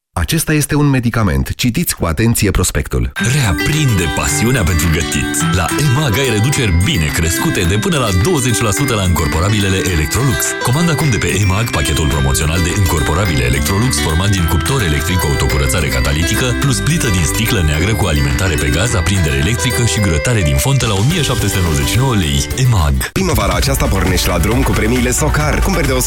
Acesta este un medicament. Citiți cu atenție prospectul. Reaprinde pasiunea pentru gătit. La EMAG ai reduceri bine crescute de până la 20% la încorporabilele Electrolux. Comanda acum de pe EMAG pachetul promoțional de încorporabile Electrolux format din cuptor electric cu autocurățare catalitică plus plită din sticlă neagră cu alimentare pe gaz, aprindere electrică și grătare din fontă la 1799 lei. EMAG. Primăvara aceasta pornești la drum cu premiile Socar. Cumperi de 100